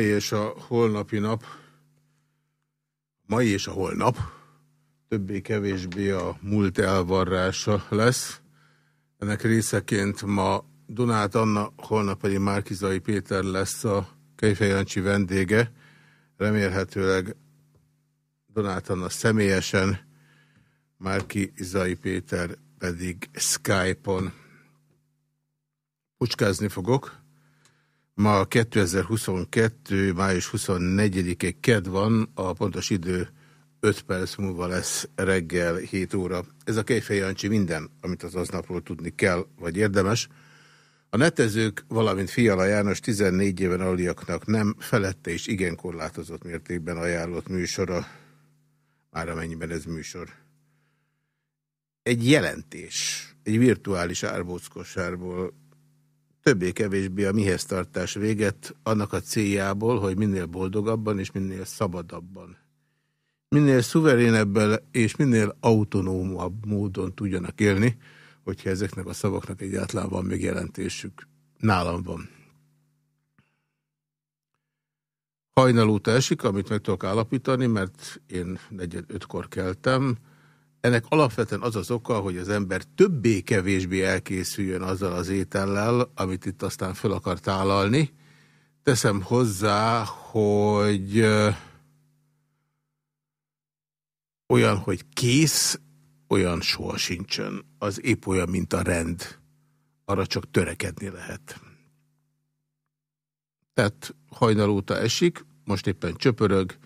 mai és a holnapi nap, mai és a holnap többé-kevésbé a múlt elvarrása lesz. Ennek részeként ma Donát Anna, holnap pedig Márkizai Péter lesz a Kejfejancsi vendége. Remélhetőleg Donát Anna személyesen, Márki Izai Péter pedig Skype-on. Pucskázni fogok. Ma 2022. május 24-e ked van, a pontos idő 5 perc múlva lesz reggel 7 óra. Ez a Kejfej Jancsi minden, amit az aznapról tudni kell, vagy érdemes. A netezők, valamint Fiala János 14 éven aluliaknak nem felette és igen korlátozott mértékben ajánlott műsora, már amennyiben ez műsor. Egy jelentés, egy virtuális árbóckosárból többé-kevésbé a mihez tartás véget annak a céljából, hogy minél boldogabban és minél szabadabban, minél szuverénebben és minél autonómabb módon tudjanak élni, hogyha ezeknek a szavaknak egyáltalán van még jelentésük. Nálam van. Hajnal óta esik, amit meg tudok állapítani, mert én negyed ötkor keltem, ennek alapvetően az az oka, hogy az ember többé-kevésbé elkészüljön azzal az étellel, amit itt aztán fel akar tálalni. Teszem hozzá, hogy olyan, hogy kész, olyan soha sincsen. Az épp olyan, mint a rend. Arra csak törekedni lehet. Tehát hajnal óta esik, most éppen csöpörög,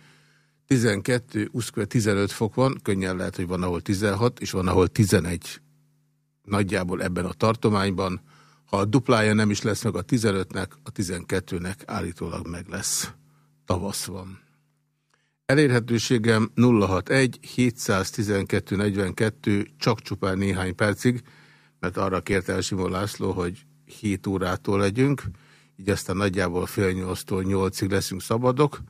12, 20, 15 fok van, könnyen lehet, hogy van, ahol 16, és van, ahol 11 nagyjából ebben a tartományban. Ha a duplája nem is lesz meg a 15-nek, a 12-nek állítólag meg lesz. Tavasz van. Elérhetőségem 061 712 42, csak csupán néhány percig, mert arra kért el Simon László, hogy 7 órától legyünk, így aztán nagyjából fél nyolctól nyolcig leszünk szabadok,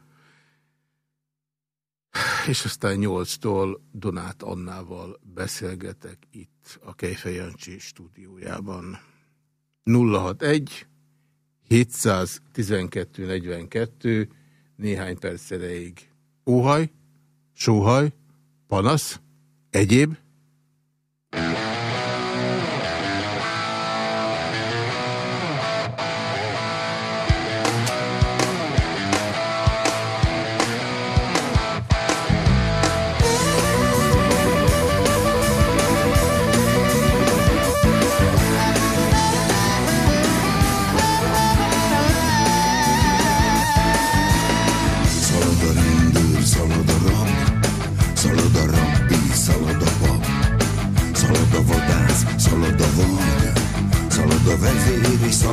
és aztán nyolctól Donát Annával beszélgetek itt a Kejfej Jancsi stúdiójában. 061 712 42 néhány perc erejéig. Óhaj, sóhaj, panasz, egyéb,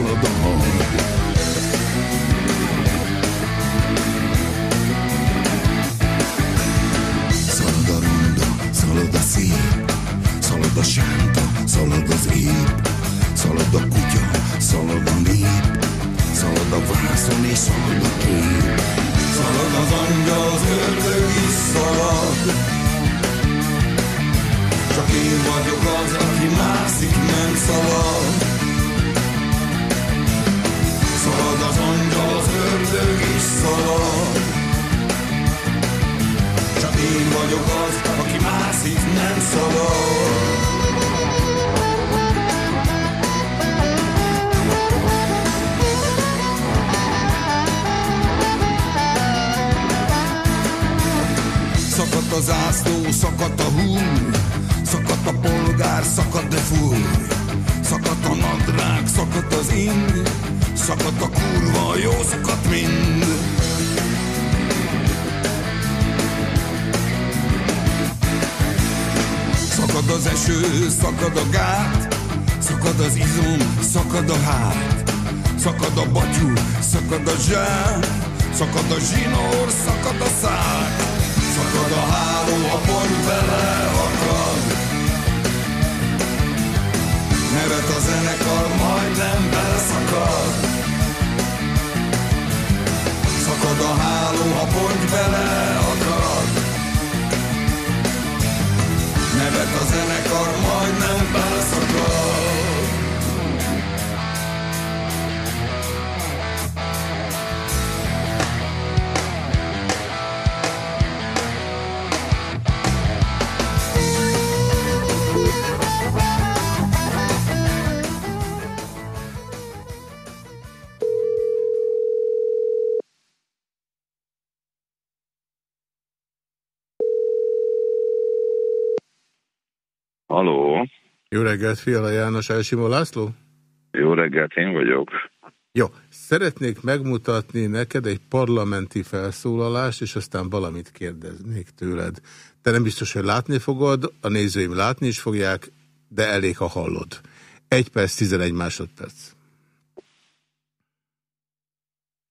haladom Szalad a sánta, szalad az ép, szalad a kutya, szalad a nép, szalad a vászon és szalad a kép. Szalad az angyal, az ördög is szalad, csak én vagyok az, aki mászik, nem szalad. Szorog az angyal, ördög is szalad. Csak én vagyok az, aki mászik, nem szabad. Szakadt a zászló, szakadt a hull, szakadt a polgár, szakadt de fúr. Szakadt a nadrág, szakadt az ing Szakadt a kurva, jó szakadt mind. Szakad az eső, szakad a gát Szakad az izom, szakad a hát. Szakad a batyú, szakad a zsák Szakad a zsinór, szakad a szák Szakad a háló, a pont bele akad Nevet a zenekar, majdnem beleszakad. Szakad a háló, a pont bele akad. Nevet a zenekar, majdnem beleszakad Jó reggelt, Fiala János, Elsimó László? Jó reggelt, én vagyok. Jó, szeretnék megmutatni neked egy parlamenti felszólalást, és aztán valamit kérdeznék tőled. Te nem biztos, hogy látni fogod, a nézőim látni is fogják, de elég, ha hallod. Egy perc, 11 másodperc.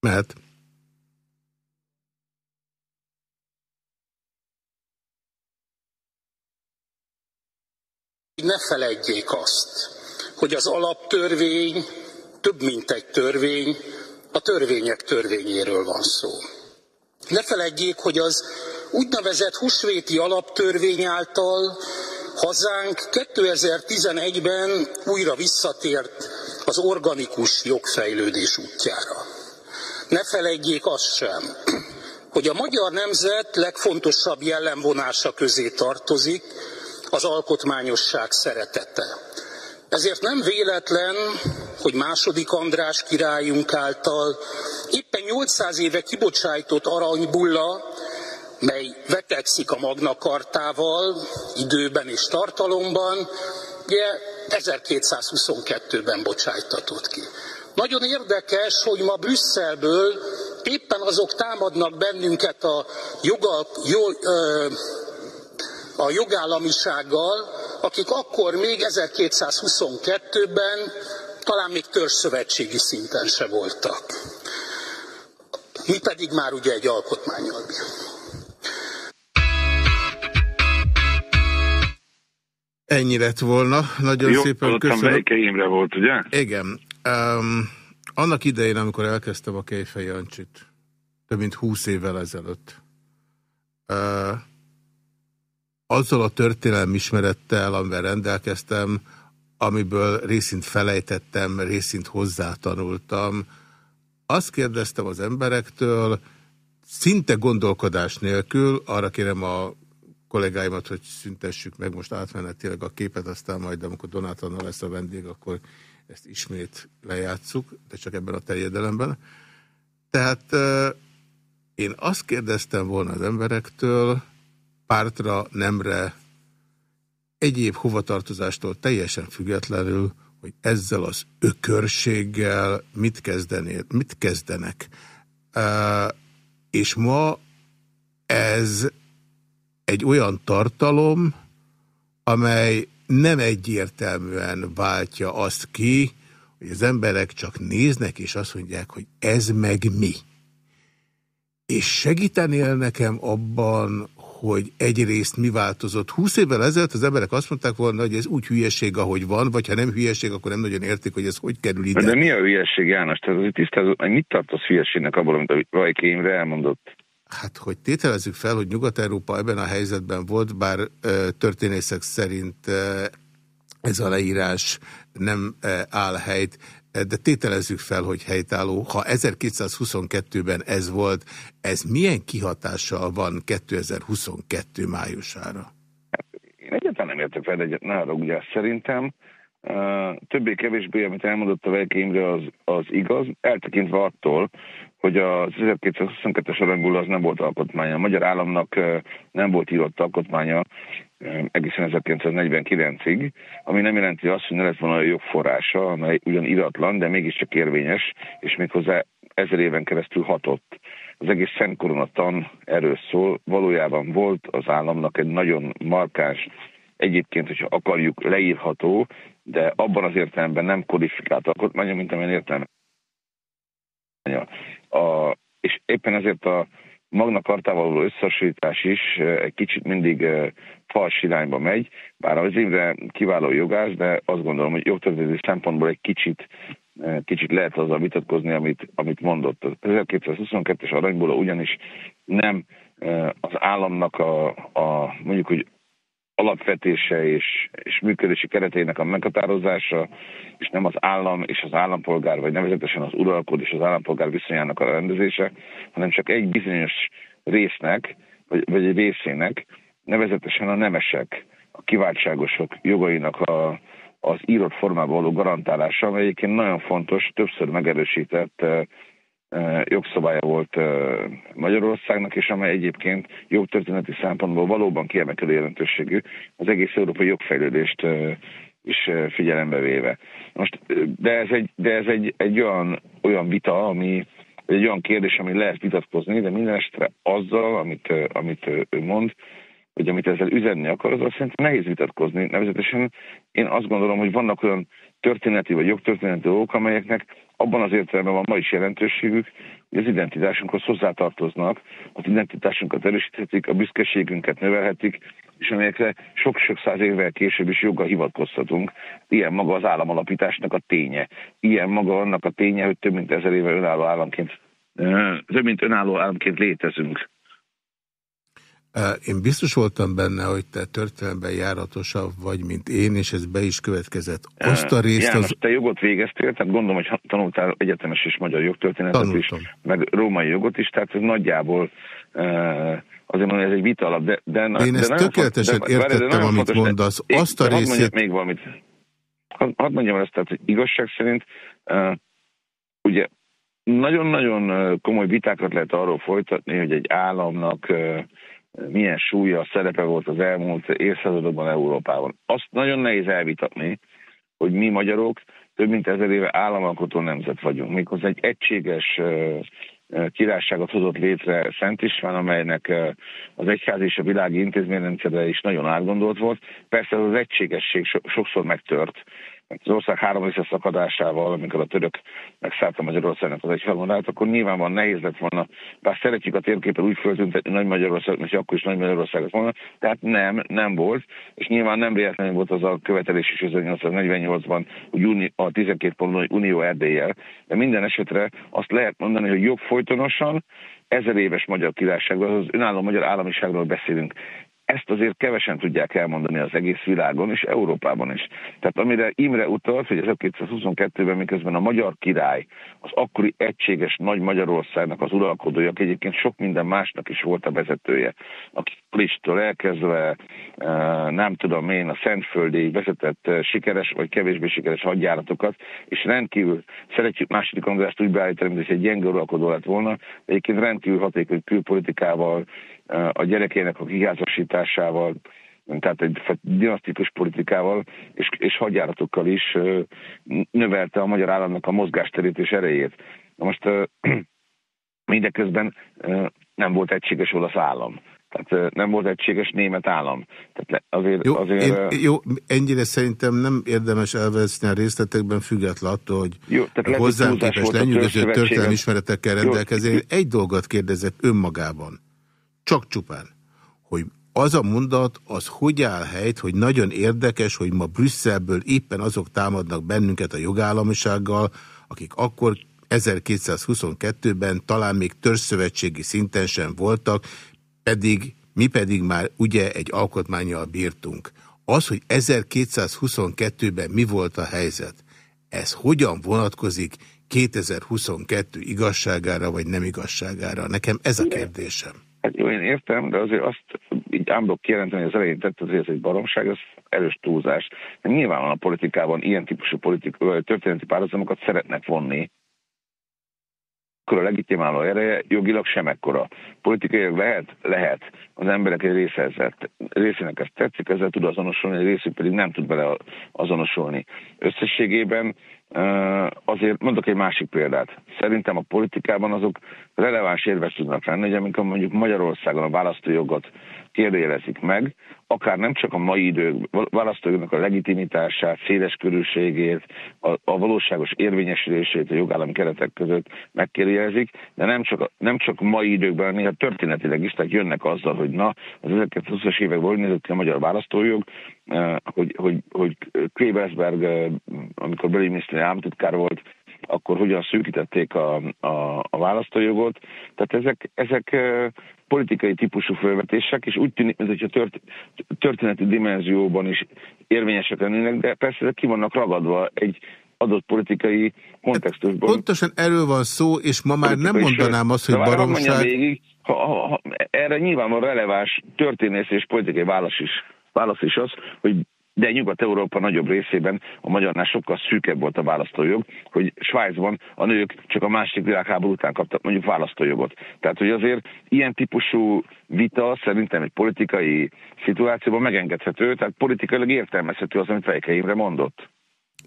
Mehet. Ne feledjék azt, hogy az alaptörvény több, mint egy törvény, a törvények törvényéről van szó. Ne feledjék, hogy az úgynevezett húsvéti alaptörvény által hazánk 2011-ben újra visszatért az organikus jogfejlődés útjára. Ne feledjék azt sem, hogy a magyar nemzet legfontosabb jellemvonása közé tartozik, az alkotmányosság szeretete. Ezért nem véletlen, hogy második András királyunk által éppen 800 éve kibocsájtott aranybulla, mely vetekszik a Magna Kartával időben és tartalomban, ugye 1222-ben bocsájtatott ki. Nagyon érdekes, hogy ma Brüsszelből éppen azok támadnak bennünket a jogal, jog, ö, a jogállamisággal, akik akkor még 1222-ben talán még törzszövetségi szinten se voltak. Mi pedig már ugye egy alkotmányal Ennyi lett volna. Nagyon Jó, szépen köszönöm. Melyike Imre volt, ugye? Igen. Um, annak idején, amikor elkezdtem a Kejfej Jancsit, több mint húsz évvel ezelőtt, uh, azzal a történelmi ismerettel, amivel rendelkeztem, amiből részint felejtettem, részint hozzátanultam, azt kérdeztem az emberektől, szinte gondolkodás nélkül, arra kérem a kollégáimat, hogy szüntessük meg most átmenetileg a képet, aztán majd, amikor Donát Anna lesz a vendég, akkor ezt ismét lejátszuk, de csak ebben a terjedelemben. Tehát én azt kérdeztem volna az emberektől, pártra, nemre, egyéb hovatartozástól teljesen függetlenül, hogy ezzel az ökörséggel mit, kezdenél, mit kezdenek. Uh, és ma ez egy olyan tartalom, amely nem egyértelműen váltja azt ki, hogy az emberek csak néznek, és azt mondják, hogy ez meg mi. És segítenél nekem abban, hogy egyrészt mi változott. Húsz évvel ezelőtt az emberek azt mondták volna, hogy ez úgy hülyeség, ahogy van, vagy ha nem hülyeség, akkor nem nagyon értik, hogy ez hogy kerül ide. De mi a hülyeség, János? Tehát azért tisztázó, mit tartasz hülyeségnek abból, amit a Vajki Imre elmondott? Hát, hogy tételezzük fel, hogy Nyugat-Európa ebben a helyzetben volt, bár történészek szerint ez a leírás nem áll helyt, de tételezzük fel, hogy helytálló. Ha 1222-ben ez volt, ez milyen kihatással van 2022 májusára? Én egyáltalán nem értek fel, de ne ugye szerintem többé-kevésbé, amit elmondott a Velke az, az igaz, eltekintve attól, hogy az 1222-es aranyból az nem volt alkotmánya. A magyar államnak nem volt írott alkotmánya egészen 1949-ig, ami nem jelenti azt, hogy ne lett volna a jogforrása, amely ugyan iratlan, de mégiscsak érvényes, és méghozzá ezer éven keresztül hatott. Az egész Szent Koronatan erről szól. Valójában volt az államnak egy nagyon markáns, egyébként, hogyha akarjuk, leírható, de abban az értelemben nem kodifikált alkotmánya, mint amilyen értelme. A, és éppen ezért a Magna Kartával való összehasonlítás is egy kicsit mindig fals irányba megy, bár az évre kiváló jogász, de azt gondolom, hogy jogtörténeti szempontból egy kicsit kicsit lehet azzal vitatkozni, amit, amit mondott. Az 1222-es aranyból ugyanis nem az államnak a, a mondjuk, hogy alapvetése és, és működési keretének a meghatározása, és nem az állam és az állampolgár, vagy nevezetesen az uralkodó és az állampolgár viszonyának a rendezése, hanem csak egy bizonyos résznek, vagy, vagy egy részének, nevezetesen a nemesek, a kiváltságosok jogainak a, az írott formában való garantálása, amely egyébként nagyon fontos, többször megerősített jogszabálya volt Magyarországnak, és amely egyébként jogtörténeti szempontból valóban kiemelkedő jelentőségű az egész európai jogfejlődést is figyelembe véve. Most, de ez egy, de ez egy, egy olyan, olyan vita, ami egy olyan kérdés, ami lehet vitatkozni, de minden esetre azzal, amit, amit ő mond, hogy amit ezzel üzenni akar, az szerintem nehéz vitatkozni. Nevezetesen én azt gondolom, hogy vannak olyan történeti vagy jogtörténeti dolgok, amelyeknek abban az értelemben van ma is jelentőségük, hogy az identitásunkhoz hozzátartoznak, az identitásunkat erősíthetik, a büszkeségünket növelhetik, és amelyekre sok-sok száz évvel később is joggal hivatkozhatunk. Ilyen maga az államalapításnak a ténye. Ilyen maga annak a ténye, hogy több mint ezer éve önálló államként, több mint önálló államként létezünk. Én biztos voltam benne, hogy te történelemben járatosabb vagy, mint én, és ez be is következett. Azt a részt János, az... te jogot végeztél, tehát gondolom, hogy tanultál egyetemes és magyar jogtörténetet Tanultam. is, meg római jogot is, tehát ez nagyjából azért mondom, ez egy vita alap, de... de én de ezt tökéletesen de, értettem, de amit fontos, mondasz. Én, Azt a hadd részét... még valamit. Hadd, hadd mondjam ezt, tehát, hogy igazság szerint uh, ugye nagyon-nagyon komoly vitákat lehet arról folytatni, hogy egy államnak uh, milyen súlya, szerepe volt az elmúlt évszázadokban Európában. Azt nagyon nehéz elvitatni, hogy mi magyarok több mint ezer éve államalkotó nemzet vagyunk. Méghozzá egy egységes királyságot hozott létre Szent István, amelynek az egyház és a világi intézményrendszere is nagyon átgondolt volt. Persze az egységesség sokszor megtört, az ország három része szakadásával, amikor a török megszállta Magyarországnak az egyharmadát, akkor nyilvánvalóan nehéz lett volna, bár szeretjük a térképen úgy föltüntetni Nagy Magyarország, hogy akkor is Nagy Magyarországot volna, tehát nem, nem volt, és nyilván nem véletlenül volt az a követelés is 1848-ban, hogy a 12 pont unió erdéllyel, de minden esetre azt lehet mondani, hogy jobb folytonosan, ezer éves magyar királyságról, az önálló magyar államiságról beszélünk. Ezt azért kevesen tudják elmondani az egész világon és Európában is. Tehát amire Imre utalt, hogy 1222-ben miközben a magyar király, az akkori egységes nagy Magyarországnak az uralkodója, aki egyébként sok minden másnak is volt a vezetője, aki Plistől elkezdve, eh, nem tudom én, a Szentföldi vezetett eh, sikeres vagy kevésbé sikeres hadjáratokat, és rendkívül szeretjük második Andrást úgy beállítani, mint egy gyenge uralkodó lett volna, egyébként rendkívül hatékony külpolitikával, a gyerekének a kiházasításával, tehát egy dinasztikus politikával és, és hadjáratokkal is növelte a magyar államnak a mozgásterét és erejét. Na most mindeközben nem volt egységes olasz állam. Tehát nem volt egységes német állam. Tehát azért, jó, azért, én, jó, ennyire szerintem nem érdemes elveszni a részletekben, független attól, hogy jó, hozzám képes lenyűgöző történelmi ismeretekkel rendelkezni. Egy dolgot kérdezek önmagában csak csupán, hogy az a mondat, az hogy áll helyt, hogy nagyon érdekes, hogy ma Brüsszelből éppen azok támadnak bennünket a jogállamisággal, akik akkor 1222-ben talán még törzszövetségi szinten sem voltak, pedig mi pedig már ugye egy alkotmányjal bírtunk. Az, hogy 1222-ben mi volt a helyzet, ez hogyan vonatkozik 2022 igazságára vagy nem igazságára? Nekem ez a kérdésem. Hát jó, én értem, de azért azt így ámblok kijelenteni, hogy az elején tett, azért ez egy baromság, ez erős túlzás. De nyilvánvalóan a politikában ilyen típusú politik, történeti párhuzamokat szeretnek vonni. ekkora legitimáló ereje, jogilag sem ekkora. Politikailag lehet? Lehet. Az emberek egy része ezzel, részének ezt tetszik, ezzel tud azonosulni, egy részük pedig nem tud bele azonosulni. Összességében azért mondok egy másik példát. Szerintem a politikában azok releváns érvek tudnak lenni, hogy amikor mondjuk Magyarországon a választójogot kérdőjelezik meg, akár nem csak a mai idő választójognak a legitimitását, széles körülségét, a, a valóságos érvényesülését a jogállami keretek között megkérdőjelezik, de nem csak, nem csak mai időkben, néha történetileg is, tehát jönnek azzal, hogy na, az 1920-as években úgy nézett ki a magyar választójog, hogy, hogy, hogy Klebersberg, amikor belügyminiszteri államtitkár volt, akkor hogyan szűkítették a, a, a választójogot. Tehát ezek, ezek politikai típusú felvetések, és úgy tűnik, mintha tört, történeti dimenzióban is érvényesek lennének, de persze ezek ki vannak ragadva egy adott politikai kontextusban. Pontosan erről van szó, és ma már nem mondanám azt, hogy baromság... Végig, ha, ha, ha, erre nyilván van releváns történész és politikai válasz is, válasz is az, hogy de Nyugat-Európa nagyobb részében a magyarnál sokkal szűkebb volt a választójog, hogy Svájcban a nők csak a második világháború után kaptak mondjuk választójogot. Tehát, hogy azért ilyen típusú vita szerintem egy politikai szituációban megengedhető, tehát politikailag értelmezhető az, amit Fejke Imre mondott.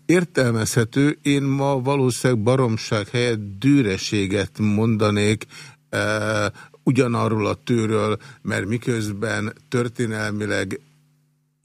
Értelmezhető, én ma valószínűleg baromság helyett dűreséget mondanék, e, ugyanarról a tőről, mert miközben történelmileg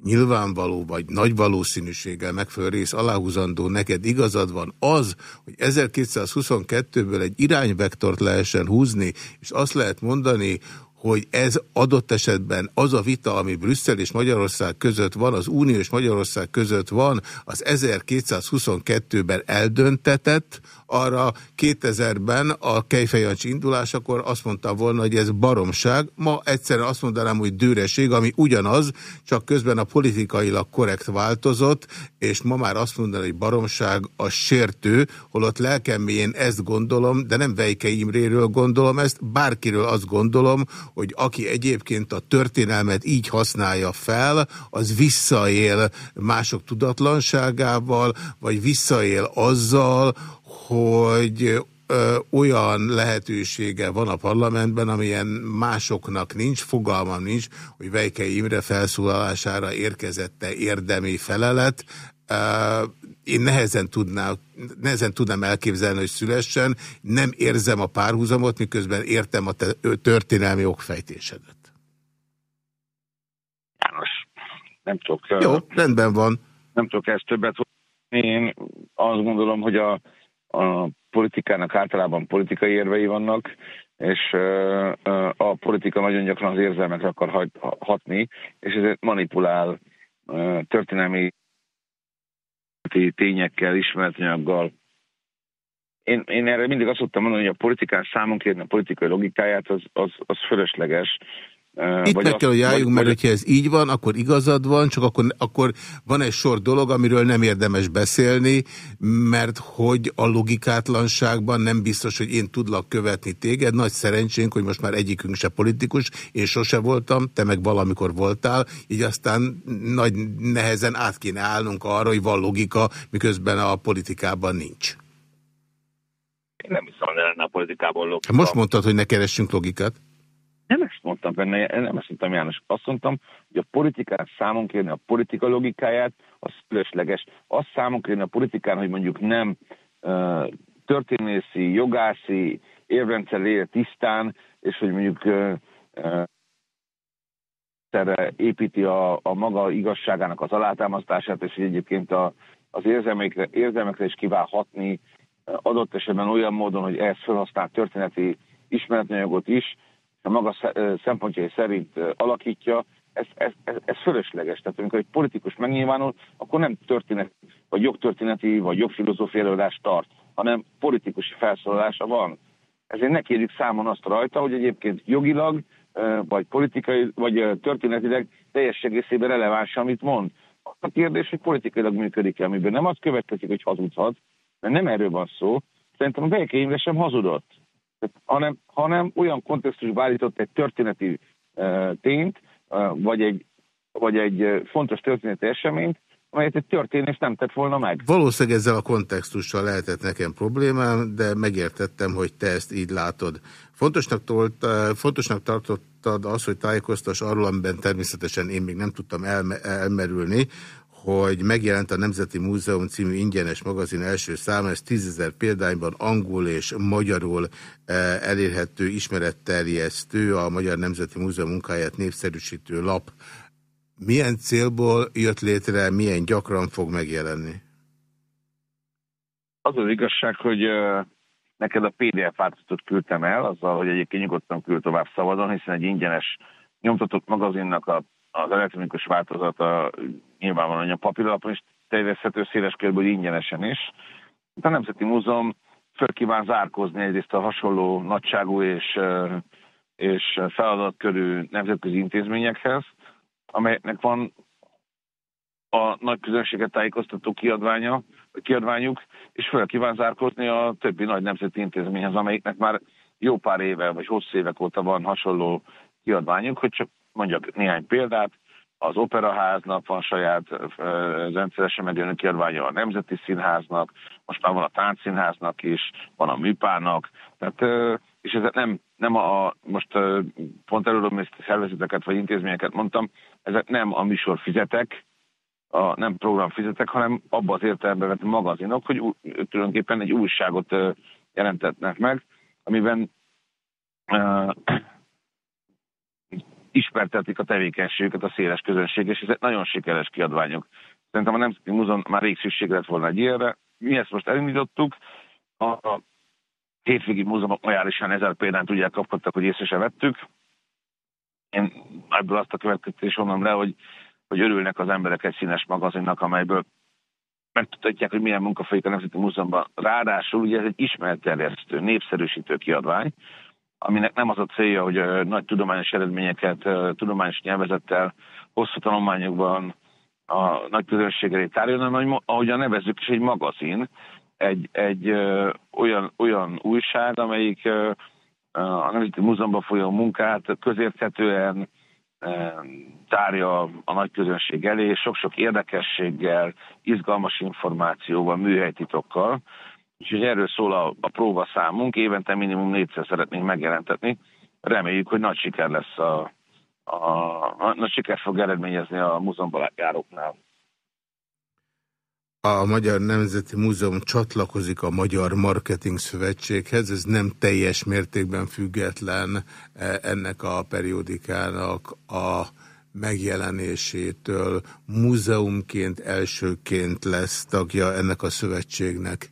nyilvánvaló vagy nagy valószínűséggel megfelelő rész aláhúzandó, neked igazad van az, hogy 1222-ből egy irányvektort lehessen húzni, és azt lehet mondani, hogy ez adott esetben az a vita, ami Brüsszel és Magyarország között van, az Unió és Magyarország között van, az 1222-ben eldöntetett, arra 2000-ben a Kejfejancsi indulásakor azt mondta volna, hogy ez baromság. Ma egyszerűen azt mondanám, hogy dőreség, ami ugyanaz, csak közben a politikailag korrekt változott, és ma már azt mondani, hogy baromság a sértő, holott lelkem én ezt gondolom, de nem Vejke Imréről gondolom ezt, bárkiről azt gondolom, hogy aki egyébként a történelmet így használja fel, az visszaél mások tudatlanságával, vagy visszaél azzal, hogy olyan lehetősége van a parlamentben, amilyen másoknak nincs, fogalmam nincs, hogy Vejkei Imre felszólalására érkezette érdemi felelet. Én nehezen, tudná, nehezen tudnám elképzelni, hogy szülessen, nem érzem a párhuzamot, miközben értem a történelmi okfejtésedet. János, nem tudok... Jó, rendben van. Nem tudok ezt többet. Én azt gondolom, hogy a a politikának általában politikai érvei vannak, és a politika nagyon gyakran az érzelmekre akar hatni, és ezért manipulál történelmi tényekkel, ismeretanyaggal. Én, én erre mindig azt szoktam mondani, hogy a politikán számon kérni a politikai logikáját, az, az, az fölösleges, itt vagy meg kell, hogy álljunk, mert hogyha ez így van, akkor igazad van, csak akkor, akkor van egy sor dolog, amiről nem érdemes beszélni, mert hogy a logikátlanságban nem biztos, hogy én tudlak követni téged. Nagy szerencsénk, hogy most már egyikünk se politikus, én sose voltam, te meg valamikor voltál, így aztán nagy nehezen át kéne állnunk arra, hogy van logika, miközben a politikában nincs. Én nem hiszem, hogy lenne a politikából logika. Most mondtad, hogy ne keressünk logikát? Nem ezt mondtam benne, nem ezt mondtam János. Azt mondtam, hogy a politikát számon kérni, a politika logikáját, az fölösleges. Azt számon kérni a politikán, hogy mondjuk nem uh, történészi, jogászi, érrendszer él tisztán, és hogy mondjuk uh, építi a, a maga igazságának az alátámasztását, és hogy egyébként a, az érzelmekre, érzelmekre is kíván hatni, adott esetben olyan módon, hogy ehhez felhasznál történeti ismeretnyagot is, a maga szempontjai szerint alakítja, ez, ez, ez, ez fölösleges. Tehát amikor egy politikus megnyilvánul, akkor nem történet, vagy jogtörténeti, vagy jogfilozófiai előadást tart, hanem politikusi felszólalása van. Ezért ne kérjük számon azt rajta, hogy egyébként jogilag, vagy politikai, vagy történetileg teljes egészében releváns, amit mond. A kérdés, hogy politikailag működik-e, amiből nem azt következik, hogy hazudhat, mert nem erről van szó. Szerintem a Belke sem hazudott hanem, hanem olyan kontextusba állított egy történeti tényt, vagy, egy, vagy egy fontos történeti eseményt, amelyet egy történés nem tett volna meg. Valószínűleg ezzel a kontextussal lehetett nekem problémám, de megértettem, hogy te ezt így látod. Fontosnak, tolt, fontosnak tartottad az, hogy tájékoztas arról, amiben természetesen én még nem tudtam elme elmerülni, hogy megjelent a Nemzeti Múzeum című ingyenes magazin első száma, ez tízezer példányban angol és magyarul elérhető ismeretterjesztő, a Magyar Nemzeti Múzeum munkáját népszerűsítő lap. Milyen célból jött létre, milyen gyakran fog megjelenni? Az az igazság, hogy neked a PDF változatot küldtem el, azzal, hogy egyébként nyugodtan küld tovább szabadon, hiszen egy ingyenes nyomtatott magazinnak a, az elektronikus változata nyilvánvalóan a papírlapon is terjeszthető széles körből ingyenesen is. A Nemzeti Múzeum föl kíván zárkozni egyrészt a hasonló nagyságú és, és feladatkörű nemzetközi intézményekhez, amelyeknek van a nagy közönséget tájékoztató kiadványa, kiadványuk, és fel kíván zárkozni a többi nagy nemzeti intézményhez, amelyiknek már jó pár éve, vagy hosszú évek óta van hasonló kiadványuk, hogy csak mondjak néhány példát, az Operaháznak van saját rendszeresen megjelenő kiadványa, a Nemzeti Színháznak, most már van a Táncszínháznak is, van a Műpának, tehát, és ezek nem, nem a, most pont előbb szervezeteket vagy intézményeket mondtam, ezek nem a műsor fizetek, a, nem program fizetek, hanem abban az értelemben vett magazinok, hogy tulajdonképpen egy újságot jelentetnek meg, amiben ismertetik a tevékenységüket a széles közönség, és ezek nagyon sikeres kiadványok. Szerintem a Nemzeti Múzeum már rég szükség lett volna egy ilyenre. Mi ezt most elindítottuk. A, hétvégi múzeumok majálisan ezer példányt ugye kapkodtak, hogy észre se vettük. Én ebből azt a következtetés vonom le, hogy, hogy örülnek az emberek egy színes magazinnak, amelyből megtudhatják, hogy milyen munka folyik a Nemzeti Múzeumban. Ráadásul ugye ez egy ismerterjesztő, népszerűsítő kiadvány, aminek nem az a célja, hogy nagy tudományos eredményeket tudományos nyelvezettel, hosszú tanulmányokban a nagy közönség tárjon, hanem hogy, ahogyan nevezzük is egy magazin, egy, egy ö, olyan, olyan újság, amelyik ö, a Nemzeti Múzeumban folyó munkát közérthetően ö, tárja a nagy közönség elé, sok-sok érdekességgel, izgalmas információval, műhelytitokkal, Úgyhogy erről szól a, a próba számunk, évente minimum négyszer szeretnénk megjelentetni. Reméljük, hogy nagy siker lesz a, a, a nagy siker fog eredményezni a múzeumban. A Magyar Nemzeti Múzeum csatlakozik a Magyar Marketing Szövetséghez, ez nem teljes mértékben független e, ennek a periódikának a megjelenésétől. Múzeumként elsőként lesz tagja ennek a szövetségnek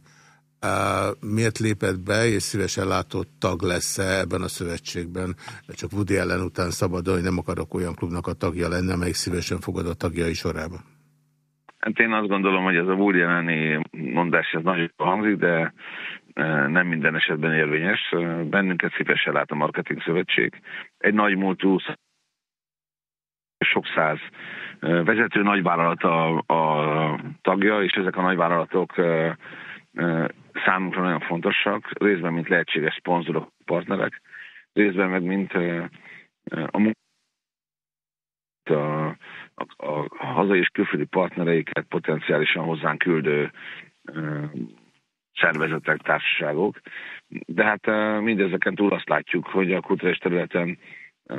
miért lépett be, és szívesen látott tag lesz-e ebben a szövetségben. Csak Woody ellen után szabadon, hogy nem akarok olyan klubnak a tagja lenni, amelyik szívesen fogad a tagjai sorába. Hát én azt gondolom, hogy ez a Woody elleni mondás ez nagyon hangzik, de nem minden esetben érvényes. Bennünket szívesen lát a Marketing Szövetség. Egy nagy múltú, sok száz vezető nagyvállalat a, a tagja, és ezek a nagyvállalatok számunkra nagyon fontosak, részben mint lehetséges szponzorok, partnerek, részben meg mint a a, a, a hazai és külföldi partnereiket potenciálisan hozzánk küldő szervezetek, társaságok. De hát mindezeken túl azt látjuk, hogy a kulturális területen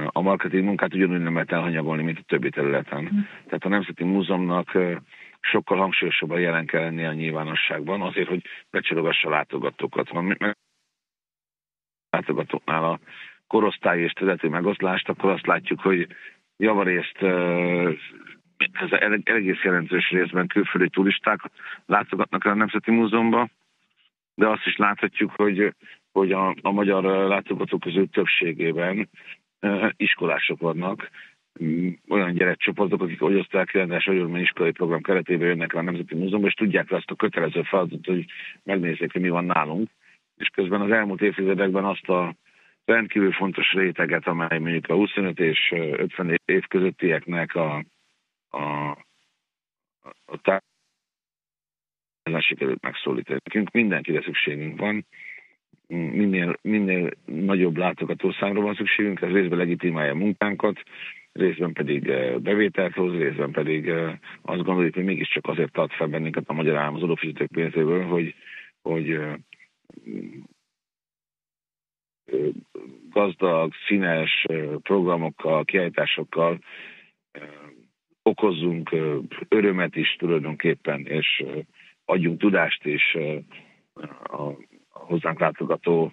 a marketing munkát ugyanúgy nem lehet elhanyagolni, mint a többi területen. Mm. Tehát a Nemzeti Múzeumnak sokkal hangsúlyosabban jelen kell lenni a nyilvánosságban, azért, hogy becsorogassa a látogatókat. Van látogatóknál a korosztály és területi megoszlást, akkor azt látjuk, hogy javarészt ez egész jelentős részben külföldi turisták látogatnak a Nemzeti Múzeumba, de azt is láthatjuk, hogy, hogy a, a magyar látogatók közül többségében iskolások vannak, olyan gyerekcsoportok, akik hogy oszták kiadás iskolai program keretében jönnek a Nemzeti Múzeumban, és tudják azt a kötelező feladatot, hogy megnézzék, hogy mi van nálunk. És közben az elmúlt évtizedekben azt a rendkívül fontos réteget, amely mondjuk a 25 és 50 év közöttieknek a, a, a tár ellen sikerült megszólítani. Nekünk mindenkire szükségünk van, minél, minél nagyobb látogatószámra van szükségünk, ez részben legitimálja munkánkat, részben pedig bevételt hoz, részben pedig azt gondoljuk, hogy mégiscsak azért tart fel bennünket a magyar állam az adófizetők pénzéből, hogy, hogy gazdag, színes programokkal, kiállításokkal okozzunk örömet is tulajdonképpen, és adjunk tudást is a hozzánk látogató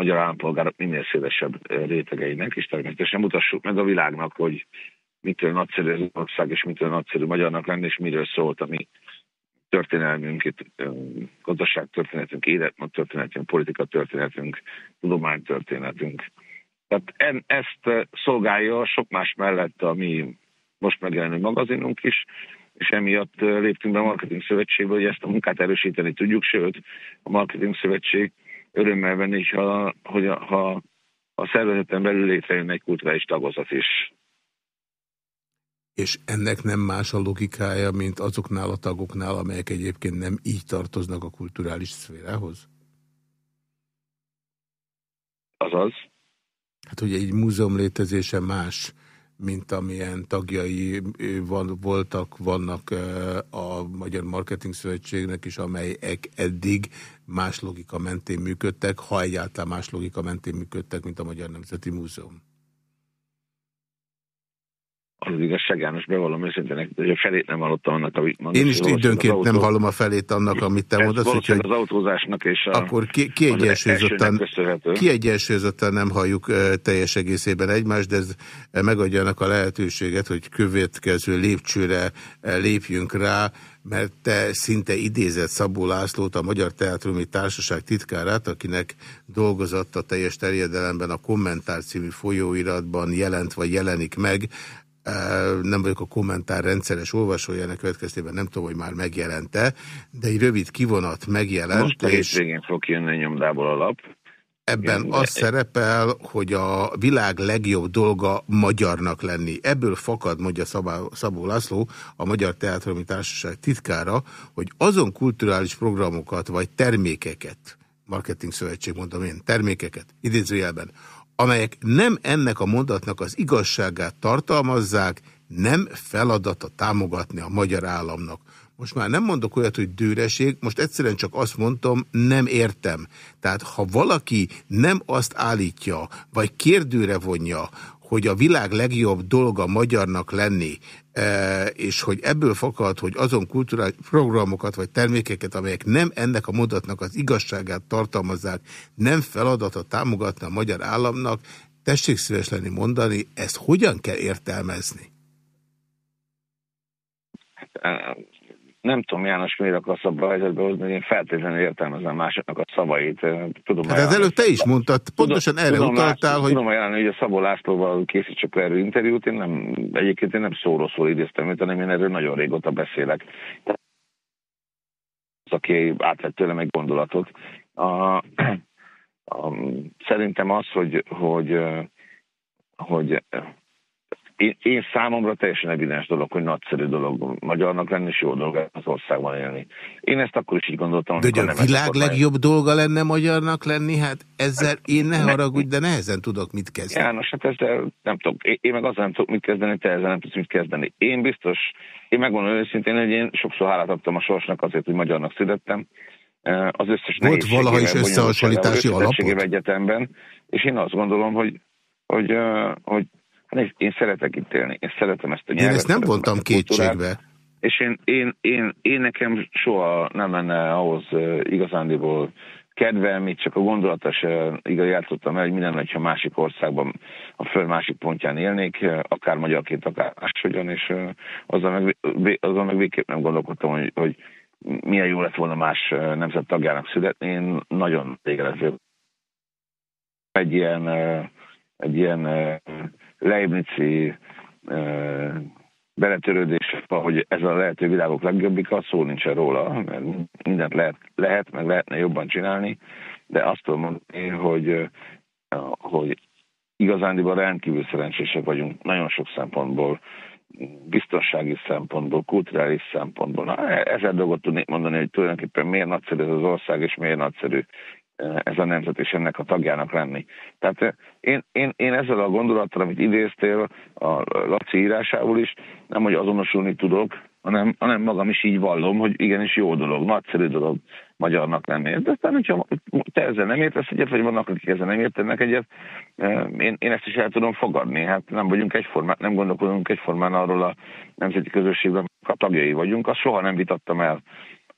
magyar állampolgárok minél szélesebb rétegeinek, és természetesen mutassuk meg a világnak, hogy mitől nagyszerű az ország, és mitől nagyszerű magyarnak lenni, és miről szólt a mi történelmünk, itt, gazdaságtörténetünk, életmódtörténetünk, politika történetünk, tudománytörténetünk. Tehát en, ezt szolgálja sok más mellett a mi most megjelenő magazinunk is, és emiatt léptünk be a Marketing Szövetségbe, hogy ezt a munkát erősíteni tudjuk, sőt, a Marketing Szövetség örömmel venni, ha, hogy a, ha a szervezeten belül létrejön egy kulturális tagozat is. És ennek nem más a logikája, mint azoknál a tagoknál, amelyek egyébként nem így tartoznak a kulturális szférához? Azaz? Hát, hogy egy múzeum létezése más, mint amilyen tagjai van, voltak, vannak a Magyar Marketing Szövetségnek is, amelyek eddig más logika mentén működtek, ha egyáltalán más logika mentén működtek, mint a Magyar Nemzeti Múzeum az igazság János bevallom őszintén, hogy a felét nem hallottam annak, amit mondasz. Én is időnként autó... nem hallom a felét annak, amit te mondasz. Úgyhogy az autózásnak és a, akkor ki, kiegyensúlyozottan, kiegyensúlyozottan nem halljuk teljes egészében egymást, de ez uh, megadjanak a lehetőséget, hogy következő lépcsőre uh, lépjünk rá, mert te szinte idézett Szabó Lászlót, a Magyar Teátrumi Társaság titkárát, akinek dolgozott a teljes terjedelemben a Kommentár című folyóiratban jelent vagy jelenik meg, nem vagyok a kommentár rendszeres olvasója, ennek következtében nem tudom, hogy már megjelente, de egy rövid kivonat megjelent. Most a hétvégén fog jönni a nyomdából a lap. Ebben az szerepel, hogy a világ legjobb dolga magyarnak lenni. Ebből fakad, mondja Szabó László, a Magyar Teátromi Társaság titkára, hogy azon kulturális programokat vagy termékeket, marketing szövetség mondom én, termékeket, idézőjelben, amelyek nem ennek a mondatnak az igazságát tartalmazzák, nem feladata támogatni a magyar államnak. Most már nem mondok olyat, hogy dőreség, most egyszerűen csak azt mondtam, nem értem. Tehát ha valaki nem azt állítja, vagy kérdőre vonja, hogy a világ legjobb dolga magyarnak lenni, e, és hogy ebből fakad, hogy azon kulturális programokat vagy termékeket, amelyek nem ennek a mondatnak az igazságát tartalmazzák, nem feladata támogatni a magyar államnak, tessék szíves lenni mondani, ezt hogyan kell értelmezni? Nem tudom, János, miért akarsz abba a helyzetbe hozni, én feltétlenül értelmezem másoknak a szavait. Tudom hát ez előbb te is mondtad, pontosan tudom, erre tudom, utaltál, hogy... Tudom ajánlani, hogy a Szabó Lászlóval készítsük erről interjút, én nem, egyébként én nem szóról idéztem őt, hanem én erről nagyon régóta beszélek. Az, aki átvett tőlem egy gondolatot. A, a, szerintem az, hogy, hogy, hogy én, én számomra teljesen evidens dolog, hogy nagyszerű dolog magyarnak lenni, és jó dolog az országban élni. Én ezt akkor is így gondoltam. De hogy a világ legjobb dolga lenne magyarnak lenni? Hát ezzel hát, én ne haragudj, de nehezen tudok mit kezdeni. János, hát ezzel nem tudok. Én, én meg azzal nem tudok mit kezdeni, te ezzel nem tudsz mit kezdeni. Én biztos, én megmondom őszintén, hogy én sokszor hálát adtam a sorsnak azért, hogy magyarnak születtem. Az összes Volt valaha is összehasonlítási alapot? egyetemben, és én azt gondolom, hogy, hogy, hogy Hát én szeretek itt élni, én szeretem ezt a nyelvet. Én ezt nem vontam kétségbe. És én, én, én, én nekem soha nem lenne ahhoz igazándiból kedvem, itt csak a gondolata se igaz játszottam el, hogy minden, hogyha másik országban a föld másik pontján élnék, akár magyarként, akár máshogyan, és azzal meg, azzal meg végképp nem gondolkodtam, hogy, hogy milyen jó lett volna más nemzet tagjának születni. Én nagyon rég egy ilyen, egy ilyen Leibnici beletörődés, hogy ez a lehető világok legjobbika, szó nincsen róla, mert mindent lehet, lehet, meg lehetne jobban csinálni, de azt tudom mondani, hogy, hogy igazándiban rendkívül szerencsések vagyunk nagyon sok szempontból, biztonsági szempontból, kulturális szempontból. Na, ezer dolgot tudnék mondani, hogy tulajdonképpen miért nagyszerű ez az ország, és miért nagyszerű ez a nemzet és ennek a tagjának lenni. Tehát én, én, én ezzel a gondolattal, amit idéztél a Laci írásából is, nem hogy azonosulni tudok, hanem, hanem magam is így vallom, hogy igenis jó dolog, nagyszerű dolog magyarnak lenni. De aztán, hogyha te ezzel nem értesz egyet, vagy vannak, akik ezzel nem értenek egyet, én, én ezt is el tudom fogadni. Hát nem vagyunk egyformán, nem gondolkodunk egyformán arról a nemzeti közösségben, a tagjai vagyunk, azt soha nem vitattam el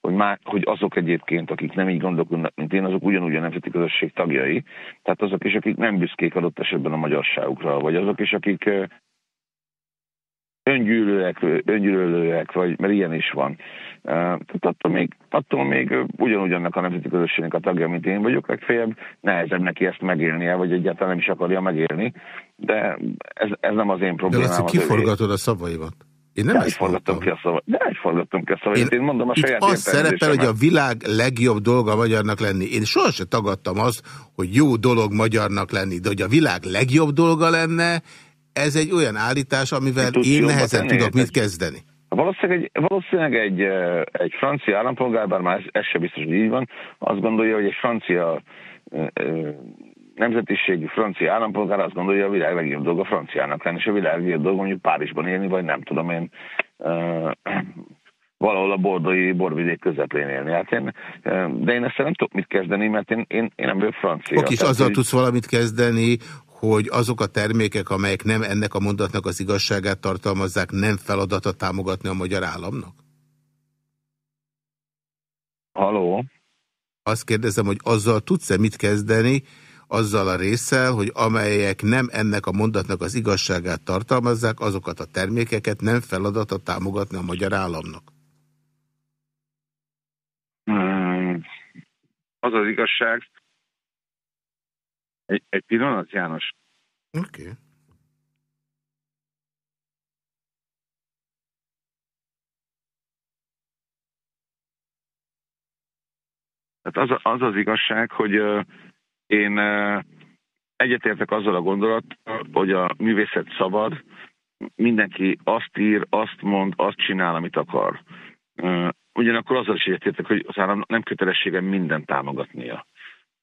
hogy, már, hogy azok egyébként, akik nem így gondolkodnak, mint én, azok ugyanúgy a nemzeti közösség tagjai. Tehát azok is, akik nem büszkék adott esetben a magyarságukra, vagy azok is, akik öngyűlőek, öngyűlölőek, vagy, mert ilyen is van. Tehát attól még, attól még ugyanúgy annak a nemzeti közösségnek a tagja, mint én vagyok, legfeljebb nehezebb neki ezt megélnie, vagy egyáltalán nem is akarja megélni, de ez, ez nem az én problémám. De ezt kiforgatod a szavaimat. Én nem ezt forgattam ki a szavait. De egy forgattam ki a szavait. Én, én mondom a saját az szerepel, hogy a világ legjobb dolga magyarnak lenni. Én sohasem tagadtam azt, hogy jó dolog magyarnak lenni, de hogy a világ legjobb dolga lenne, ez egy olyan állítás, amivel én nehezen tudok mit kezdeni. Valószínűleg egy, valószínűleg egy, egy francia állampolgár, bár már ez, ez sem biztos, hogy így van, azt gondolja, hogy egy francia nemzetiségű francia állampolgár azt gondolja, hogy a világ legjobb dolga franciának lenni, és a világ legjobb dolga mondjuk Párizsban élni, vagy nem tudom én, uh, valahol a bordói borvidék közepén élni. Hát én, de én ezt nem tudok mit kezdeni, mert én, én, én nem vagyok francia. Oké, és azzal hogy... tudsz valamit kezdeni, hogy azok a termékek, amelyek nem ennek a mondatnak az igazságát tartalmazzák, nem feladata támogatni a magyar államnak? Haló? Azt kérdezem, hogy azzal tudsz-e mit kezdeni, azzal a résszel, hogy amelyek nem ennek a mondatnak az igazságát tartalmazzák, azokat a termékeket nem feladata támogatni a magyar államnak? Hmm. Az az igazság. Egy, egy pillanat, János. Oké. Okay. Tehát az, az az igazság, hogy én egyetértek azzal a gondolattal, hogy a művészet szabad, mindenki azt ír, azt mond, azt csinál, amit akar. Ugyanakkor azzal is egyetértek, hogy az állam nem kötelessége mindent támogatnia.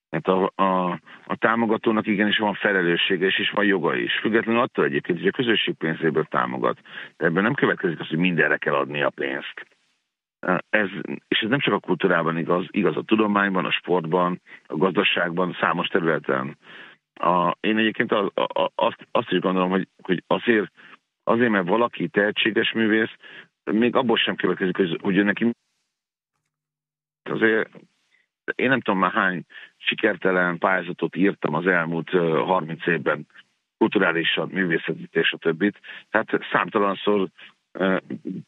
Mert a, a, a támogatónak igenis van felelőssége, és is van joga is. Függetlenül attól egyébként, hogy a közösség pénzéből támogat. De ebben nem következik az, hogy mindenre kell adni a pénzt. Ez, és ez nem csak a kultúrában igaz, igaz a tudományban, a sportban, a gazdaságban, számos területen. A, én egyébként az, a, azt, azt is gondolom, hogy, hogy azért, azért, mert valaki tehetséges művész, még abból sem következik, hogy, hogy neki azért én nem tudom már hány sikertelen pályázatot írtam az elmúlt 30 évben, kulturálisan, művészetit és a többit. Tehát számtalanszor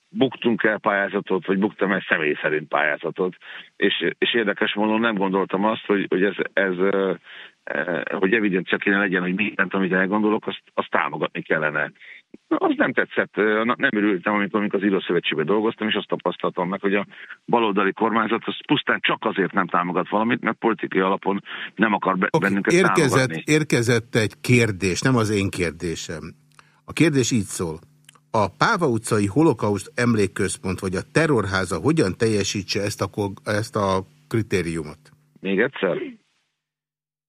buktunk el pályázatot, vagy buktam el személy szerint pályázatot, és, és érdekes módon nem gondoltam azt, hogy, hogy ez, ez hogy evidencia kéne legyen, hogy mindent, amit elgondolok, azt, azt támogatni kellene. Az nem tetszett, nem örültem, amikor, amikor az Írószövetségben dolgoztam, és azt tapasztaltam meg, hogy a baloldali kormányzat az pusztán csak azért nem támogat valamit, mert politikai alapon nem akar be, okay, bennünket érkezett, támogatni. Érkezett egy kérdés, nem az én kérdésem. A kérdés így szól a Páva utcai holokauszt emlékközpont, vagy a terrorháza hogyan teljesítse ezt a, ezt a kritériumot? Még egyszer?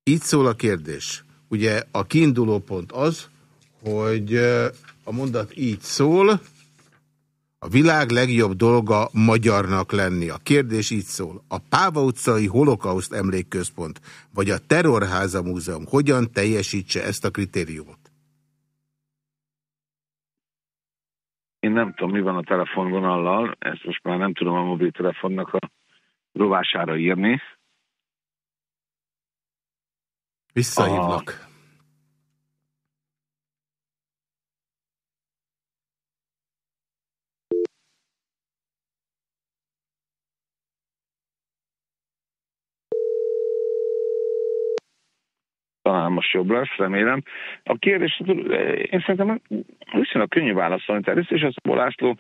Így szól a kérdés. Ugye a kiinduló pont az, hogy a mondat így szól, a világ legjobb dolga magyarnak lenni. A kérdés így szól. A Páva utcai holokauszt emlékközpont, vagy a terrorháza múzeum hogyan teljesítse ezt a kritériumot? Én nem tudom, mi van a telefonvonallal, ezt most már nem tudom a mobiltelefonnak a rovására írni. Visszahívnak. A... talán most jobb lesz, remélem. A kérdés, én szerintem viszonylag könnyű válaszolni. Tehát és az László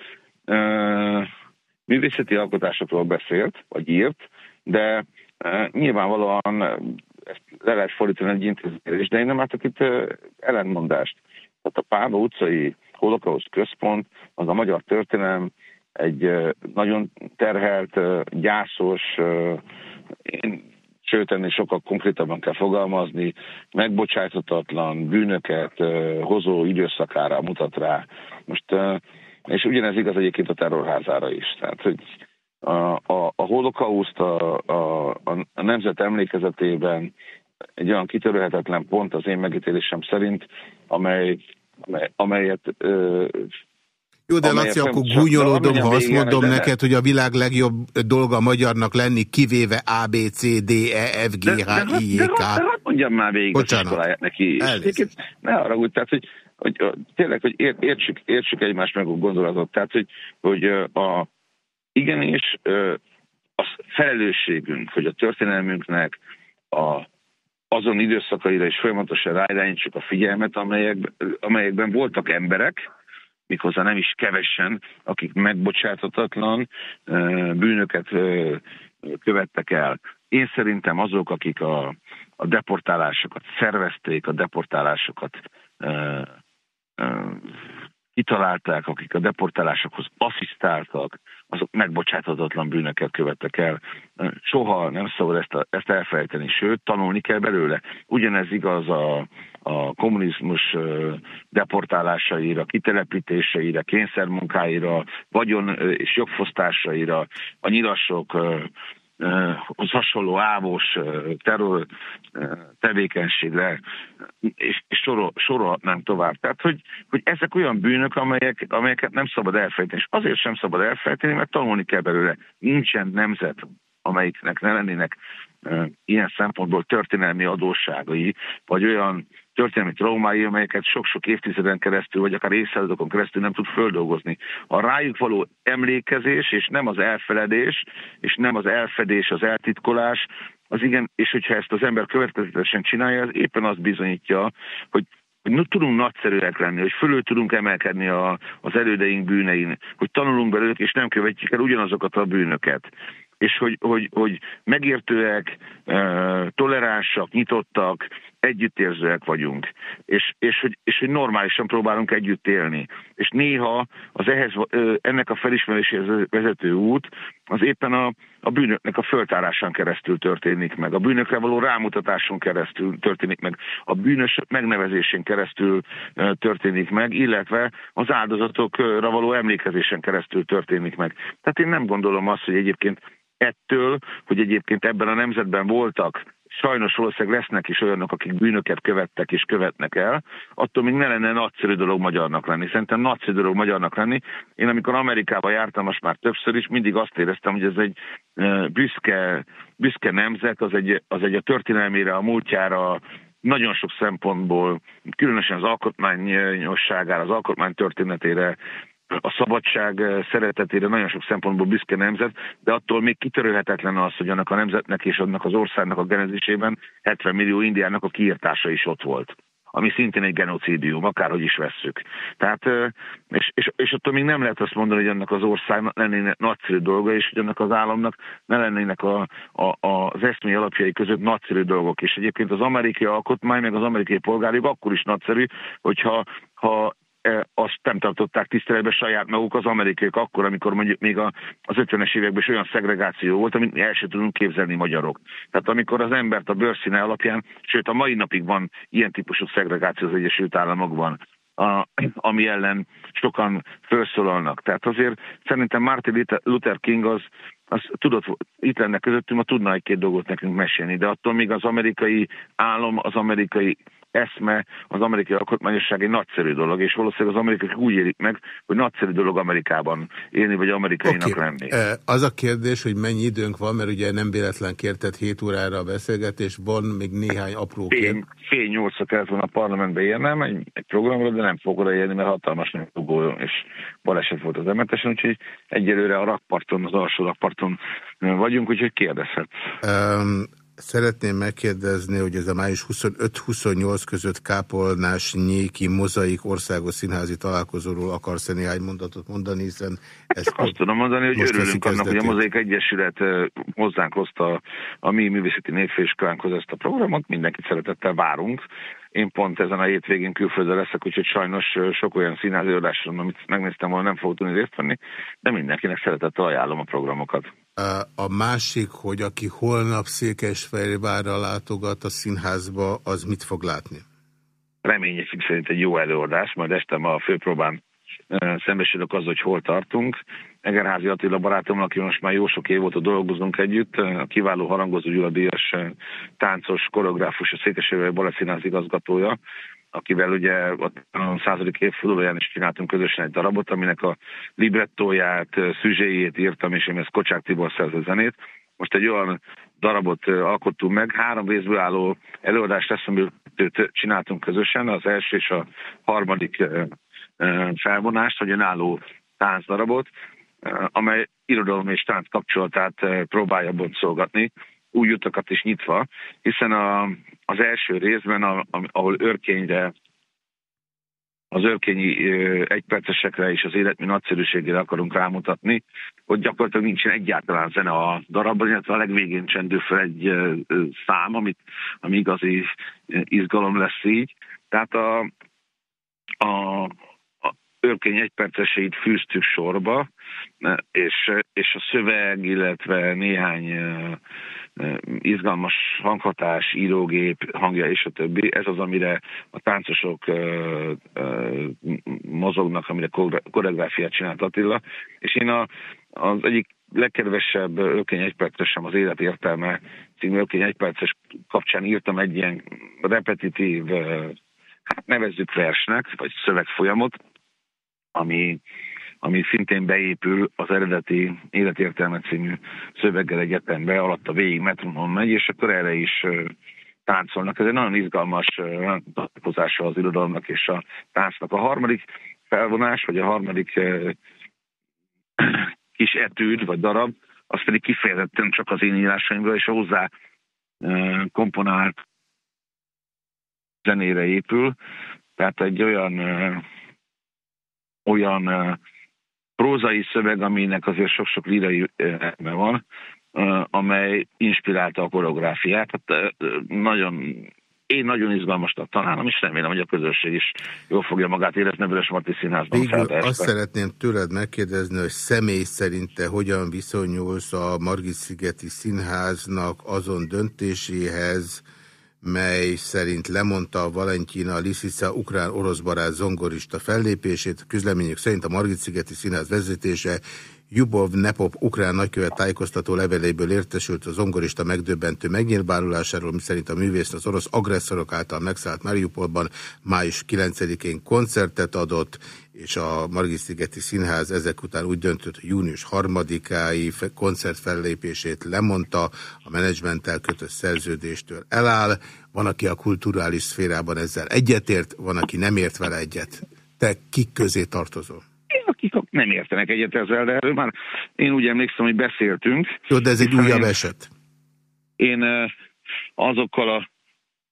uh, művészeti alkotásokról beszélt, vagy írt, de uh, nyilvánvalóan ezt le lehet fordítani egy intézkedés, de én nem látok itt uh, ellentmondást. Tehát a Páva utcai holokauszt központ, az a magyar történelem egy nagyon terhelt, gyászos, én sőt ennél sokkal konkrétabban kell fogalmazni, megbocsájthatatlan bűnöket hozó időszakára mutat rá. Most, és ugyanez igaz egyébként a terrorházára is. Tehát, hogy a, a, a holokauszt a, a, a nemzet emlékezetében egy olyan kitörőhetetlen pont az én megítélésem szerint, amely amelyet ö, jó, de Laci, akkor gúnyolódom, ha azt mondom de neked, hogy a világ legjobb dolga magyarnak lenni, kivéve A, B, C, D, E, F, G, H, I, J, K. De, de, de, mondjam már végig Bocsánat. az iskoláját neki. Ne arra úgy, tehát, hogy, hogy tényleg, hogy értsük, értsük egymást meg a gondolatot. Tehát, hogy, hogy a, igenis a felelősségünk, hogy a történelmünknek a, azon időszakaira is folyamatosan ráirányítsuk a figyelmet, amelyek, amelyekben voltak emberek, méghozzá nem is kevesen, akik megbocsátatatlan bűnöket követtek el. Én szerintem azok, akik a, a deportálásokat szervezték, a deportálásokat kitalálták, akik a deportálásokhoz asszisztáltak, azok megbocsáthatatlan bűnöket követtek el. Soha nem szabad ezt, a, ezt elfelejteni, sőt, tanulni kell belőle. Ugyanez igaz a, a kommunizmus deportálásaira, kitelepítéseire, kényszermunkáira, vagyon és jogfosztásaira, a nyilasok az hasonló ávos terror tevékenységre, és, és sorol, sorolhatnánk tovább. Tehát, hogy, hogy ezek olyan bűnök, amelyek, amelyeket nem szabad elfejteni. És azért sem szabad elfejteni, mert tanulni kell belőle. Nincsen nemzet, amelyiknek ne lennének ilyen szempontból történelmi adósságai, vagy olyan történelmi traumái, amelyeket sok-sok évtizeden keresztül, vagy akár évszázadokon keresztül nem tud földolgozni. A rájuk való emlékezés, és nem az elfeledés, és nem az elfedés, az eltitkolás, az igen, és hogyha ezt az ember következetesen csinálja, az éppen azt bizonyítja, hogy hogy tudunk nagyszerűek lenni, hogy fölül tudunk emelkedni a, az elődeink bűnein, hogy tanulunk belőlük, és nem követjük el ugyanazokat a bűnöket és hogy, hogy, hogy megértőek, toleránsak, nyitottak, együttérzőek vagyunk, és, és, hogy, és hogy normálisan próbálunk együtt élni. És néha az ehhez, ennek a felismeréséhez vezető út az éppen a, a bűnöknek a föltárásán keresztül történik meg, a bűnökre való rámutatáson keresztül történik meg, a bűnös megnevezésén keresztül történik meg, illetve az áldozatokra való emlékezésen keresztül történik meg. Tehát én nem gondolom azt, hogy egyébként ettől, hogy egyébként ebben a nemzetben voltak sajnos valószínűleg lesznek is olyanok, akik bűnöket követtek és követnek el, attól még ne lenne nagyszerű dolog magyarnak lenni. Szerintem nagyszerű dolog magyarnak lenni. Én amikor Amerikába jártam most már többször is, mindig azt éreztem, hogy ez egy büszke, büszke nemzet, az egy, az egy a történelmére, a múltjára, nagyon sok szempontból, különösen az alkotmányosságára, az alkotmány történetére, a szabadság eh, szeretetére nagyon sok szempontból büszke nemzet, de attól még kitörőhetetlen az, hogy annak a nemzetnek és annak az országnak a genezésében 70 millió indiának a kiirtása is ott volt ami szintén egy genocidium, akárhogy is vesszük. Tehát, eh, és, és, és attól még nem lehet azt mondani, hogy annak az országnak lennének nagyszerű dolga, és hogy annak az államnak ne lennének a, a, az eszmé alapjai között nagyszerű dolgok. És egyébként az amerikai alkotmány, meg az amerikai polgárjog akkor is nagyszerű, hogyha ha azt nem tartották tiszteletbe saját maguk az amerikaiak akkor, amikor mondjuk még az 50-es években is olyan szegregáció volt, amit el sem tudunk képzelni magyarok. Tehát amikor az embert a bőrszíne alapján, sőt a mai napig van ilyen típusú szegregáció az Egyesült Államokban, a, ami ellen sokan felszólalnak. Tehát azért szerintem Martin Luther King az, az tudott, itt lenne közöttünk, ma tudna egy-két dolgot nekünk mesélni, de attól még az amerikai állam, az amerikai eszme az amerikai alkotmányosság egy nagyszerű dolog, és valószínűleg az amerikai úgy érik meg, hogy nagyszerű dolog Amerikában élni, vagy amerikainak okay. lenni. Az a kérdés, hogy mennyi időnk van, mert ugye nem véletlen kérted 7 órára a beszélgetés, van még néhány apró kérdés. Fél nyolcra kellett volna a parlamentbe érnem egy, egy programra, de nem fog odaérni, mert hatalmas nyugdugó és baleset volt az emetesen, úgyhogy egyelőre a rakparton, az alsó rakparton vagyunk, úgyhogy kérdezhetsz. Um, Szeretném megkérdezni, hogy ez a május 25-28 között kápolnás nyéki mozaik országos színházi találkozóról akarsz-e néhány mondatot mondani, hiszen ezt Azt tudom mondani, hogy örülünk annak, hogy a Mozaik Egyesület hozzánk hozta a mi művészeti népfőiskolánkhoz ezt a programot, mindenkit szeretettel várunk. Én pont ezen a hétvégén külföldre leszek, úgyhogy sajnos sok olyan színházi adáson, amit megnéztem volna, nem fogok tudni részt venni, de mindenkinek szeretettel ajánlom a programokat. A másik, hogy aki holnap Székesfehérvárra látogat a színházba, az mit fog látni? Remények szerint egy jó előadás, majd este ma a főpróbán szembesülök az, hogy hol tartunk. Egerházi Attila barátommal, aki most már jó sok év óta dolgozunk együtt, a kiváló harangozó Gyula Díjas táncos, koreográfus, a Székesfehérvári Baleszínház igazgatója, akivel ugye a századik évfordulóján is csináltunk közösen egy darabot, aminek a librettóját, szüzséjét írtam, és én ezt Kocsák Tibor szerző zenét. Most egy olyan darabot alkottunk meg, három részből álló előadást lesz, amit csináltunk közösen, az első és a harmadik felvonást, vagy önálló táncdarabot, amely irodalom és tánc kapcsolatát próbálja boncolgatni, új utakat is nyitva, hiszen a, az első részben, a, ahol örkényre, az örkényi egypercesekre és az életmű nagyszerűségére akarunk rámutatni, hogy gyakorlatilag nincsen egyáltalán zene a darabban, illetve a legvégén csendül fel egy szám, amit, ami igazi izgalom lesz így. Tehát a, a, örkény egyperceseit fűztük sorba, és, és a szöveg, illetve néhány izgalmas hanghatás, írógép hangja és a többi. Ez az, amire a táncosok mozognak, amire koreográfiát csinált Attila. És én a, az egyik legkedvesebb Ökény egypercesem az élet értelme című Ökény egyperces kapcsán írtam egy ilyen repetitív, hát nevezzük versnek, vagy szövegfolyamot, ami, ami szintén beépül az eredeti Életértelme című szöveggel egyetembe, alatta végig metronom megy, és akkor erre is táncolnak. Ez egy nagyon izgalmas találkozása az irodalomnak és a táncnak. A harmadik felvonás, vagy a harmadik kis etűd, vagy darab, az pedig kifejezetten csak az én írásaimból és a hozzá komponált zenére épül. Tehát egy olyan olyan prózai szöveg, aminek azért sok-sok lírai van, amely inspirálta a koreográfiát. Hát nagyon én nagyon izgalmasnak találom, és remélem, hogy a közösség is jól fogja magát érezni a Vörös Marti Színházban. Végül azt szeretném tőled megkérdezni, hogy személy szerint te hogyan viszonyulsz a Margit-szigeti Színháznak azon döntéséhez, mely szerint lemondta a Valentina Lisica ukrán-orosz barát zongorista fellépését. Közleményük szerint a Margit-szigeti Színház vezetése Jubov Nepop ukrán nagykövet tájékoztató leveléből értesült az zongorista megdöbbentő megnyilvánulásáról, miszerint a művész az orosz agresszorok által megszállt Mariupolban május 9-én koncertet adott, és a Margit-szigeti Színház ezek után úgy döntött, hogy június 3-ái koncertfellépését lemondta, a menedzsmenttel kötött szerződéstől eláll. Van, aki a kulturális szférában ezzel egyetért, van, aki nem ért vele egyet. Te kik közé tartozol? Akik nem értenek egyet ezzel, de erről már én úgy emlékszem, hogy beszéltünk. Jó, de ez egy újabb én, eset. Én azokkal, a,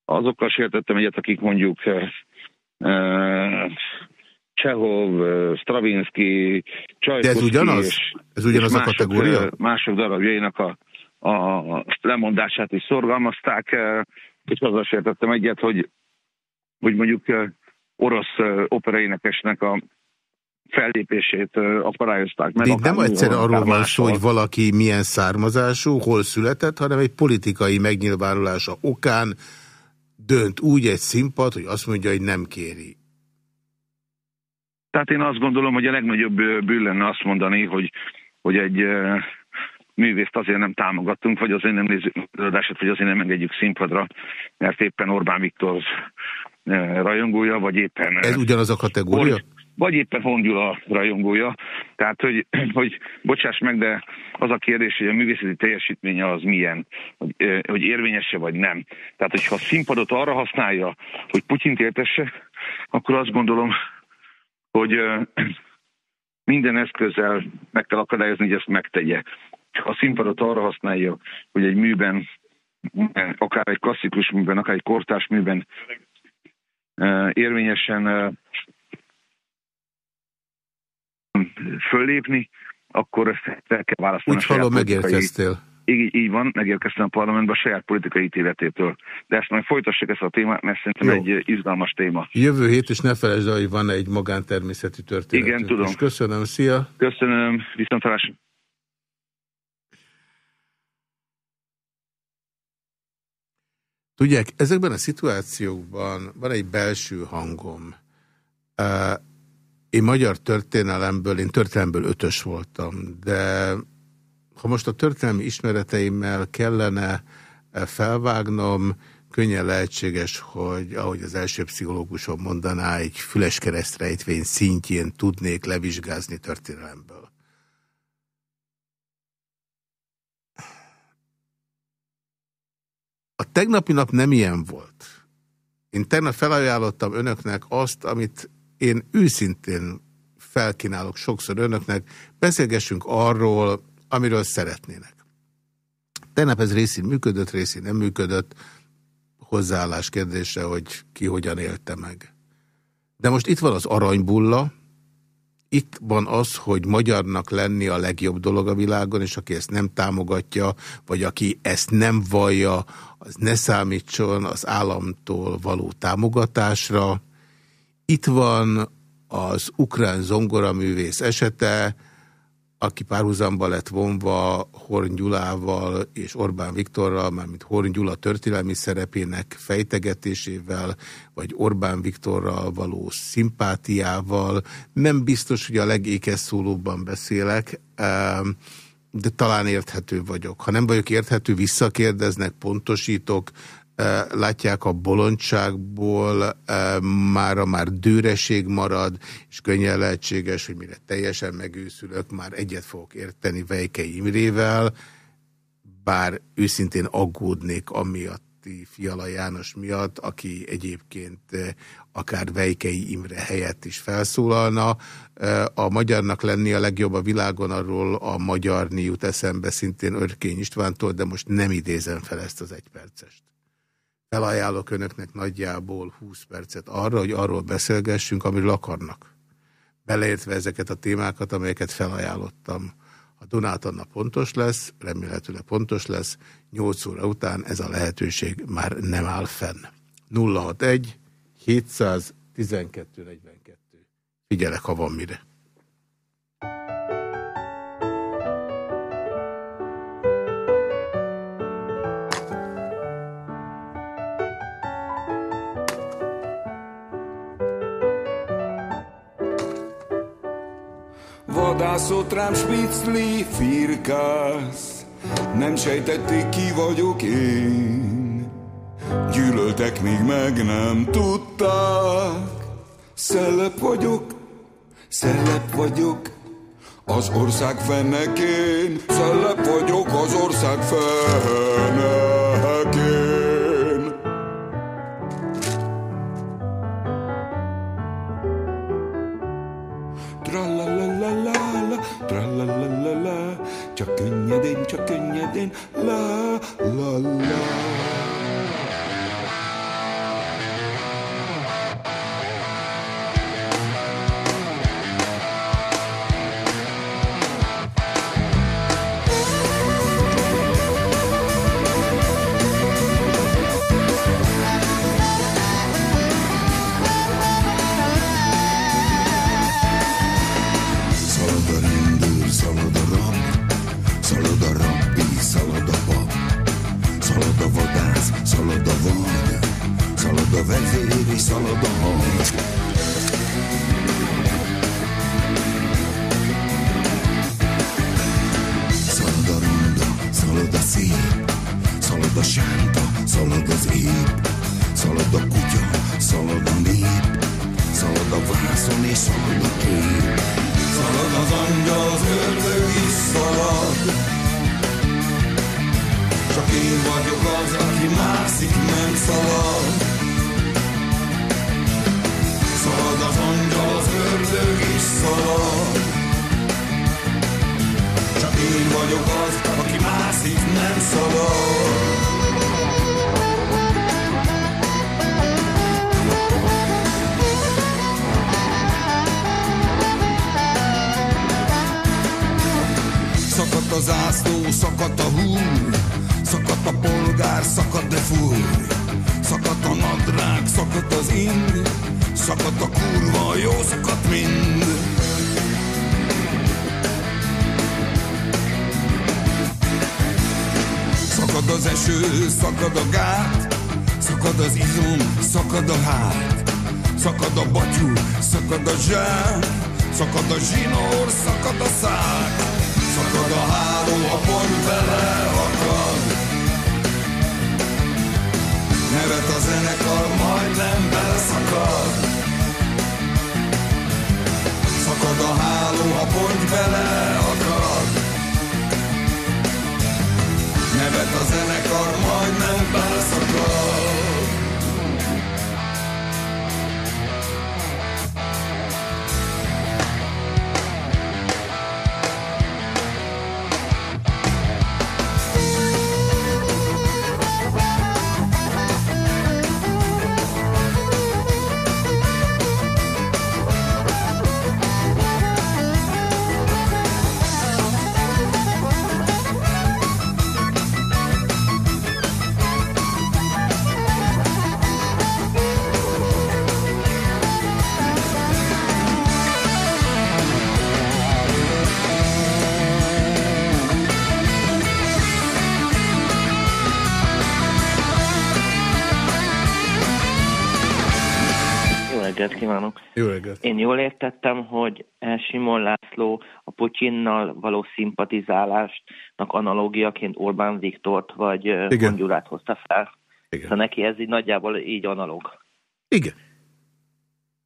azokkal sértettem egyet, akik mondjuk Csehov, Stravinsky, Csajkovszki. De ez ugyanaz? És, ez ugyanaz és a kategória? Mások, mások darabjainak a, a lemondását is szorgalmazták, és azzal sértettem egyet, hogy, hogy mondjuk orosz operaénekesnek a fellépését akadályozták meg. De itt nem egyszer arról van szó, hogy valaki milyen származású, hol született, hanem egy politikai megnyilvánulása okán dönt úgy egy színpad, hogy azt mondja, hogy nem kéri. Tehát én azt gondolom, hogy a legnagyobb bűn lenne azt mondani, hogy, hogy egy művészt azért nem támogatunk, vagy azért nem nézzük előadását, vagy azért nem engedjük színpadra, mert éppen Orbán Viktor rajongója, vagy éppen... Ez ugyanaz a kategória? Or vagy éppen Hongyula rajongója. Tehát, hogy, hogy bocsáss meg, de az a kérdés, hogy a művészeti teljesítménye az milyen, hogy, hogy érvényese vagy nem. Tehát, hogyha a színpadot arra használja, hogy Putyint értesse, akkor azt gondolom, hogy minden eszközzel meg kell akadályozni, hogy ezt megtegye. Ha a színpadot arra használja, hogy egy műben, akár egy klasszikus műben, akár egy kortás műben érvényesen fölépni, akkor ezt el kell választani. Úgy hallom, megérkeztél. Így, így van, megérkeztem a parlamentbe a saját politikai ítéletétől. De ezt majd folytassuk ezt a témát, mert szerintem Jó. egy eh, izgalmas téma. Jövő hét, és ne felejtsd hogy van -e egy magántermészetű történet. Igen, tudom. És köszönöm, szia! Köszönöm, viszontlátásra! Tudják, ezekben a szituációkban van egy belső hangom. Én magyar történelemből, én történelemből ötös voltam, de ha most a történelmi ismereteimmel kellene felvágnom, könnyen lehetséges, hogy ahogy az első pszichológusom mondaná, egy füles keresztrejtvény szintjén tudnék levizsgázni történelemből. A tegnapi nap nem ilyen volt. Én tegnap felajánlottam önöknek azt, amit én őszintén felkínálok sokszor önöknek, beszélgessünk arról, amiről szeretnének. Tegnap ez részén működött, részén nem működött, hozzáállás kérdése, hogy ki hogyan élte meg. De most itt van az aranybulla, itt van az, hogy magyarnak lenni a legjobb dolog a világon, és aki ezt nem támogatja, vagy aki ezt nem vallja, az ne számítson az államtól való támogatásra. Itt van az ukrán zongoraművész esete, aki párhuzamba lett vonva Horn Gyulával és Orbán Viktorral, mármint Horn Gyula történelmi szerepének fejtegetésével, vagy Orbán Viktorral való szimpátiával. Nem biztos, hogy a legékes szólóban beszélek, de talán érthető vagyok. Ha nem vagyok érthető, visszakérdeznek, pontosítok, látják a bolondságból, mára már dőreség marad, és könnyen lehetséges, hogy mire teljesen megőszülök, már egyet fogok érteni Vejkei Imrével, bár őszintén aggódnék amiatt, Fiala János miatt, aki egyébként akár Vejkei Imre helyett is felszólalna. A magyarnak lenni a legjobb a világon, arról a magyar jut eszembe szintén Örkény Istvántól, de most nem idézem fel ezt az egypercest. Felajánlok önöknek nagyjából 20 percet arra, hogy arról beszélgessünk, amiről akarnak. Beleértve ezeket a témákat, amelyeket felajánlottam. A Donát Anna pontos lesz, remélhetőleg pontos lesz, 8 óra után ez a lehetőség már nem áll fenn. 061 712 42. Figyelek, ha van mire. Vadászott rám spicli firkász, nem sejtették ki vagyok én. Gyűlöltek, míg meg nem tudták. Szellep vagyok, szellep vagyok, az ország fennekén. Szellep vagyok az ország fennekén. la la la la. Çok gün yedin çok gün yedin la la la. a vezér és szalad a hang. Szalad a ronda, szalad a szép, szalad a sánta, szalad az ép, szalad a kutya, szalad a nép, szalad a vászon és szalad a kép. Szalad az angyal, az ördög is szalad, csak én vagyok az, aki mászik, nem szalad. Szalad az angyal, az ördög is szalad. Csak én vagyok az, aki mászik, nem szabad. Szakadt az ászló, szakadt a húr, szakadt a polgár, szakadt de fúr, szakadt a nadrág, szakadt az ing, rosszakat, a kurva, a jószakat mind. Szakad az eső, szakad a gát, szakad az izom, szakad a hát, szakad a batyú, szakad a zsák, szakad a zsinór, szakad a szák, szakad a háló, a pont bele akad. Nevet a zenekar, majdnem beleszakad a háló, a pont bele jól értettem, hogy Simon László a Putyinnal való szimpatizálásnak analógiaként Orbán Viktort vagy Igen. Gyurát hozta fel. Igen. Szóval neki ez így nagyjából így analóg. Igen.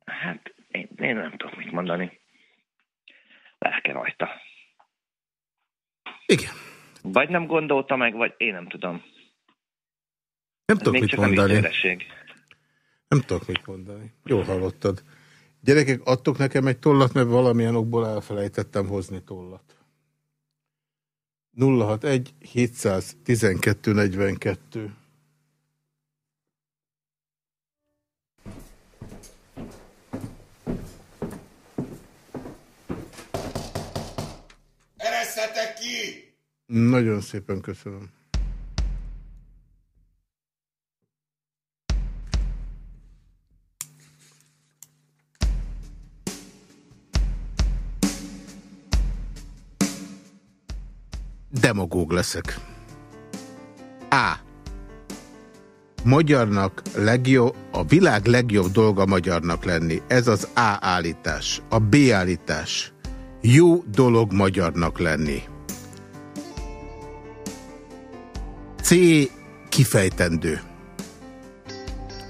Hát én, én nem tudok mit mondani. Lelke rajta. Igen. Vagy nem gondolta meg, vagy én nem tudom. Nem Ez tudok mit mondani. Nem tudok mit mondani. Jól hallottad. Gyerekek, adtok nekem egy tollat, mert valamilyen okból elfelejtettem hozni tollat. 061 712 42 Eresszetek ki! Nagyon szépen köszönöm. Demagóg leszek. A. Magyarnak legjobb, a világ legjobb dolga magyarnak lenni. Ez az A állítás. A B állítás. Jó dolog magyarnak lenni. C. Kifejtendő.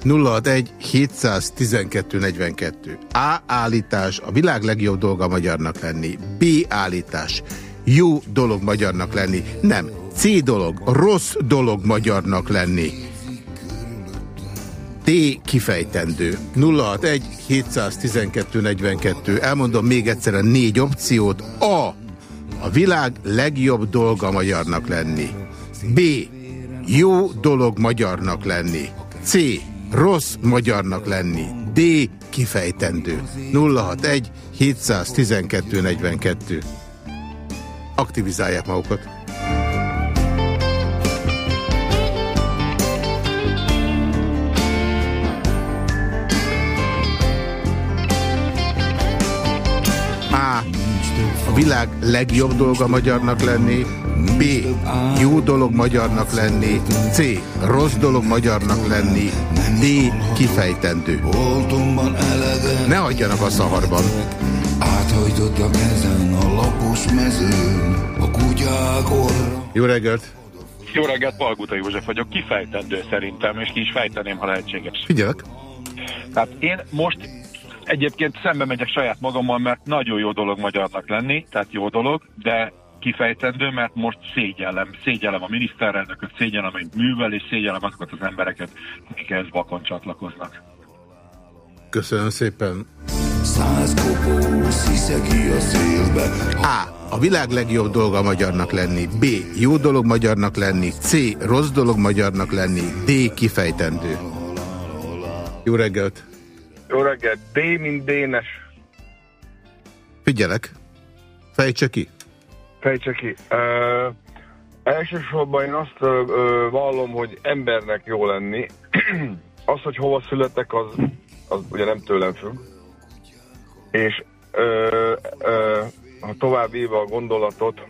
061 712 42. A. Állítás. A világ legjobb dolga magyarnak lenni. B. Állítás. Jó dolog magyarnak lenni. Nem. C. Dolog. Rossz dolog magyarnak lenni. D. Kifejtendő. 061 712 42. Elmondom még egyszer a négy opciót. A. A világ legjobb dolga magyarnak lenni. B. Jó dolog magyarnak lenni. C. Rossz magyarnak lenni. D. Kifejtendő. 061 712 42. Aktivizálják magukat. A. A világ legjobb dolga magyarnak lenni. B. Jó dolog magyarnak lenni. C. Rossz dolog magyarnak lenni. D. Kifejtendő. Ne hagyjanak a szaharban. Áthajtottak ezen a lapos mezőn A kutyák orra Jó reggelt! Jó reggelt, Palguta József vagyok. Kifejtendő szerintem, és ki is fejteném, ha lehetséges. Figyelek! Tehát én most egyébként szembe megyek saját magammal, mert nagyon jó dolog magyarnak lenni, tehát jó dolog, de kifejtendő, mert most szégyellem, szégyellem a miniszterelnököt, szégyellem, amit művel, és szégyellem azokat az embereket, akik ehhez vakon csatlakoznak. Köszönöm szépen. Száz kopó szisze ki a szélbe A. A világ legjobb dolga magyarnak lenni. B. Jó dolog magyarnak lenni. C. Rossz dolog magyarnak lenni. D. Kifejtendő. Jó reggelt! Jó reggelt, D, mint Dénes. Figyelek! Fejtse ki! Fejtse ki. Uh, elsősorban én azt uh, vallom, hogy embernek jó lenni. az, hogy hova születek, az, az ugye nem tőlem függ. És uh, uh, ha tovább éve a gondolatot,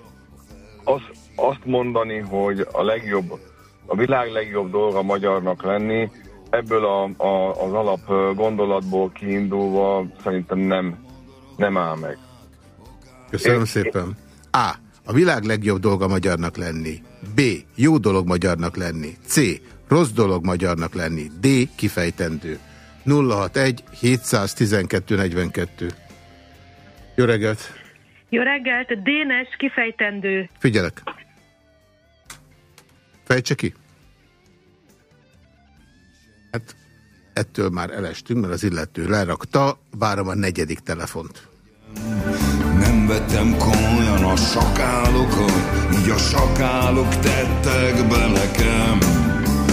az, azt mondani, hogy a legjobb, a világ legjobb dolga magyarnak lenni, ebből a, a, az alap gondolatból kiindulva szerintem nem, nem áll meg. Köszönöm Én... szépen. A. A világ legjobb dolga magyarnak lenni. B. Jó dolog magyarnak lenni. C. Rossz dolog magyarnak lenni. D. Kifejtendő. 061 712 42. Jó reggelt! Jó reggelt! Dénes kifejtendő. Figyelek. Fejtse ki. Hát ettől már elestünk, mert az illető lerakta. Várom a negyedik telefont. Nem vettem komolyan a sakálokat, így a sakálok tettek be nekem.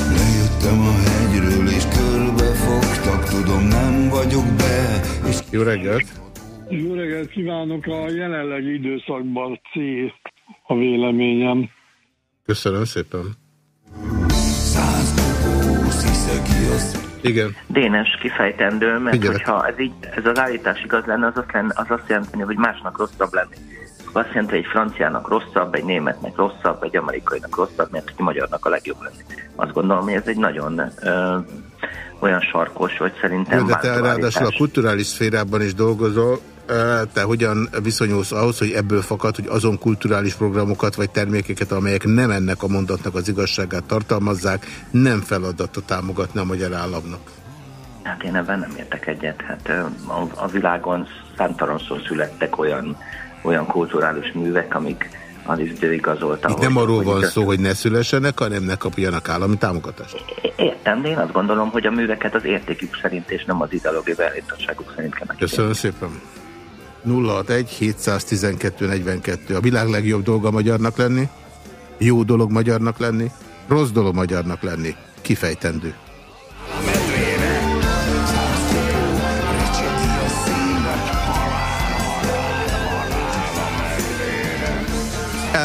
Lejöttem a tudom nem vagyok be. És... Jó reggelt! Jó reggelt kívánok! A jelenlegi időszakban C a véleményem. Köszönöm szépen! Igen. Dénes kifejtendő, mert Figyelek. hogyha ez, így, ez az állítás igaz lenne, az azt, lenne, az azt jelenti, hogy másnak rosszabb lenni. Azt jelenti, hogy egy franciának rosszabb, egy németnek rosszabb, egy amerikainak rosszabb, mert egy magyarnak a legjobb lenni. Azt gondolom, hogy ez egy nagyon ö, olyan sarkos, hogy szerintem... Jó, de te ráadásul a kulturális szférában is dolgozol, te hogyan viszonyulsz ahhoz, hogy ebből fakad, hogy azon kulturális programokat vagy termékeket, amelyek nem ennek a mondatnak az igazságát tartalmazzák, nem feladata támogatni a magyar államnak? Hát én ebben nem értek egyet. Hát a, világon számtalanszor születtek olyan, olyan kulturális művek, amik az idő igazolta. Itt nem arról van szó, hogy ne szülessenek, hanem ne kapjanak állami támogatást. Értem, de én azt gondolom, hogy a műveket az értékük szerint és nem az ideológiai beállítottságuk szerint kell megítélni. Köszönöm szépen. 061 712 42. A világ legjobb dolga magyarnak lenni, jó dolog magyarnak lenni, rossz dolog magyarnak lenni. Kifejtendő.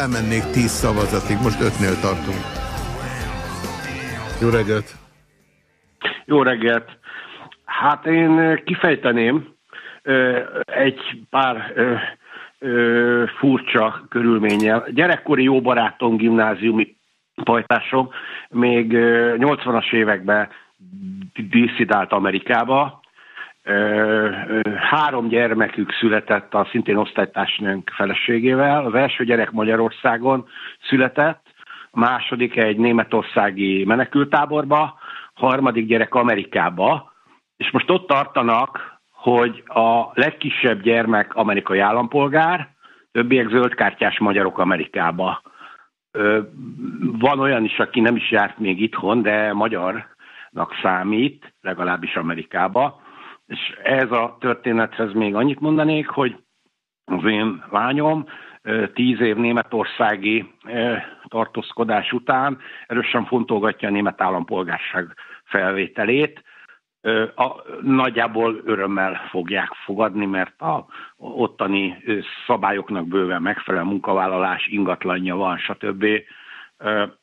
Elmennék 10 szavazatig, most 5-nél tartunk. Jó reggelt! Jó reggelt! Hát én kifejteném ö, egy pár ö, ö, furcsa körülménnyel. Gyerekkori jó barátom, gimnáziumi pajtásom még ö, 80-as években díszidált Amerikába. Három gyermekük született a szintén osztálytársnőnk feleségével. Az első gyerek Magyarországon született, a második egy németországi menekültáborba, harmadik gyerek Amerikába, és most ott tartanak, hogy a legkisebb gyermek amerikai állampolgár, többiek zöldkártyás magyarok Amerikába. Van olyan is, aki nem is járt még itthon, de magyarnak számít, legalábbis Amerikába. És ez a történethez még annyit mondanék, hogy az én lányom tíz év németországi tartózkodás után erősen fontolgatja a német állampolgárság felvételét. A, nagyjából örömmel fogják fogadni, mert a ottani szabályoknak bőven megfelel munkavállalás, ingatlanja van, stb.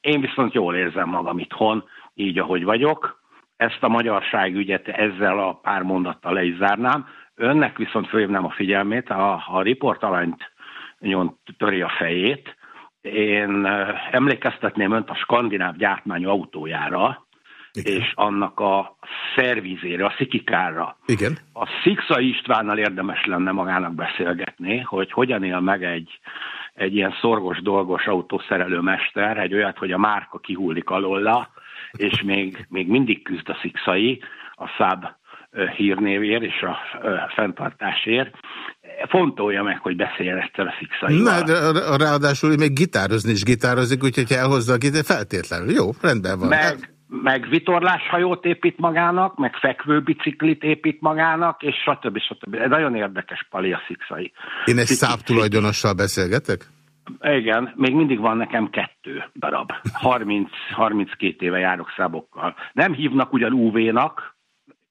Én viszont jól érzem magam itthon, így ahogy vagyok. Ezt a magyarságügyet ezzel a pár mondattal le is zárnám. Önnek viszont fölhívnám a figyelmét, ha a riportalányt nyon töri a fejét, én ö, emlékeztetném önt a skandináv gyártmányú autójára, Igen. és annak a szervizére, a szikikára. Igen. A Szixa Istvánnal érdemes lenne magának beszélgetni, hogy hogyan él meg egy, egy ilyen szorgos, dolgos autószerelő mester, egy olyat, hogy a márka kihullik alóla, és még, még mindig küzd a Szikszai, a száb hírnévért és a fenntartásért. Fontolja meg, hogy beszéljen egyszer a Szikszaival. Na, ráadásul még gitározni is gitározik, úgyhogy elhozza a gitár, feltétlenül. Jó, rendben van. meg, meg vitorláshajót épít magának, meg fekvőbiciklit épít magának, és stb. stb. Ez nagyon érdekes Pali a szikszai. Én egy Ciki- száb tulajdonossal beszélgetek? Igen, még mindig van nekem kettő darab. 30, 32 éve járok szábokkal. Nem hívnak ugyan UV-nak,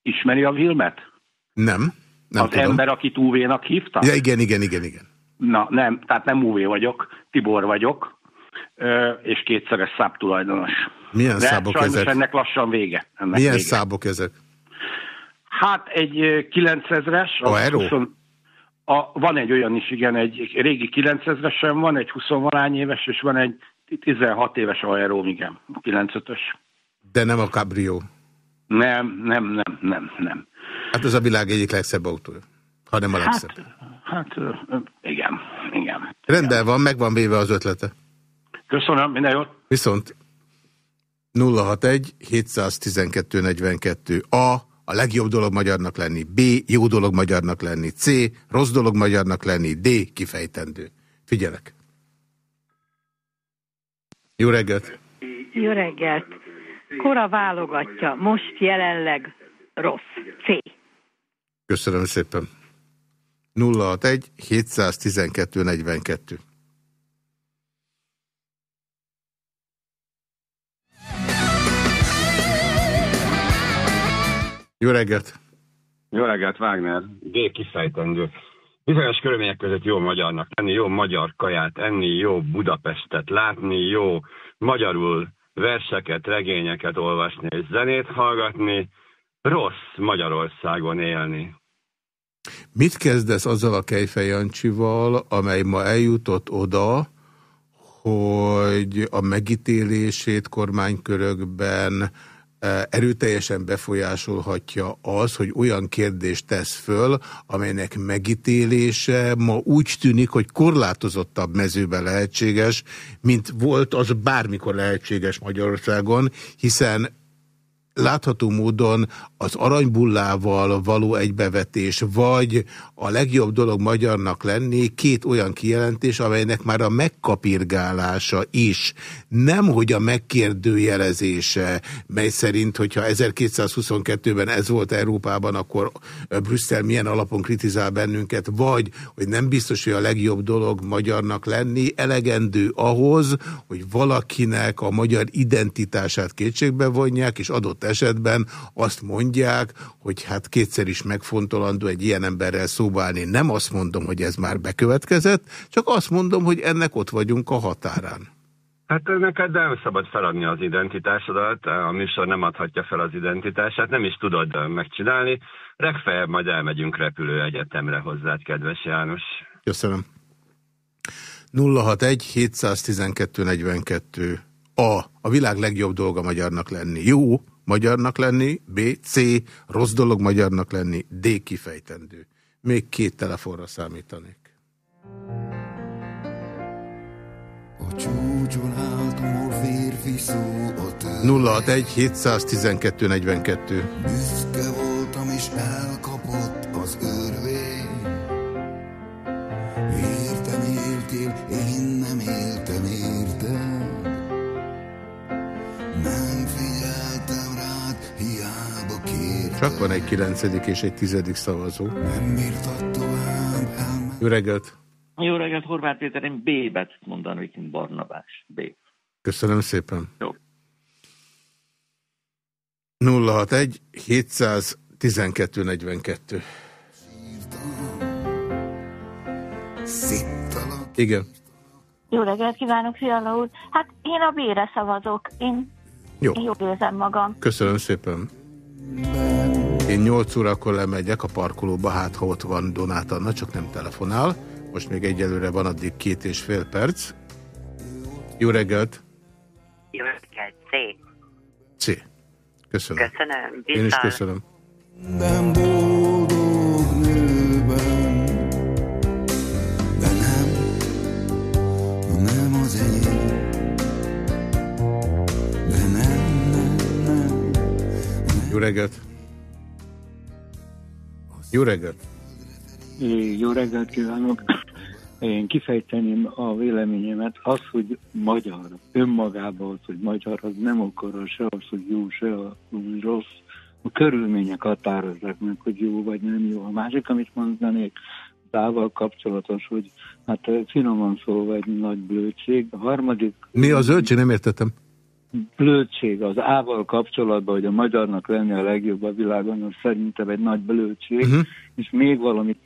ismeri a Vilmet? Nem. Nem az tudom. ember, akit UV-nak hívtak? Ja, igen, igen, igen, igen. Na, nem, tehát nem UV vagyok, Tibor vagyok, és kétszeres száb tulajdonos. Milyen De szábok sajnos ezek? ennek lassan vége. Ennek Milyen vége. szábok ezek? Hát egy ö, 9000-es. az Aero? 20 A, van egy olyan is, igen, egy régi 9000-esen van, egy 20 valány éves, és van egy 16 éves Aero, igen, 95-ös. De nem a Cabrio. Nem, nem, nem, nem, nem. Hát ez a világ egyik legszebb autója, ha nem a legszebb. Hát, hát igen, igen. Rendben van, meg van véve az ötlete. Köszönöm, minden jót. Viszont 061 712 42 A. A legjobb dolog magyarnak lenni. B. Jó dolog magyarnak lenni. C. Rossz dolog magyarnak lenni. D. Kifejtendő. Figyelek. Jó reggelt! Jó reggelt! Kora válogatja, most jelenleg rossz. C. Köszönöm szépen. 061 712 42 Jó reggelt! Jó reggelt, Wagner. D kifejtendő. Bizonyos körülmények között jó magyarnak lenni, jó magyar kaját enni, jó Budapestet látni, jó magyarul verseket, regényeket olvasni és zenét hallgatni, rossz Magyarországon élni. Mit kezdesz azzal a Kejfej Jancsival, amely ma eljutott oda, hogy a megítélését kormánykörökben erőteljesen befolyásolhatja az, hogy olyan kérdést tesz föl, amelynek megítélése ma úgy tűnik, hogy korlátozottabb mezőben lehetséges, mint volt az bármikor lehetséges Magyarországon, hiszen látható módon az aranybullával való egybevetés, vagy a legjobb dolog magyarnak lenni két olyan kijelentés, amelynek már a megkapirgálása is, nem hogy a megkérdőjelezése, mely szerint, hogyha 1222-ben ez volt Európában, akkor Brüsszel milyen alapon kritizál bennünket, vagy hogy nem biztos, hogy a legjobb dolog magyarnak lenni, elegendő ahhoz, hogy valakinek a magyar identitását kétségbe vonják, és adott esetben azt mondják, hogy hát kétszer is megfontolandó egy ilyen emberrel szóbálni. Nem azt mondom, hogy ez már bekövetkezett, csak azt mondom, hogy ennek ott vagyunk a határán. Hát neked nem szabad feladni az identitásodat, a műsor nem adhatja fel az identitását, nem is tudod megcsinálni. Legfeljebb majd elmegyünk repülő egyetemre hozzád, kedves János. Köszönöm. 061 712 42 A. A világ legjobb dolga magyarnak lenni. Jó, magyarnak lenni, B, C, rossz dolog magyarnak lenni, D, kifejtendő. Még két telefonra számítanék. A csúcson álltam, férfi szó a 061 712 42 Büszke voltam és elkapott az örvény Értem éltél, én Csak van egy kilencedik és egy tizedik szavazó. Jó reggelt! Jó reggelt, Horváth Péter, én B-bet mondanék, mint Barnabás. B. Köszönöm szépen. Jó. 061 712 42 Igen. Jó reggelt kívánok, Fiala úr. Hát én a B-re szavazok. Én, Jó. jól érzem magam. Köszönöm szépen. Én 8 órakor lemegyek a parkolóba, hát ha ott van Donát Anna, csak nem telefonál. Most még egyelőre van addig két és fél perc. Jó reggelt! Jó reggelt, C. C. Köszönöm. Köszönöm. Én is köszönöm. Nem boldog nőben, de nem, nem az enyém. De nem, nem, nem. Jó reggelt! Jó reggelt! Jó reggelt kívánok! Én kifejteném a véleményemet. Az, hogy magyar, önmagában az, hogy magyar, az nem akar se az, hogy jó, se az, hogy rossz. A körülmények határozzák meg, hogy jó vagy nem jó. A másik, amit mondanék, tával kapcsolatos, hogy hát finoman szólva egy nagy blödség. A harmadik... Mi az zöldség? Nem értettem. Blödség az ával kapcsolatban, hogy a magyarnak lenni a legjobb a világon, az szerintem egy nagy blödség. Uh -huh. És még valamit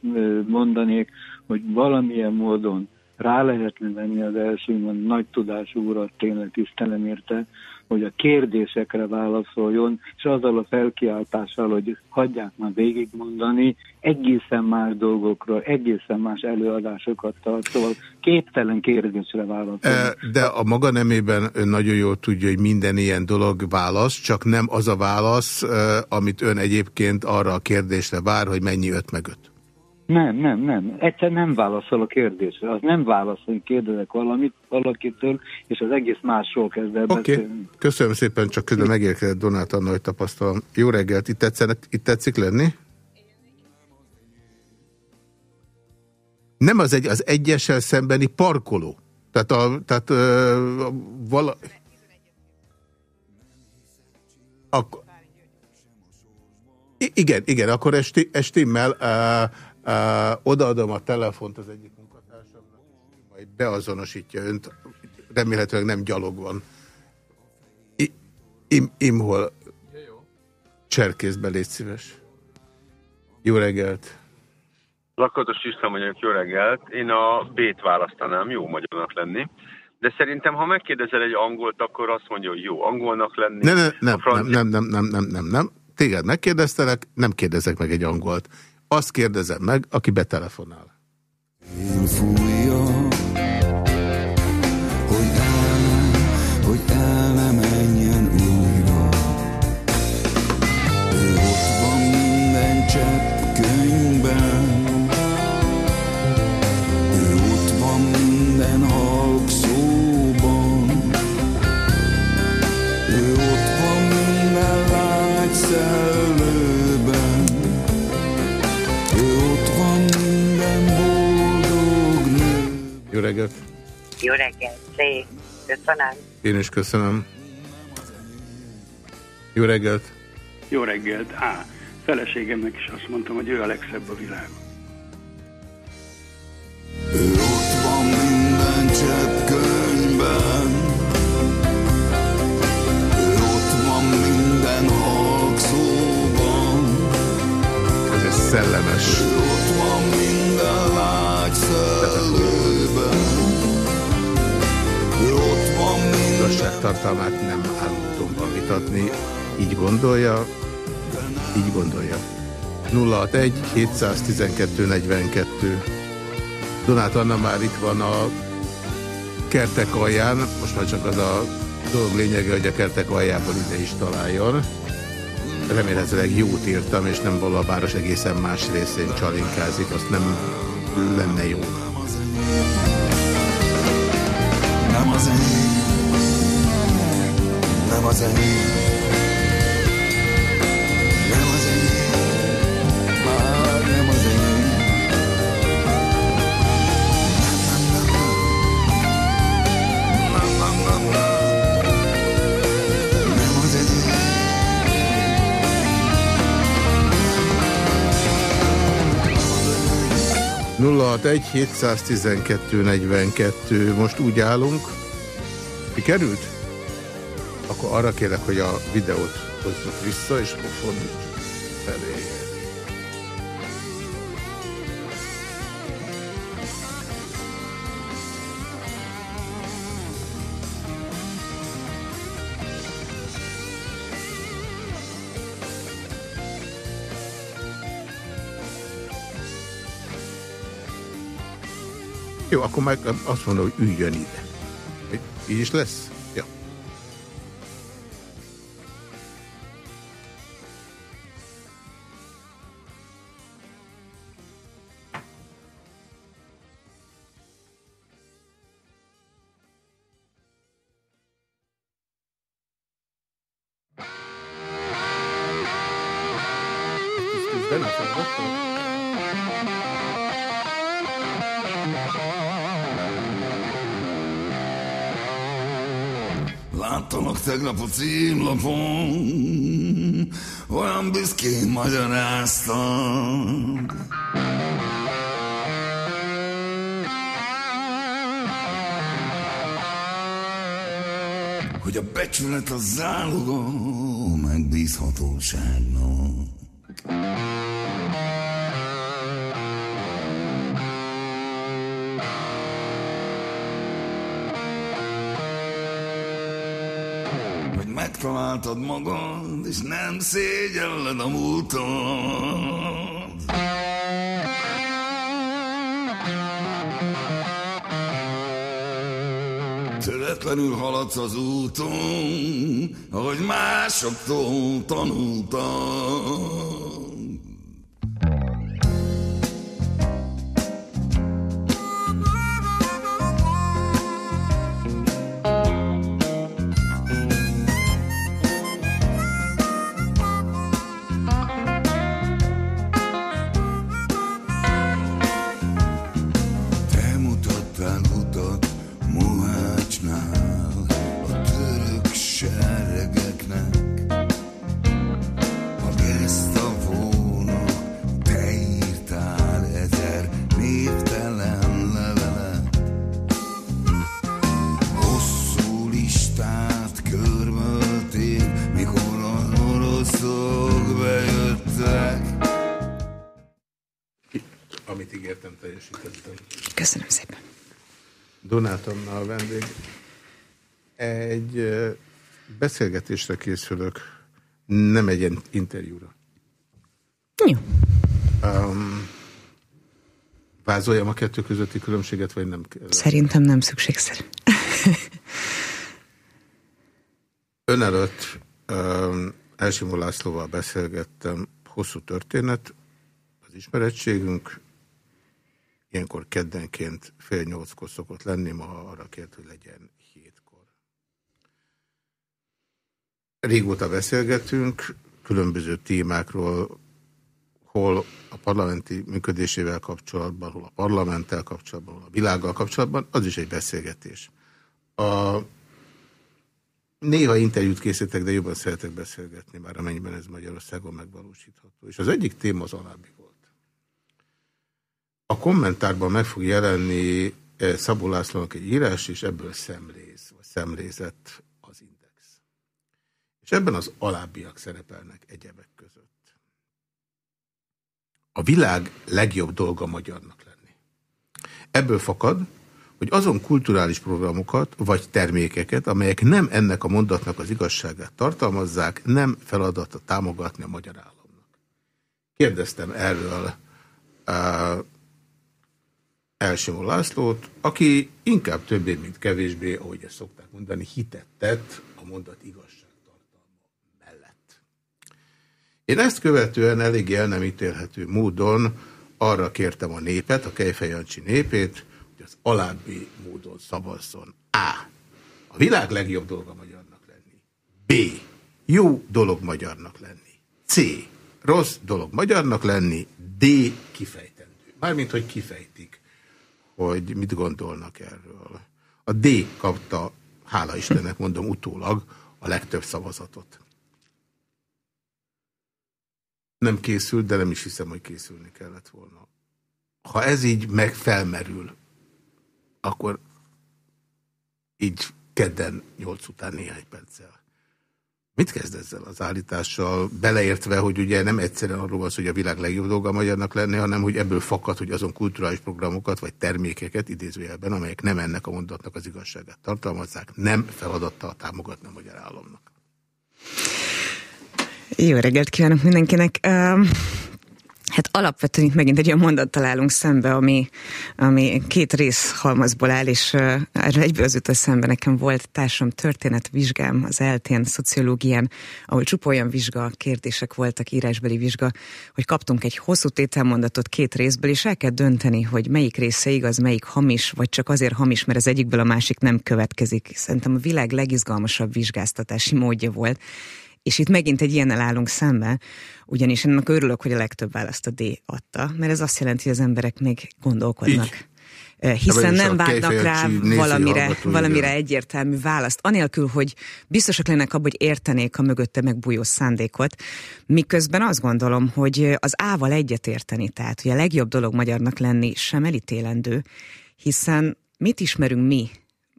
mondanék, hogy valamilyen módon rá lehetne venni az első nagy tudású urat, tényleg tisztelem érte, hogy a kérdésekre válaszoljon, és azzal a felkiáltással, hogy hagyják már végigmondani, egészen más dolgokról, egészen más előadásokat tart, szóval képtelen kérdésre válaszolni. De a maga nemében ön nagyon jól tudja, hogy minden ilyen dolog válasz, csak nem az a válasz, amit ön egyébként arra a kérdésre vár, hogy mennyi öt meg öt. Nem, nem, nem. Egyszer nem válaszol a kérdésre. Az nem válaszol, hogy kérdezek valamit valakitől, és az egész másról kezd el Oké, beszélni. okay. köszönöm szépen, csak közben megérkezett Donát Anna, hogy tapasztalom. Jó reggelt, itt, tetszenek, itt tetszik lenni? Nem az, egy, az egyessel szembeni parkoló. Tehát, a, tehát ö, vala... Ak igen, igen, akkor esti, estimmel uh, odaadom a telefont az egyik munkatársamnak, majd beazonosítja önt, remélhetőleg nem gyalog van. I, im, imhol cserkészbe légy szíves. Jó reggelt! Lakatos István vagyok, jó reggelt. Én a B-t választanám, jó magyarnak lenni. De szerintem, ha megkérdezel egy angolt, akkor azt mondja, hogy jó angolnak lenni. Nem, nem, nem, A francia- nem, nem, nem, nem, nem, nem. Téged megkérdeztelek, nem kérdezek meg egy angolt. Azt kérdezem meg, aki betelefonál. hogy reggelt! Jó reggelt, szép. Köszönöm. Én is köszönöm. Jó reggelt! Jó reggelt! Á, feleségemnek is azt mondtam, hogy ő a legszebb a világon. Ott van minden csepp könyvben, ő ott van minden halk szóban, Ez szellemes. ő ott van minden lágy szellőben, van minden Igazságtartalmát nem álmodom vitatni. Így gondolja, így gondolja. 061 712 42 Donát Anna már itt van a kertek alján, most már csak az a dolog lényege, hogy a kertek aljában ide is találjon. Remélhetőleg jót írtam, és nem való a város egészen más részén csalinkázik, azt nem lenne jó. Nem az enyém, az enyém, nem az enyém, már nem az enyém. Nem, nem, nem, nem, nem az enyém. 061 712 42 Most úgy állunk. Mi került? Akkor arra kérek, hogy a videót hozzuk vissza, és akkor fordítsuk felé. Jó, akkor meg azt mondom, hogy üljön ide. Így is lesz? Tegnap a címlapon, olyan büszkén magyaráztad. Hogy a becsület a záloga megbízhatóságnak. Megtaláltad magad, és nem szégyelled a múltad. Töretlenül haladsz az úton, ahogy másoktól tanultam. Donát Anna a vendég. Egy beszélgetésre készülök, nem egy in- interjúra. Jó. Um, vázoljam a kettő közötti különbséget, vagy nem kell? Szerintem nem szükségszerű. Ön előtt um, Elsimó Lászlóval beszélgettem, hosszú történet, az ismerettségünk, ilyenkor keddenként fél nyolckor szokott lenni, ma arra kért, hogy legyen hétkor. Régóta beszélgetünk, különböző témákról, hol a parlamenti működésével kapcsolatban, hol a parlamenttel kapcsolatban, hol a világgal kapcsolatban, az is egy beszélgetés. A Néha interjút készítek, de jobban szeretek beszélgetni, már amennyiben ez Magyarországon megvalósítható. És az egyik téma az alábbi volt. A kommentárban meg fog jelenni eh, Szabó Lászlónak egy írás, és ebből szemléz, vagy szemlézett az index. És ebben az alábbiak szerepelnek egyebek között. A világ legjobb dolga magyarnak lenni. Ebből fakad, hogy azon kulturális programokat vagy termékeket, amelyek nem ennek a mondatnak az igazságát tartalmazzák, nem feladata támogatni a magyar államnak. Kérdeztem erről uh, Elsimó Lászlót, aki inkább többé, mint kevésbé, ahogy ezt szokták mondani, hitet tett a mondat igazságtartalma mellett. Én ezt követően elég el nem ítélhető módon arra kértem a népet, a Kejfej Jancsi népét, hogy az alábbi módon szavazzon. A. A világ legjobb dolga magyarnak lenni. B. Jó dolog magyarnak lenni. C. Rossz dolog magyarnak lenni. D. Kifejtendő. Mármint, hogy kifejtik, hogy mit gondolnak erről. A D kapta, hála Istennek mondom utólag, a legtöbb szavazatot. Nem készült, de nem is hiszem, hogy készülni kellett volna. Ha ez így meg felmerül, akkor így kedden nyolc után néhány perccel. Mit kezd ezzel az állítással? Beleértve, hogy ugye nem egyszerűen arról van hogy a világ legjobb dolga magyarnak lenni, hanem hogy ebből fakad, hogy azon kulturális programokat vagy termékeket, idézőjelben, amelyek nem ennek a mondatnak az igazságát tartalmazzák, nem feladattal támogatni a magyar államnak. Jó reggelt kívánok mindenkinek. Hát alapvetően itt megint egy olyan mondattal állunk szembe, ami, ami két rész halmazból áll, és uh, erről egyből az ütő szembe nekem volt társam történetvizsgám az eltén, szociológián, ahol csupa olyan vizsga, kérdések voltak, írásbeli vizsga, hogy kaptunk egy hosszú tételmondatot két részből, és el kell dönteni, hogy melyik része igaz, melyik hamis, vagy csak azért hamis, mert az egyikből a másik nem következik. Szerintem a világ legizgalmasabb vizsgáztatási módja volt. És itt megint egy ilyennel állunk szembe, ugyanis ennek örülök, hogy a legtöbb választ a D adta, mert ez azt jelenti, hogy az emberek még gondolkodnak. Így. Hiszen nem várnak rá valamire, valamire egyértelmű választ, anélkül, hogy biztosak lennek abban, hogy értenék a mögötte megbújó szándékot, miközben azt gondolom, hogy az A-val egyet érteni, tehát hogy a legjobb dolog magyarnak lenni sem elítélendő, hiszen mit ismerünk mi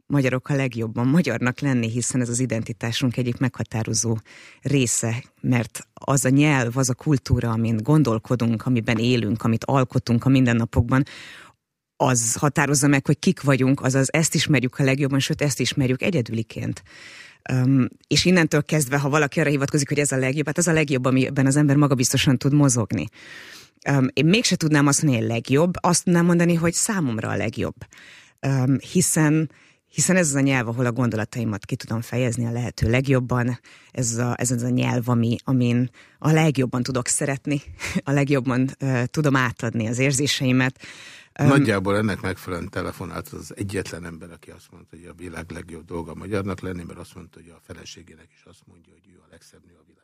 magyarok a legjobban magyarnak lenni, hiszen ez az identitásunk egyik meghatározó része, mert az a nyelv, az a kultúra, amin gondolkodunk, amiben élünk, amit alkotunk a mindennapokban, az határozza meg, hogy kik vagyunk, azaz ezt ismerjük a legjobban, sőt ezt ismerjük egyedüliként. Um, és innentől kezdve, ha valaki arra hivatkozik, hogy ez a legjobb, hát az a legjobb, amiben az ember magabiztosan tud mozogni. Um, én mégse tudnám azt mondani, hogy a legjobb, azt tudnám mondani, hogy számomra a legjobb. Um, hiszen hiszen ez az a nyelv, ahol a gondolataimat ki tudom fejezni a lehető legjobban. Ez a, ez az a nyelv, ami, amin a legjobban tudok szeretni, a legjobban uh, tudom átadni az érzéseimet. Nagyjából ennek megfelelően telefonált az egyetlen ember, aki azt mondta, hogy a világ legjobb dolga magyarnak lenni, mert azt mondta, hogy a feleségének is azt mondja, hogy ő a legszebb nő a világon.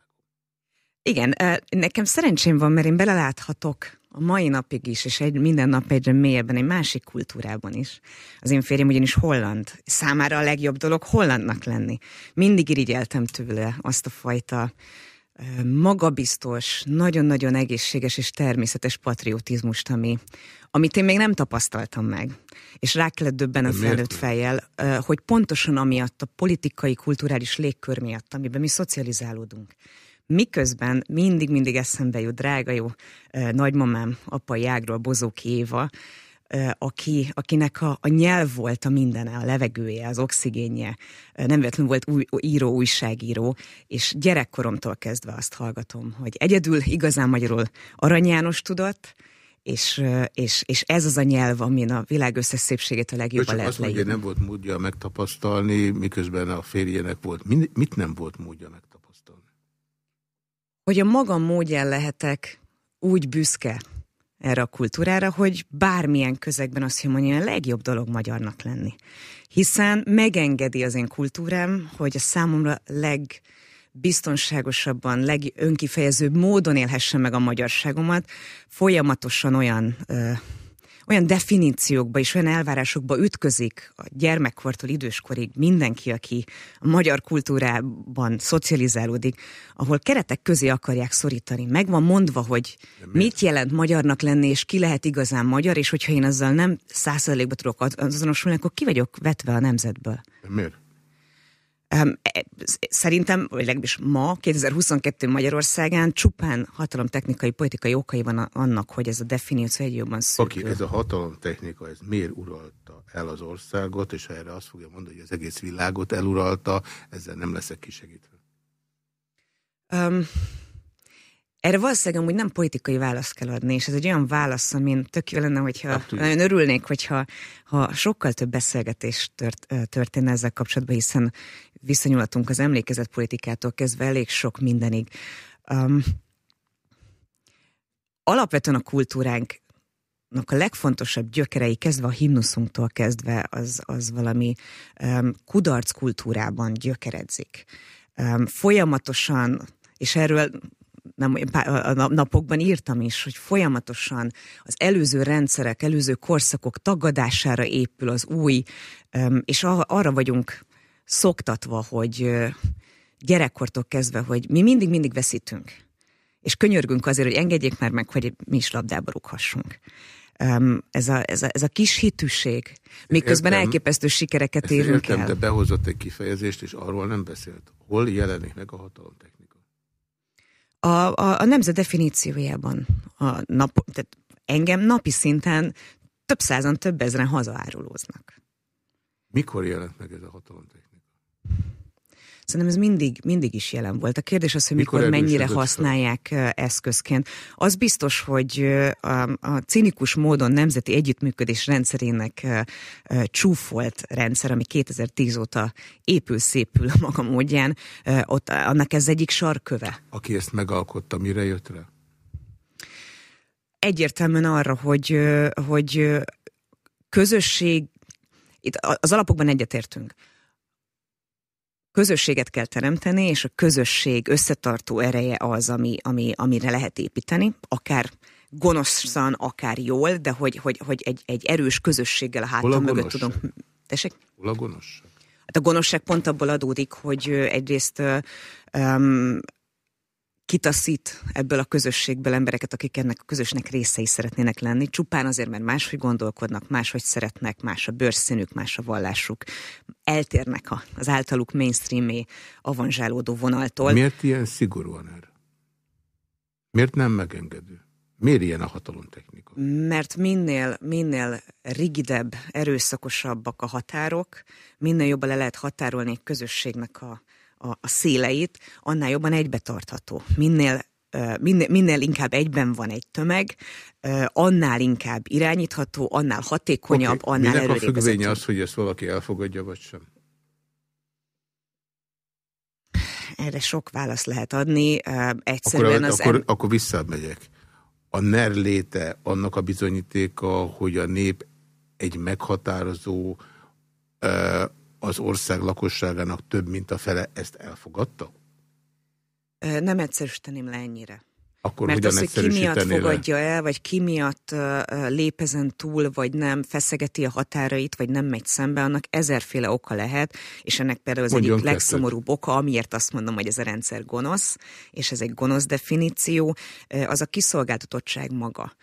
Igen, nekem szerencsém van, mert én beleláthatok a mai napig is, és egy, minden nap egyre mélyebben egy másik kultúrában is. Az én férjem ugyanis holland. Számára a legjobb dolog hollandnak lenni. Mindig irigyeltem tőle azt a fajta magabiztos, nagyon-nagyon egészséges és természetes patriotizmust, ami, amit én még nem tapasztaltam meg. És rá kellett döbben a felnőtt fejjel, hogy pontosan amiatt a politikai, kulturális légkör miatt, amiben mi szocializálódunk. Miközben mindig-mindig eszembe jut drága jó nagymamám, apai ágról, Bozóki Éva, aki, akinek a, a nyelv volt a mindene, a levegője, az oxigénje, nem véletlenül volt új, író, újságíró, és gyerekkoromtól kezdve azt hallgatom, hogy egyedül igazán magyarul Arany János tudott, és, és, és ez az a nyelv, amin a világ összes szépségét a legjobban lehet azt mondja, nem volt módja megtapasztalni, miközben a férjének volt. Mit nem volt módja megtapasztalni? Hogy a magam módján lehetek úgy büszke erre a kultúrára, hogy bármilyen közegben azt mondja, hogy a legjobb dolog magyarnak lenni. Hiszen megengedi az én kultúrám, hogy a számomra leg biztonságosabban, legönkifejezőbb módon élhessem meg a magyarságomat, folyamatosan olyan ö, olyan definíciókba és olyan elvárásokba ütközik a gyermekkortól időskorig mindenki, aki a magyar kultúrában szocializálódik, ahol keretek közé akarják szorítani. Meg van mondva, hogy mit jelent magyarnak lenni, és ki lehet igazán magyar, és hogyha én azzal nem százszerzelékbe tudok azonosulni, akkor ki vagyok vetve a nemzetből. De miért? E, szerintem, vagy legalábbis ma, 2022 Magyarországán csupán hatalomtechnikai, politikai okai van annak, hogy ez a definíció egy jobban szűkül. Oké, ez a hatalomtechnika, ez miért uralta el az országot, és ha erre azt fogja mondani, hogy az egész világot eluralta, ezzel nem leszek kisegítve. Um, erre valószínűleg amúgy nem politikai választ kell adni, és ez egy olyan válasz, amin tök jó lenne, hogyha hát, nagyon örülnék, hogyha ha sokkal több beszélgetés tört, történne ezzel kapcsolatban, hiszen viszonyulatunk az emlékezett politikától kezdve elég sok mindenig. Um, alapvetően a kultúránk a legfontosabb gyökerei, kezdve a himnuszunktól kezdve, az, az valami um, kudarc kultúrában gyökeredzik. Um, folyamatosan, és erről nem, a napokban írtam is, hogy folyamatosan az előző rendszerek, előző korszakok tagadására épül az új, és arra vagyunk szoktatva, hogy gyerekkortól kezdve, hogy mi mindig-mindig veszítünk. És könyörgünk azért, hogy engedjék már meg, hogy mi is labdába rúghassunk. ez, a, ez, a, ez a kis hitűség, miközben értem, elképesztő sikereket érünk értem, el. de behozott egy kifejezést, és arról nem beszélt. Hol jelenik meg a hatalomtechnika? A, a, a nemzet definíciójában. A nap, tehát engem napi szinten több százan, több ezeren hazaárulóznak. Mikor jelent meg ez a hatalomtechnika? Szerintem ez mindig, mindig is jelen volt. A kérdés az, hogy mikor, mikor mennyire használják fel? eszközként. Az biztos, hogy a, a cinikus módon nemzeti együttműködés rendszerének csúfolt rendszer, ami 2010 óta épül szépül a maga módján, ott annak ez egyik sarköve. Aki ezt megalkotta, mire jött rá? Egyértelműen arra, hogy, hogy közösség, itt az alapokban egyetértünk közösséget kell teremteni, és a közösség összetartó ereje az, ami, ami, amire lehet építeni, akár gonoszan, akár jól, de hogy, hogy, hogy egy, egy erős közösséggel a hátam mögött tudom. Tessék? Hol a gonoszság? Hát a gonoszság pont abból adódik, hogy egyrészt um, kitaszít ebből a közösségből embereket, akik ennek a közösnek részei szeretnének lenni, csupán azért, mert máshogy gondolkodnak, máshogy szeretnek, más a bőrszínük, más a vallásuk, eltérnek az általuk mainstreamé avanzsálódó vonaltól. Miért ilyen szigorúan erre? Miért nem megengedő? Miért ilyen a hatalomtechnika? Mert minél, minél rigidebb, erőszakosabbak a határok, minél jobban le lehet határolni egy közösségnek a, a, a széleit, annál jobban egybetartható. Minél minél, minél inkább egyben van egy tömeg, annál inkább irányítható, annál hatékonyabb, okay. annál Minek a függvénye az, hogy ezt valaki elfogadja, vagy sem? Erre sok választ lehet adni. Egyszerűen akkor, az... Akkor, em... akkor visszamegyek. A NER léte annak a bizonyítéka, hogy a nép egy meghatározó az ország lakosságának több, mint a fele ezt elfogadta? Nem egyszerűsíteném le ennyire. Akkor Mert az, hogy ki miatt fogadja el, vagy ki miatt lépezen túl, vagy nem feszegeti a határait, vagy nem megy szembe, annak ezerféle oka lehet, és ennek például az Mondjon egyik kettőt. legszomorúbb oka, amiért azt mondom, hogy ez a rendszer gonosz, és ez egy gonosz definíció, az a kiszolgáltatottság maga.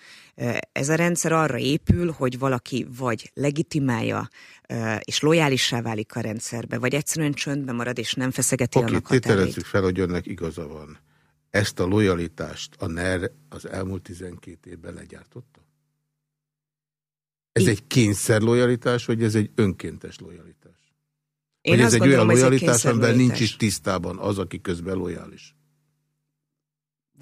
Ez a rendszer arra épül, hogy valaki vagy legitimálja és lojálissá válik a rendszerbe, vagy egyszerűen csöndben marad, és nem feszegeti okay, annak határait. fel, hogy önnek igaza van ezt a lojalitást a NER az elmúlt 12 évben legyártotta? Ez egy kényszer lojalitás, vagy ez egy önkéntes lojalitás? Én vagy ez egy gondolom, olyan lojalitás, amiben nincs is tisztában az, aki közben lojális?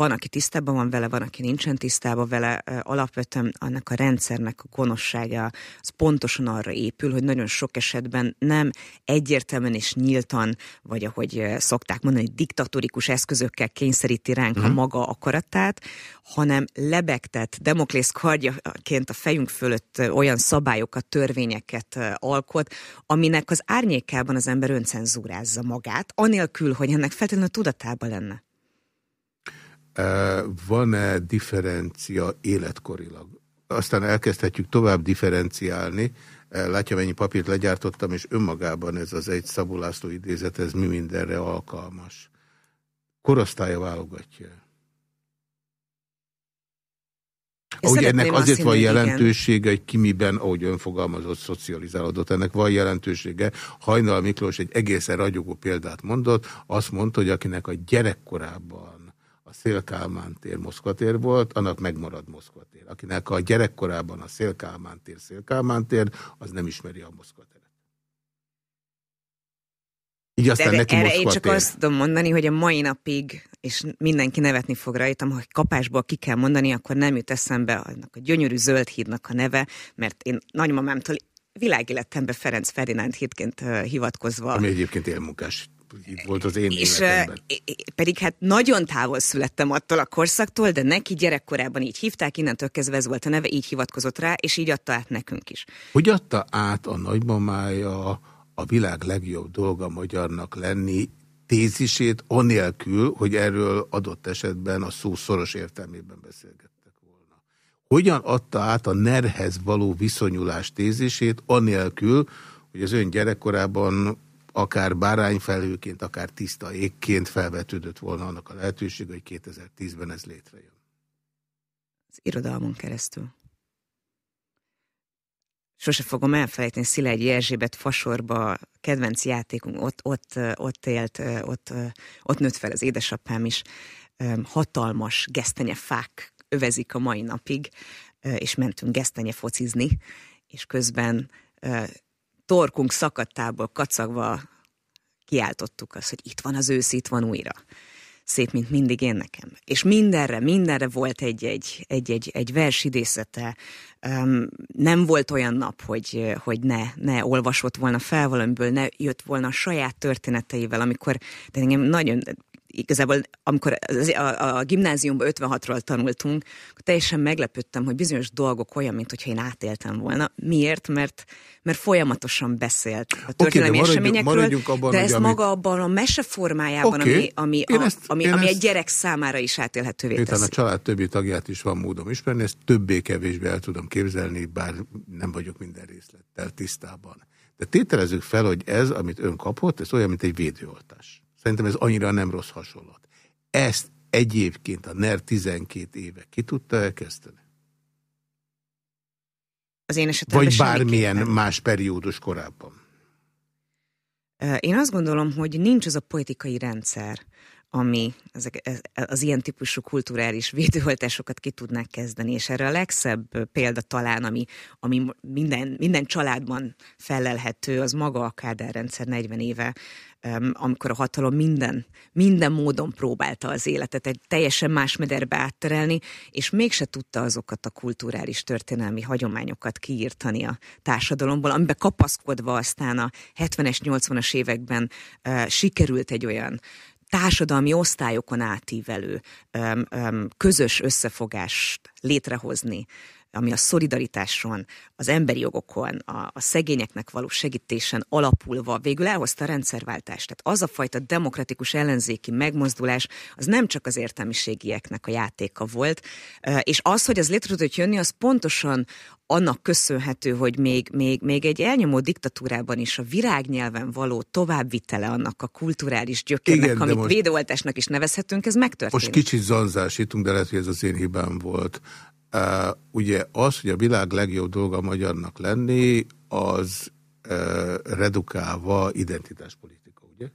Van, aki tisztában van vele, van, aki nincsen tisztában vele. Alapvetően annak a rendszernek a gonoszsága az pontosan arra épül, hogy nagyon sok esetben nem egyértelműen és nyíltan, vagy ahogy szokták mondani, diktatórikus eszközökkel kényszeríti ránk uh-huh. a mhm. maga akaratát, hanem lebegtet Demoklész kardjaként a fejünk fölött olyan szabályokat, törvényeket alkot, aminek az árnyékában az ember öncenzúrázza magát, anélkül, hogy ennek feltétlenül tudatában lenne. Van-e differencia életkorilag? Aztán elkezdhetjük tovább differenciálni. Látja, mennyi papírt legyártottam, és önmagában ez az egy Szabó László idézet, ez mi mindenre alkalmas. Korosztálya válogatja. Ugye ennek azért van jelentősége, hogy ki miben, ahogy önfogalmazott, szocializálódott. Ennek van jelentősége. Hajnal Miklós egy egészen ragyogó példát mondott. Azt mondta, hogy akinek a gyerekkorában a Szélkálmán tér Moszkva tér volt, annak megmarad Moszkva tér. Akinek a gyerekkorában a Szélkálmán tér Szélkálmán tér, az nem ismeri a Moszkva teret. Így aztán de, neki erre Moszkva én csak tér. azt tudom mondani, hogy a mai napig, és mindenki nevetni fog rajtam, hogy kapásból ki kell mondani, akkor nem jut eszembe annak a gyönyörű zöld hídnak a neve, mert én nagymamámtól világéletemben Ferenc Ferdinand hídként hivatkozva. Ami egyébként élmunkás itt volt az én és életemben. pedig hát nagyon távol születtem attól a korszaktól, de neki gyerekkorában így hívták, innentől kezdve ez volt a neve, így hivatkozott rá, és így adta át nekünk is. Hogy adta át a nagymamája a világ legjobb dolga magyarnak lenni tézisét, anélkül, hogy erről adott esetben a szó szoros értelmében beszélgettek volna. Hogyan adta át a nerhez való viszonyulás tézisét, anélkül, hogy az ön gyerekkorában akár bárányfelhőként, akár tiszta égként felvetődött volna annak a lehetőség, hogy 2010-ben ez létrejön. Az irodalmon keresztül. Sose fogom elfelejteni Szilágyi Erzsébet fasorba, kedvenc játékunk, ott, ott, ott élt, ott, ott nőtt fel az édesapám is. Hatalmas gesztenyefák övezik a mai napig, és mentünk gesztenye focizni, és közben torkunk szakadtából kacagva kiáltottuk azt, hogy itt van az ősz, itt van újra. Szép, mint mindig én nekem. És mindenre, mindenre volt egy-egy, egy-egy, egy versidészete. Um, nem volt olyan nap, hogy, hogy ne, ne olvasott volna fel valamiből, ne jött volna a saját történeteivel, amikor de engem nagyon igazából amikor a, a gimnáziumban 56-ról tanultunk, teljesen meglepődtem, hogy bizonyos dolgok olyan, mint hogyha én átéltem volna. Miért? Mert, mert folyamatosan beszélt a történelmi okay, eseményekről, maradjunk abban, de ezt amit... maga abban a mese formájában, okay. ami, ami, a, ezt, ami, ami ezt... egy gyerek számára is átélhetővé teszi. Miután a család többi tagját is van módom ismerni, ezt többé-kevésbé el tudom képzelni, bár nem vagyok minden részlettel tisztában. De tételezzük fel, hogy ez, amit ön kapott, ez olyan, mint egy védőoltás. Szerintem ez annyira nem rossz hasonlat. Ezt egyébként a NER 12 éve ki tudta elkezdeni? Az én esetemben Vagy bármilyen más periódus korábban? Én azt gondolom, hogy nincs az a politikai rendszer, ami ezek, az ilyen típusú kulturális védőoltásokat ki tudnák kezdeni, és erre a legszebb példa talán, ami, ami minden, minden családban felelhető, az maga a Kádár rendszer 40 éve amikor a hatalom minden, minden módon próbálta az életet egy teljesen más mederbe átterelni, és mégse tudta azokat a kulturális történelmi hagyományokat kiírtani a társadalomból, amiben kapaszkodva aztán a 70-es, 80-as években uh, sikerült egy olyan társadalmi osztályokon átívelő közös összefogást létrehozni, ami a szolidaritáson, az emberi jogokon, a, a szegényeknek való segítésen alapulva végül elhozta a rendszerváltást. Tehát az a fajta demokratikus ellenzéki megmozdulás, az nem csak az értelmiségieknek a játéka volt, és az, hogy az létre tudott jönni, az pontosan annak köszönhető, hogy még, még, még egy elnyomó diktatúrában is a virágnyelven való továbbvitele annak a kulturális gyökérnek, Igen, amit védőoltásnak is nevezhetünk, ez megtörtént. Most kicsit zanzásítunk, de lehet, hogy ez az én hibám volt. Uh, ugye az, hogy a világ legjobb dolga magyarnak lenni, az uh, redukálva identitáspolitika, ugye?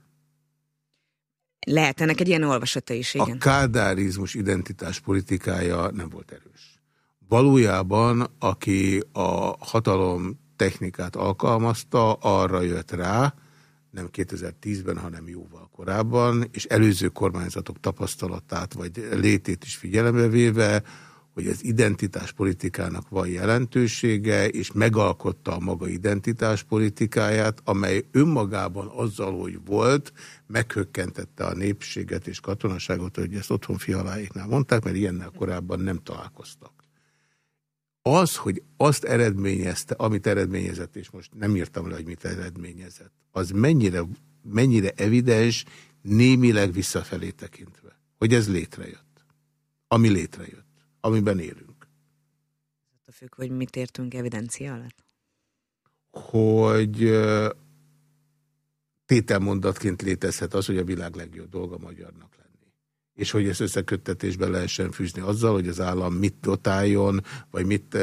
Lehet ennek egy ilyen olvasata is, igen. A kádárizmus identitáspolitikája nem volt erős. Valójában, aki a hatalom technikát alkalmazta, arra jött rá, nem 2010-ben, hanem jóval korábban, és előző kormányzatok tapasztalatát vagy létét is figyelembe véve, hogy az identitáspolitikának van jelentősége, és megalkotta a maga identitáspolitikáját, amely önmagában azzal, hogy volt, meghökkentette a népséget és katonaságot, hogy ezt otthon fialáiknál mondták, mert ilyennel korábban nem találkoztak. Az, hogy azt eredményezte, amit eredményezett, és most nem írtam le, hogy mit eredményezett, az mennyire, mennyire evidens, némileg visszafelé tekintve, hogy ez létrejött. Ami létrejött amiben élünk. A függ, hogy mit értünk evidencia alatt? Hogy tételmondatként létezhet az, hogy a világ legjobb dolga magyarnak lenni. És hogy ezt összeköttetésben lehessen fűzni azzal, hogy az állam mit dotáljon, vagy mit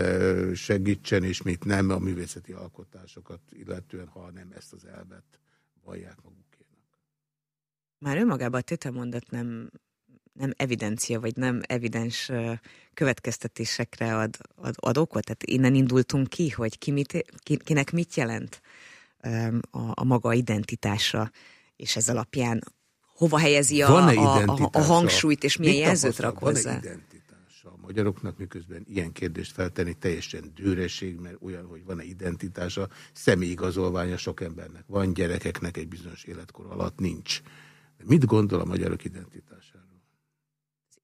segítsen, és mit nem a művészeti alkotásokat, illetően, ha nem ezt az elvet vallják magukénak. Már önmagában a tételmondat nem nem evidencia, vagy nem evidens következtetésekre ad, ad, ad okot? Tehát innen indultunk ki, hogy ki mit, ki, kinek mit jelent a, a maga identitása, és ez alapján hova helyezi a, a, a, a hangsúlyt, és milyen jelzőt rak hozzá? identitása a magyaroknak, miközben ilyen kérdést feltenni teljesen dőreség, mert olyan, hogy van-e identitása, személyigazolványa sok embernek van, gyerekeknek egy bizonyos életkor alatt nincs. Mit gondol a magyarok identitásáról?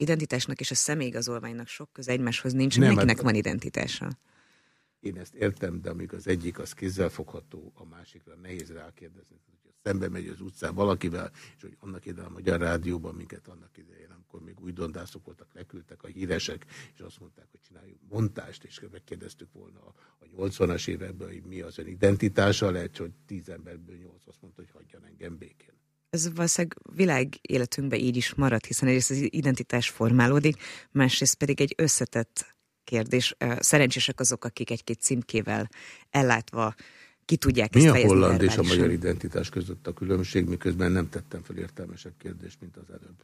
Identitásnak és a személyigazolványnak sok köze egymáshoz nincs, Nem, mindenkinek hát, van identitása. Én ezt értem, de amíg az egyik az kézzelfogható, a másikra nehéz rákérdezni. Hogy szembe megy az utcán valakivel, és hogy annak idején a Magyar Rádióban minket annak idején, amikor még új dondászok voltak, leküldtek a híresek, és azt mondták, hogy csináljuk montást, és megkérdeztük volna a, a 80-as években, hogy mi az ön identitása, lehet, hogy tíz emberből nyolc azt mondta, hogy hagyjan engem békén ez valószínűleg világ életünkben így is marad, hiszen egyrészt az identitás formálódik, másrészt pedig egy összetett kérdés. Szerencsések azok, akik egy-két címkével ellátva ki tudják Mi ezt a holland és a magyar identitás között a különbség, miközben nem tettem fel értelmesebb kérdést, mint az előbb?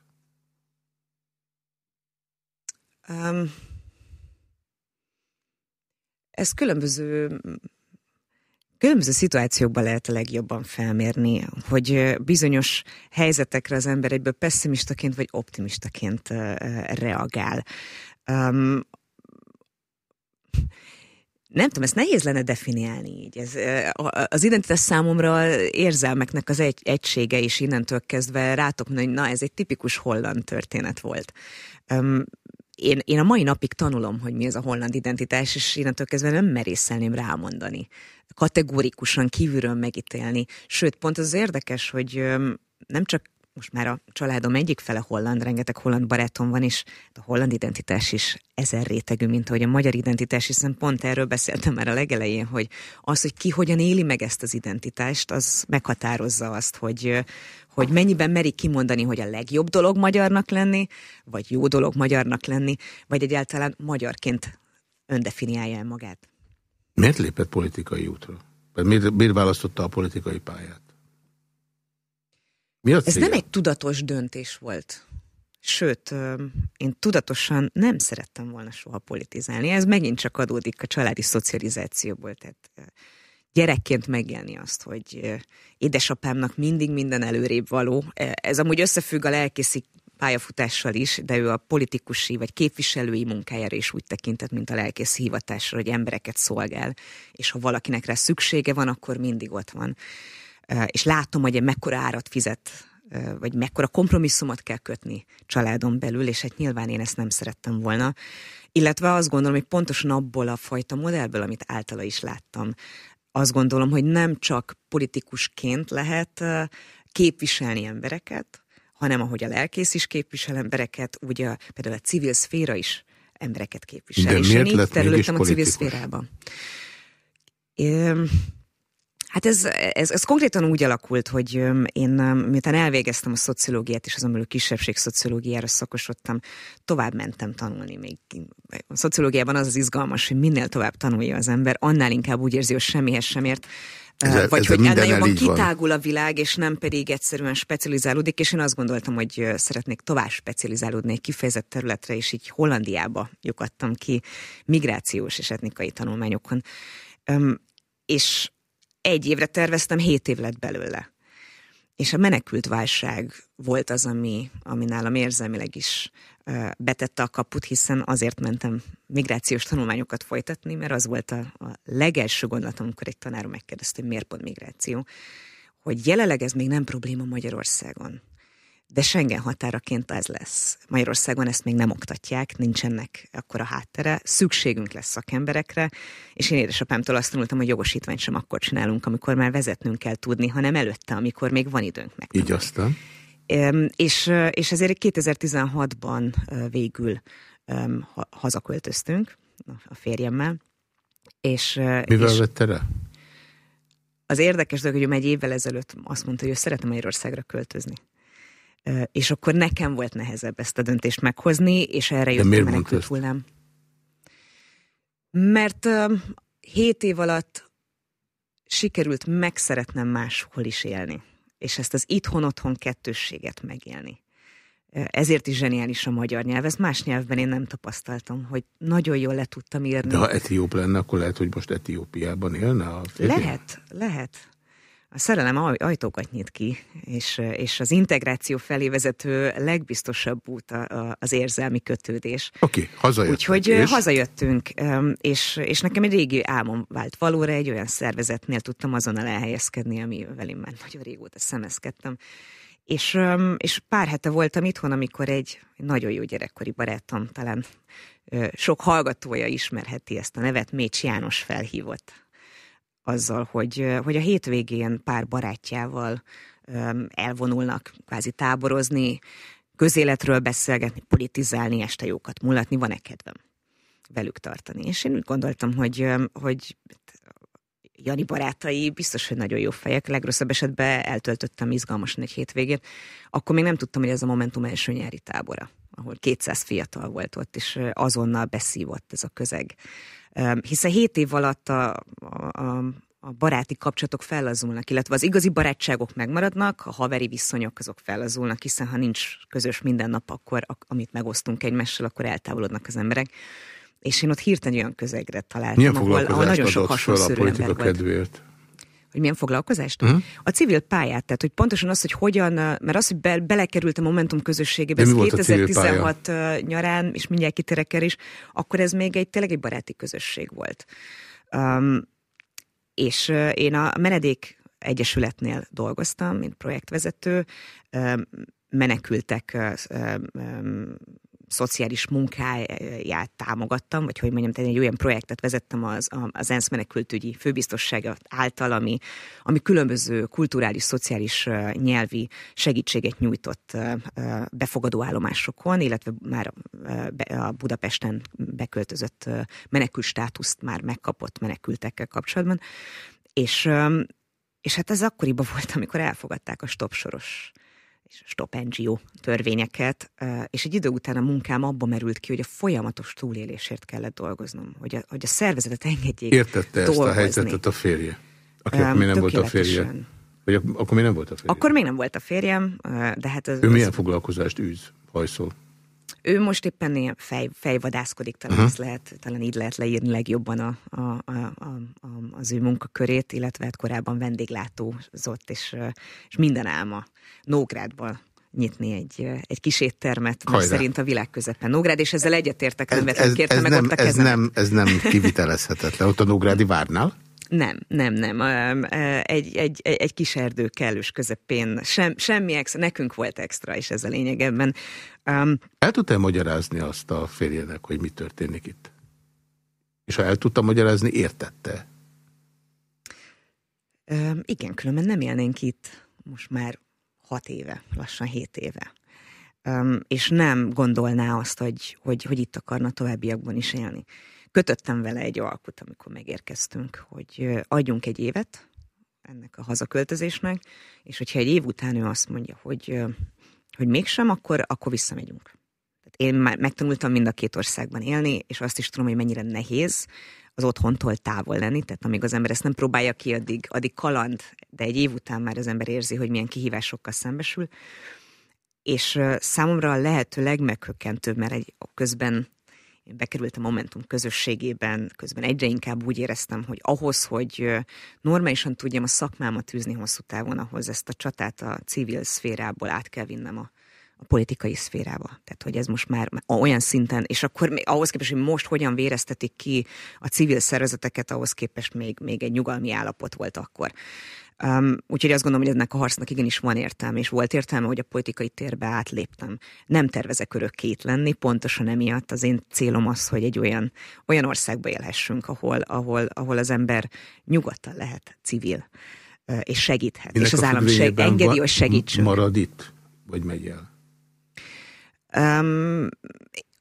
Um, ez különböző Különböző szituációkban lehet a legjobban felmérni, hogy bizonyos helyzetekre az ember egyből pessimistaként vagy optimistaként reagál. Um, nem tudom, ezt nehéz lenne definiálni így. Ez, az identitás számomra érzelmeknek az egy, egysége, és innentől kezdve rátok hogy na, ez egy tipikus holland történet volt. Um, én, én a mai napig tanulom, hogy mi ez a holland identitás, és innentől kezdve nem merészelném rámondani. Kategórikusan kívülről megítélni. Sőt, pont az érdekes, hogy nem csak most már a családom egyik fele holland, rengeteg holland barátom van, és a holland identitás is ezer rétegű, mint ahogy a magyar identitás, hiszen pont erről beszéltem már a legelején, hogy az, hogy ki hogyan éli meg ezt az identitást, az meghatározza azt, hogy, hogy mennyiben meri kimondani, hogy a legjobb dolog magyarnak lenni, vagy jó dolog magyarnak lenni, vagy egyáltalán magyarként öndefiniálja el magát. Miért lépett politikai útra? Miért, miért választotta a politikai pályát? Mi a Ez nem egy tudatos döntés volt. Sőt, én tudatosan nem szerettem volna soha politizálni. Ez megint csak adódik a családi szocializációból. Tehát gyerekként megélni azt, hogy édesapámnak mindig minden előrébb való. Ö, Ez amúgy összefügg a lelkészi pályafutással is, de ő a politikusi vagy képviselői munkájára is úgy tekintett, mint a lelkész hivatásra, hogy embereket szolgál, és ha valakinek rá szüksége van, akkor mindig ott van. És látom, hogy mekkora árat fizet vagy mekkora kompromisszumot kell kötni családon belül, és hát nyilván én ezt nem szerettem volna. Illetve azt gondolom, hogy pontosan abból a fajta modellből, amit általa is láttam, azt gondolom, hogy nem csak politikusként lehet képviselni embereket, hanem ahogy a lelkész is képvisel embereket, úgy a, például a civil szféra is embereket képvisel. De és miért én így lett terültem a civil szférában. Hát ez, ez, ez konkrétan úgy alakult, hogy én miután elvégeztem a szociológiát, és azon belül kisebbség szociológiára szakosodtam, tovább mentem tanulni még. A szociológiában az az izgalmas, hogy minél tovább tanulja az ember, annál inkább úgy érzi, hogy semmihez sem ért. Ez- vagy ez hogy ennél jobban így van. kitágul a világ, és nem pedig egyszerűen specializálódik, és én azt gondoltam, hogy szeretnék tovább specializálódni egy kifejezett területre, és így Hollandiába lyukadtam ki migrációs és etnikai tanulmányokon. Öm, és egy évre terveztem, hét év lett belőle. És a menekült válság volt az, ami, ami nálam érzelmileg is betette a kaput, hiszen azért mentem migrációs tanulmányokat folytatni, mert az volt a, a legelső gondolatom, amikor egy tanárom megkérdezte, hogy miért pont migráció, hogy jelenleg ez még nem probléma Magyarországon. De Schengen határaként ez lesz. Magyarországon ezt még nem oktatják, nincsenek akkor a háttere, szükségünk lesz szakemberekre, és én édesapámtól azt tanultam, hogy jogosítványt sem akkor csinálunk, amikor már vezetnünk kell tudni, hanem előtte, amikor még van időnk meg. Így aztán. És, és ezért 2016-ban ö, végül hazaköltöztünk a- férjemmel. És, Mivel és vette rá? az érdekes dolog, hogy ő egy évvel ezelőtt azt mondta, hogy ő szeretne Magyarországra költözni. És akkor nekem volt nehezebb ezt a döntést meghozni, és erre jött a menekült hullám. Mert hét év alatt sikerült megszeretnem máshol is élni, és ezt az itthon-otthon kettősséget megélni. Ezért is zseniális a magyar nyelv. Ezt más nyelvben én nem tapasztaltam, hogy nagyon jól le tudtam írni. De ha etióp lenne, akkor lehet, hogy most Etiópiában élne a férje? Lehet, lehet. A szerelem aj- ajtókat nyit ki, és, és az integráció felé vezető legbiztosabb út a, a, az érzelmi kötődés. Oké, okay, hazajöttek. Úgyhogy és? hazajöttünk, és, és nekem egy régi álmom vált valóra, egy olyan szervezetnél tudtam azonnal elhelyezkedni, amivel én már nagyon régóta szemezkedtem. És, és pár hete voltam itthon, amikor egy nagyon jó gyerekkori barátom, talán sok hallgatója ismerheti ezt a nevet, Mécs János felhívott azzal, hogy, hogy a hétvégén pár barátjával elvonulnak kvázi táborozni, közéletről beszélgetni, politizálni, este jókat mulatni, van-e kedvem velük tartani. És én úgy gondoltam, hogy, hogy Jani barátai biztos, hogy nagyon jó fejek. Legrosszabb esetben eltöltöttem izgalmasan egy hétvégét. Akkor még nem tudtam, hogy ez a Momentum első nyári tábora, ahol 200 fiatal volt ott, és azonnal beszívott ez a közeg. Hiszen hét év alatt a, a, a, baráti kapcsolatok fellazulnak, illetve az igazi barátságok megmaradnak, a haveri viszonyok azok fellazulnak, hiszen ha nincs közös minden nap, akkor ak- amit megosztunk egymással, akkor eltávolodnak az emberek. És én ott hirtelen olyan közegre találtam, Milyen ahol, ahol nagyon sok fel a politika ember volt. Hogy milyen foglalkozást? Mhm. A civil pályát, tehát hogy pontosan az, hogy hogyan, mert az, hogy be, belekerült a Momentum közösségébe, ez mi volt a civil 2016 ö, nyarán, és mindjárt kitérek el is, akkor ez még egy tényleg egy baráti közösség volt. Um, és én a Menedék Egyesületnél dolgoztam, mint projektvezető, menekültek szociális munkáját támogattam, vagy hogy mondjam, tehát egy olyan projektet vezettem az, az ENSZ menekültügyi főbiztossága által, ami, ami különböző kulturális, szociális, nyelvi segítséget nyújtott befogadó állomásokon, illetve már a Budapesten beköltözött menekült státuszt már megkapott menekültekkel kapcsolatban. És, és hát ez akkoriban volt, amikor elfogadták a stop soros és Stop NGO törvényeket, és egy idő után a munkám abba merült ki, hogy a folyamatos túlélésért kellett dolgoznom, hogy a, hogy a szervezetet engedjék Értette ezt dolgozni. a helyzetet a férje? Aki um, még nem volt a férje. Vagy ak- akkor még nem volt a férjem? Akkor még nem volt a férjem, de hát... Az, ő milyen foglalkozást űz, hajszol? Ő most éppen ilyen fej, fejvadászkodik, talán, uh-huh. lehet, talán így lehet leírni legjobban a, a, a, a, az ő munkakörét, illetve hát korábban vendéglátózott, és, és minden álma Nógrádban nyitni egy, egy kis éttermet, most Hajrá. szerint a világ közepen Nógrád, és ezzel egyetértek, nem ez, ez, kérte ez meg nem, ott a ez nem, ez nem kivitelezhetetlen. Ott a Nógrádi várnál? Nem, nem, nem. Egy, egy, egy kis erdő kellős közepén. Sem, semmi extra, nekünk volt extra, és ez a lényeg ebben. Um, el tudta magyarázni azt a férjének, hogy mi történik itt? És ha el tudta magyarázni, értette? Um, igen, különben nem élnénk itt most már hat éve, lassan hét éve. Um, és nem gondolná azt, hogy, hogy, hogy itt akarna továbbiakban is élni. Kötöttem vele egy alkut, amikor megérkeztünk, hogy adjunk egy évet ennek a hazaköltözésnek, és hogyha egy év után ő azt mondja, hogy, hogy mégsem, akkor, akkor visszamegyünk. Tehát én már megtanultam mind a két országban élni, és azt is tudom, hogy mennyire nehéz az otthontól távol lenni, tehát amíg az ember ezt nem próbálja ki, addig, addig kaland, de egy év után már az ember érzi, hogy milyen kihívásokkal szembesül. És számomra a lehető legmeghökkentőbb, mert egy közben én bekerültem Momentum közösségében, közben egyre inkább úgy éreztem, hogy ahhoz, hogy normálisan tudjam a szakmámat űzni hosszú távon, ahhoz ezt a csatát a civil szférából át kell vinnem a, a politikai szférába. Tehát, hogy ez most már olyan szinten, és akkor még, ahhoz képest, hogy most hogyan véreztetik ki a civil szervezeteket, ahhoz képest még, még egy nyugalmi állapot volt akkor. Um, úgyhogy azt gondolom, hogy ennek a harcnak igenis van értelme, és volt értelme, hogy a politikai térbe átléptem. Nem tervezek örökké itt lenni, pontosan emiatt az én célom az, hogy egy olyan, olyan országba élhessünk, ahol, ahol, ahol az ember nyugodtan lehet civil, és segíthet. Minek és az állam seg- engedi, hogy segítsünk. Marad itt, vagy megy el? Um,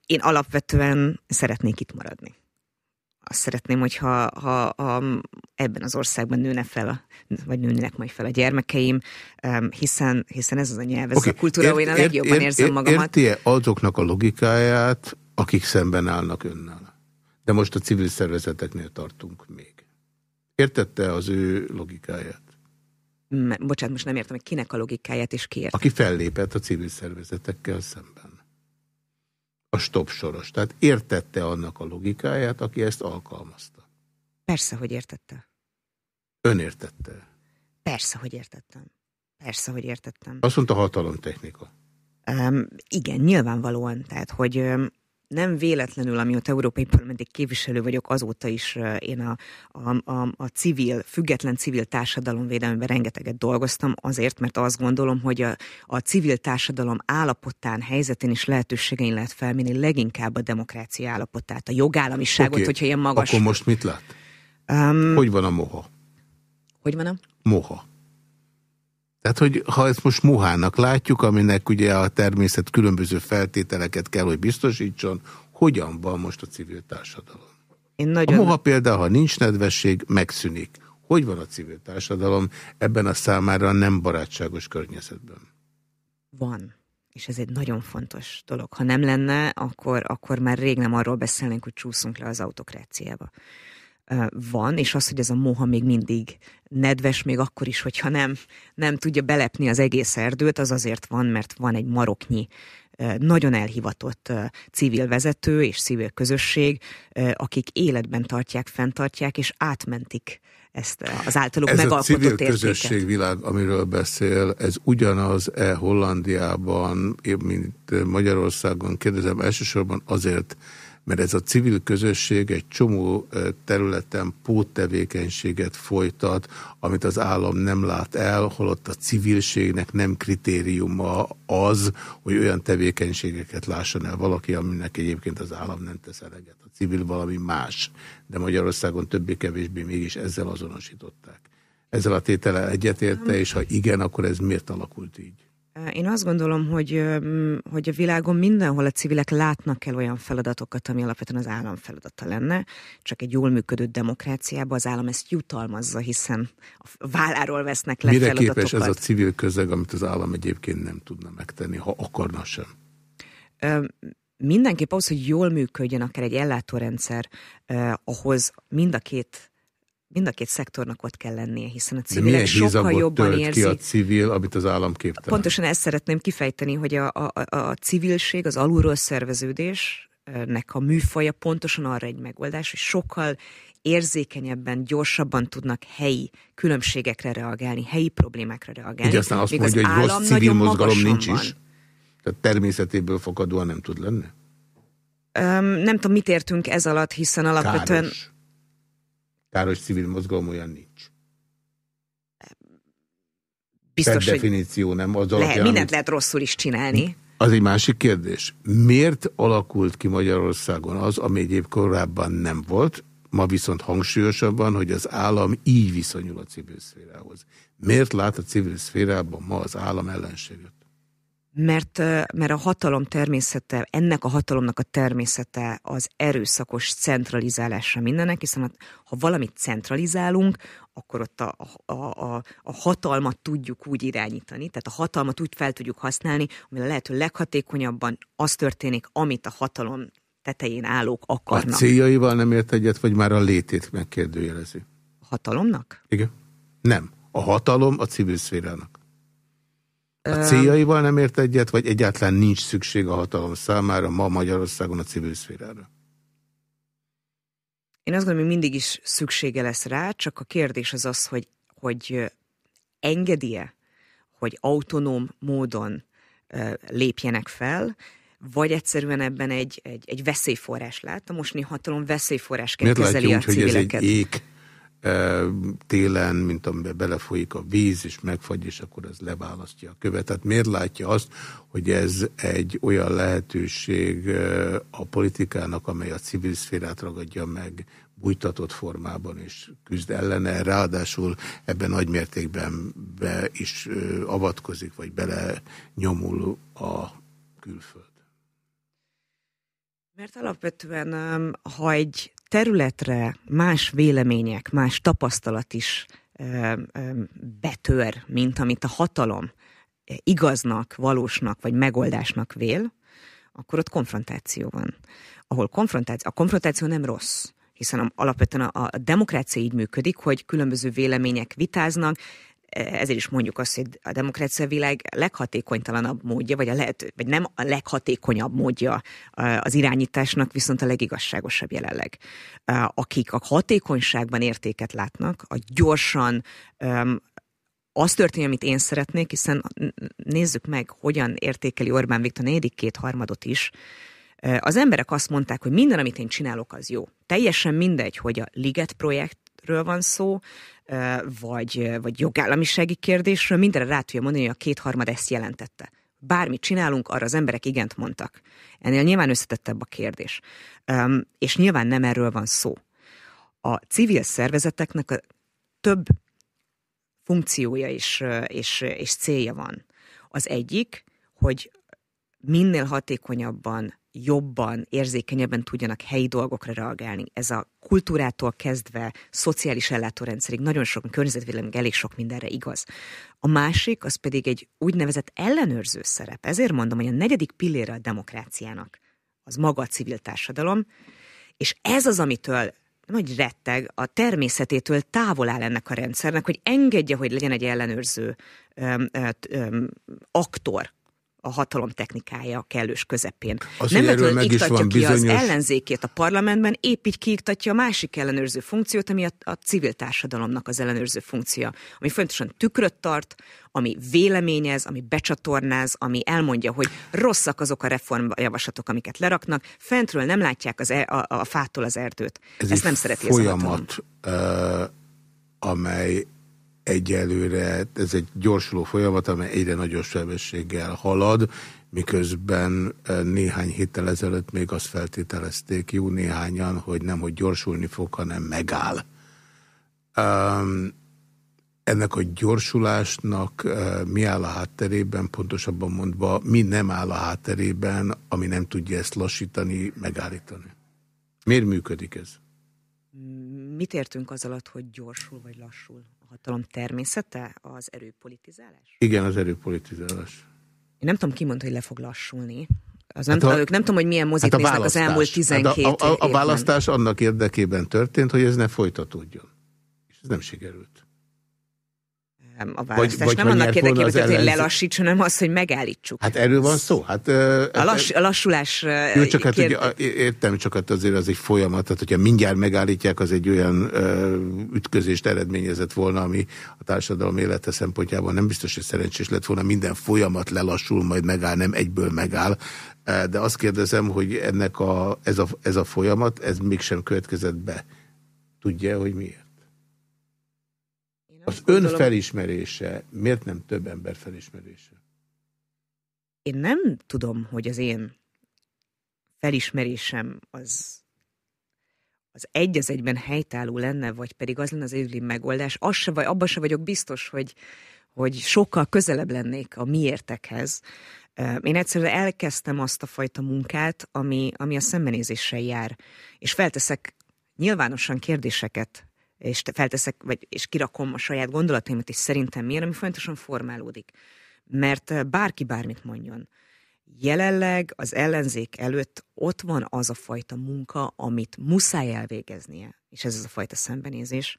én alapvetően szeretnék itt maradni azt szeretném, hogyha ha, ha ebben az országban nőne fel, a, vagy nőnének majd fel a gyermekeim, hiszen, hiszen ez az a nyelv, ez okay. a kultúra, ahol én a legjobban ért, érzem magamat. Érti-e azoknak a logikáját, akik szemben állnak önnel? De most a civil szervezeteknél tartunk még. Értette az ő logikáját? Bocsánat, most nem értem, hogy kinek a logikáját, és ki Aki fellépett a civil szervezetekkel szemben a stop soros. Tehát értette annak a logikáját, aki ezt alkalmazta. Persze, hogy értette. Ön értette. Persze, hogy értettem. Persze, hogy értettem. Azt mondta hatalomtechnika. Um, igen, nyilvánvalóan. Tehát, hogy um, nem véletlenül, amióta európai parlamenti képviselő vagyok, azóta is én a, a, a, a civil, független civil társadalom védelmében rengeteget dolgoztam, azért, mert azt gondolom, hogy a, a civil társadalom állapotán, helyzetén és lehetőségein lehet felmérni leginkább a demokrácia állapotát, a jogállamiságot, okay. hogyha ilyen magas... Akkor most mit lát? Um, hogy van a moha? Hogy van a? Moha. Tehát, hogy ha ezt most mohának látjuk, aminek ugye a természet különböző feltételeket kell, hogy biztosítson, hogyan van most a civil társadalom? Én nagyon... A moha például, ha nincs nedvesség, megszűnik. Hogy van a civil társadalom ebben a számára nem barátságos környezetben? Van. És ez egy nagyon fontos dolog. Ha nem lenne, akkor, akkor már rég nem arról beszélnénk, hogy csúszunk le az autokráciába van, és az, hogy ez a moha még mindig nedves, még akkor is, hogyha nem, nem tudja belepni az egész erdőt, az azért van, mert van egy maroknyi nagyon elhivatott civil vezető és civil közösség, akik életben tartják, fenntartják és átmentik ezt az általuk ez megalkotott a civil értéket. közösségvilág, amiről beszél, ez ugyanaz-e Hollandiában, mint Magyarországon, kérdezem elsősorban azért, mert ez a civil közösség egy csomó területen póttevékenységet folytat, amit az állam nem lát el, holott a civilségnek nem kritériuma az, hogy olyan tevékenységeket lásson el valaki, aminek egyébként az állam nem tesz eleget. A civil valami más, de Magyarországon többé-kevésbé mégis ezzel azonosították. Ezzel a tétele egyetérte, és ha igen, akkor ez miért alakult így? Én azt gondolom, hogy, hogy a világon mindenhol a civilek látnak el olyan feladatokat, ami alapvetően az állam feladata lenne, csak egy jól működő demokráciában az állam ezt jutalmazza, hiszen a válláról vesznek le Mire feladatokat. képes ez a civil közeg, amit az állam egyébként nem tudna megtenni, ha akarna sem? Mindenképp ahhoz, hogy jól működjön akár egy ellátórendszer, ahhoz mind a két mind a két szektornak ott kell lennie, hiszen a civilek sokkal jobban tölt érzik. ki a civil, amit az állam képtelen? Pontosan ezt szeretném kifejteni, hogy a, a, a- civilség, az alulról szerveződésnek a műfaja pontosan arra egy megoldás, hogy sokkal érzékenyebben, gyorsabban tudnak helyi különbségekre reagálni, helyi problémákra reagálni. Ugye aztán azt míg mondja, az hogy rossz civil mozgalom nincs van. is? Tehát természetéből fakadóan nem tud lenni? Öm, nem tudom, mit értünk ez alatt, hiszen alapvetően... Káros. Káros civil mozgalom olyan nincs. Biztos, Per definíció nem az alapján, mindent amit- lehet rosszul is csinálni. Az egy másik kérdés. Miért alakult ki Magyarországon az, ami egyéb korábban nem volt, ma viszont hangsúlyosabban, hogy az állam így viszonyul a civil szférához? Miért lát a civil szférában ma az állam ellenséget? Mert, mert a hatalom természete, ennek a hatalomnak a természete az erőszakos centralizálása mindennek, hiszen ha- valamit centralizálunk, akkor ott a, a, a, a hatalmat tudjuk úgy irányítani, tehát a hatalmat úgy fel tudjuk használni, ami a lehető leghatékonyabban az történik, amit a hatalom tetején állók A akarnak. céljaival nem ért egyet, vagy már a létét megkérdőjelezi? A hatalomnak? Igen. Nem. A hatalom a civil szférának. A céljaival nem ért egyet, vagy egyáltalán nincs szükség a hatalom számára ma Magyarországon a civil szférára? Én azt gondolom, hogy mindig is szüksége lesz rá, csak a kérdés az az, hogy, hogy engedi-e, hogy autonóm módon lépjenek fel, vagy egyszerűen ebben egy, egy, egy veszélyforrás lát. A mostani hatalom veszélyforrásként Miért kezeli látja a úgy, hogy ez egy civileket. Télen, mint amiben belefolyik a víz, és megfagy, és akkor ez leválasztja a követ. Tehát miért látja azt, hogy ez egy olyan lehetőség a politikának, amely a civil szférát ragadja meg bújtatott formában, és küzd ellene, ráadásul ebben nagy mértékben be is avatkozik, vagy bele nyomul a külföld. Mert alapvetően, ha egy területre más vélemények, más tapasztalat is betör, mint amit a hatalom igaznak, valósnak vagy megoldásnak vél, akkor ott konfrontáció van. Ahol konfrontáció, a konfrontáció nem rossz, hiszen alapvetően a, a demokrácia így működik, hogy különböző vélemények vitáznak, ezért is mondjuk azt, hogy a demokrácia világ leghatékonytalanabb módja, vagy, a lehet, vagy nem a leghatékonyabb módja az irányításnak, viszont a legigazságosabb jelenleg. Akik a hatékonyságban értéket látnak, a gyorsan az történik, amit én szeretnék, hiszen nézzük meg, hogyan értékeli Orbán Viktor negyedik kétharmadot is. Az emberek azt mondták, hogy minden, amit én csinálok, az jó. Teljesen mindegy, hogy a Liget projektről van szó, vagy, vagy jogállamisági kérdésről, mindenre rá tudja mondani, hogy a kétharmad ezt jelentette. Bármit csinálunk, arra az emberek igent mondtak. Ennél nyilván összetettebb a kérdés. És nyilván nem erről van szó. A civil szervezeteknek a több funkciója és, és, és célja van. Az egyik, hogy minél hatékonyabban, jobban, érzékenyebben tudjanak helyi dolgokra reagálni. Ez a kultúrától kezdve szociális ellátórendszerig nagyon sok, környezetvédelem elég sok mindenre igaz. A másik, az pedig egy úgynevezett ellenőrző szerep. Ezért mondom, hogy a negyedik pillére a demokráciának az maga a civil társadalom, és ez az, amitől hogy retteg, a természetétől távol áll ennek a rendszernek, hogy engedje, hogy legyen egy ellenőrző öm, öm, aktor a hatalom technikája kellős közepén. Az, nem erről iktatja ki az bizonyos- ellenzékét a parlamentben, épp így kiiktatja a másik ellenőrző funkciót, ami a, a civil társadalomnak az ellenőrző funkciója, ami fontosan tükröt tart, ami véleményez, ami becsatornáz, ami elmondja, hogy rosszak azok a reformjavaslatok, amiket leraknak, fentről nem látják az e, a, a fától az erdőt. Ez Ezt nem szereti ez a hatalom. folyamat, amely egyelőre, ez egy gyorsuló folyamat, amely egyre nagyobb sebességgel halad, miközben ö, néhány héttel ezelőtt még azt feltételezték jó néhányan, hogy nem, hogy gyorsulni fog, hanem megáll. Um, ennek a gyorsulásnak ö, mi áll a hátterében, pontosabban mondva, mi nem áll a hátterében, ami nem tudja ezt lassítani, megállítani. Miért működik ez? Mit értünk az alatt, hogy gyorsul vagy lassul? Hatalom természete? Az erőpolitizálás? Igen, az erőpolitizálás. Én nem tudom, ki mondta, hogy le fog lassulni. Az nem, Hát a- a, nem tudom, hogy milyen mozit hát néznek az elmúlt 12 Hát a, a, a, a választás annak érdekében történt, hogy ez ne folytatódjon. ez nem sikerült. A választás vagy, vagy nem annak érdekében, hogy ellenzék... lelassíts, hanem az, hogy megállítsuk. Hát erről van szó. Hát, a, lass, a lassulás jó, csak hát, kérd... ugye, értem, csak hát azért az egy folyamat, tehát hogyha mindjárt megállítják, az egy olyan ö, ütközést eredményezett volna, ami a társadalom élete szempontjából nem biztos, hogy szerencsés lett volna, minden folyamat lelassul, majd megáll, nem egyből megáll. De azt kérdezem, hogy ennek a, ez, a, ez a folyamat, ez mégsem következett be. Tudja, hogy miért? Az ön felismerése miért nem több ember felismerése? Én nem tudom, hogy az én felismerésem az, az egy az egyben helytálló lenne, vagy pedig az lenne az egyedüli megoldás. Az se, vagy abban se vagyok biztos, hogy, hogy sokkal közelebb lennék a miértekhez. Én egyszerűen elkezdtem azt a fajta munkát, ami, ami a szembenézéssel jár, és felteszek nyilvánosan kérdéseket és felteszek, vagy, és kirakom a saját gondolataimat, és szerintem miért, ami folyamatosan formálódik. Mert bárki bármit mondjon. Jelenleg az ellenzék előtt ott van az a fajta munka, amit muszáj elvégeznie, és ez az a fajta szembenézés,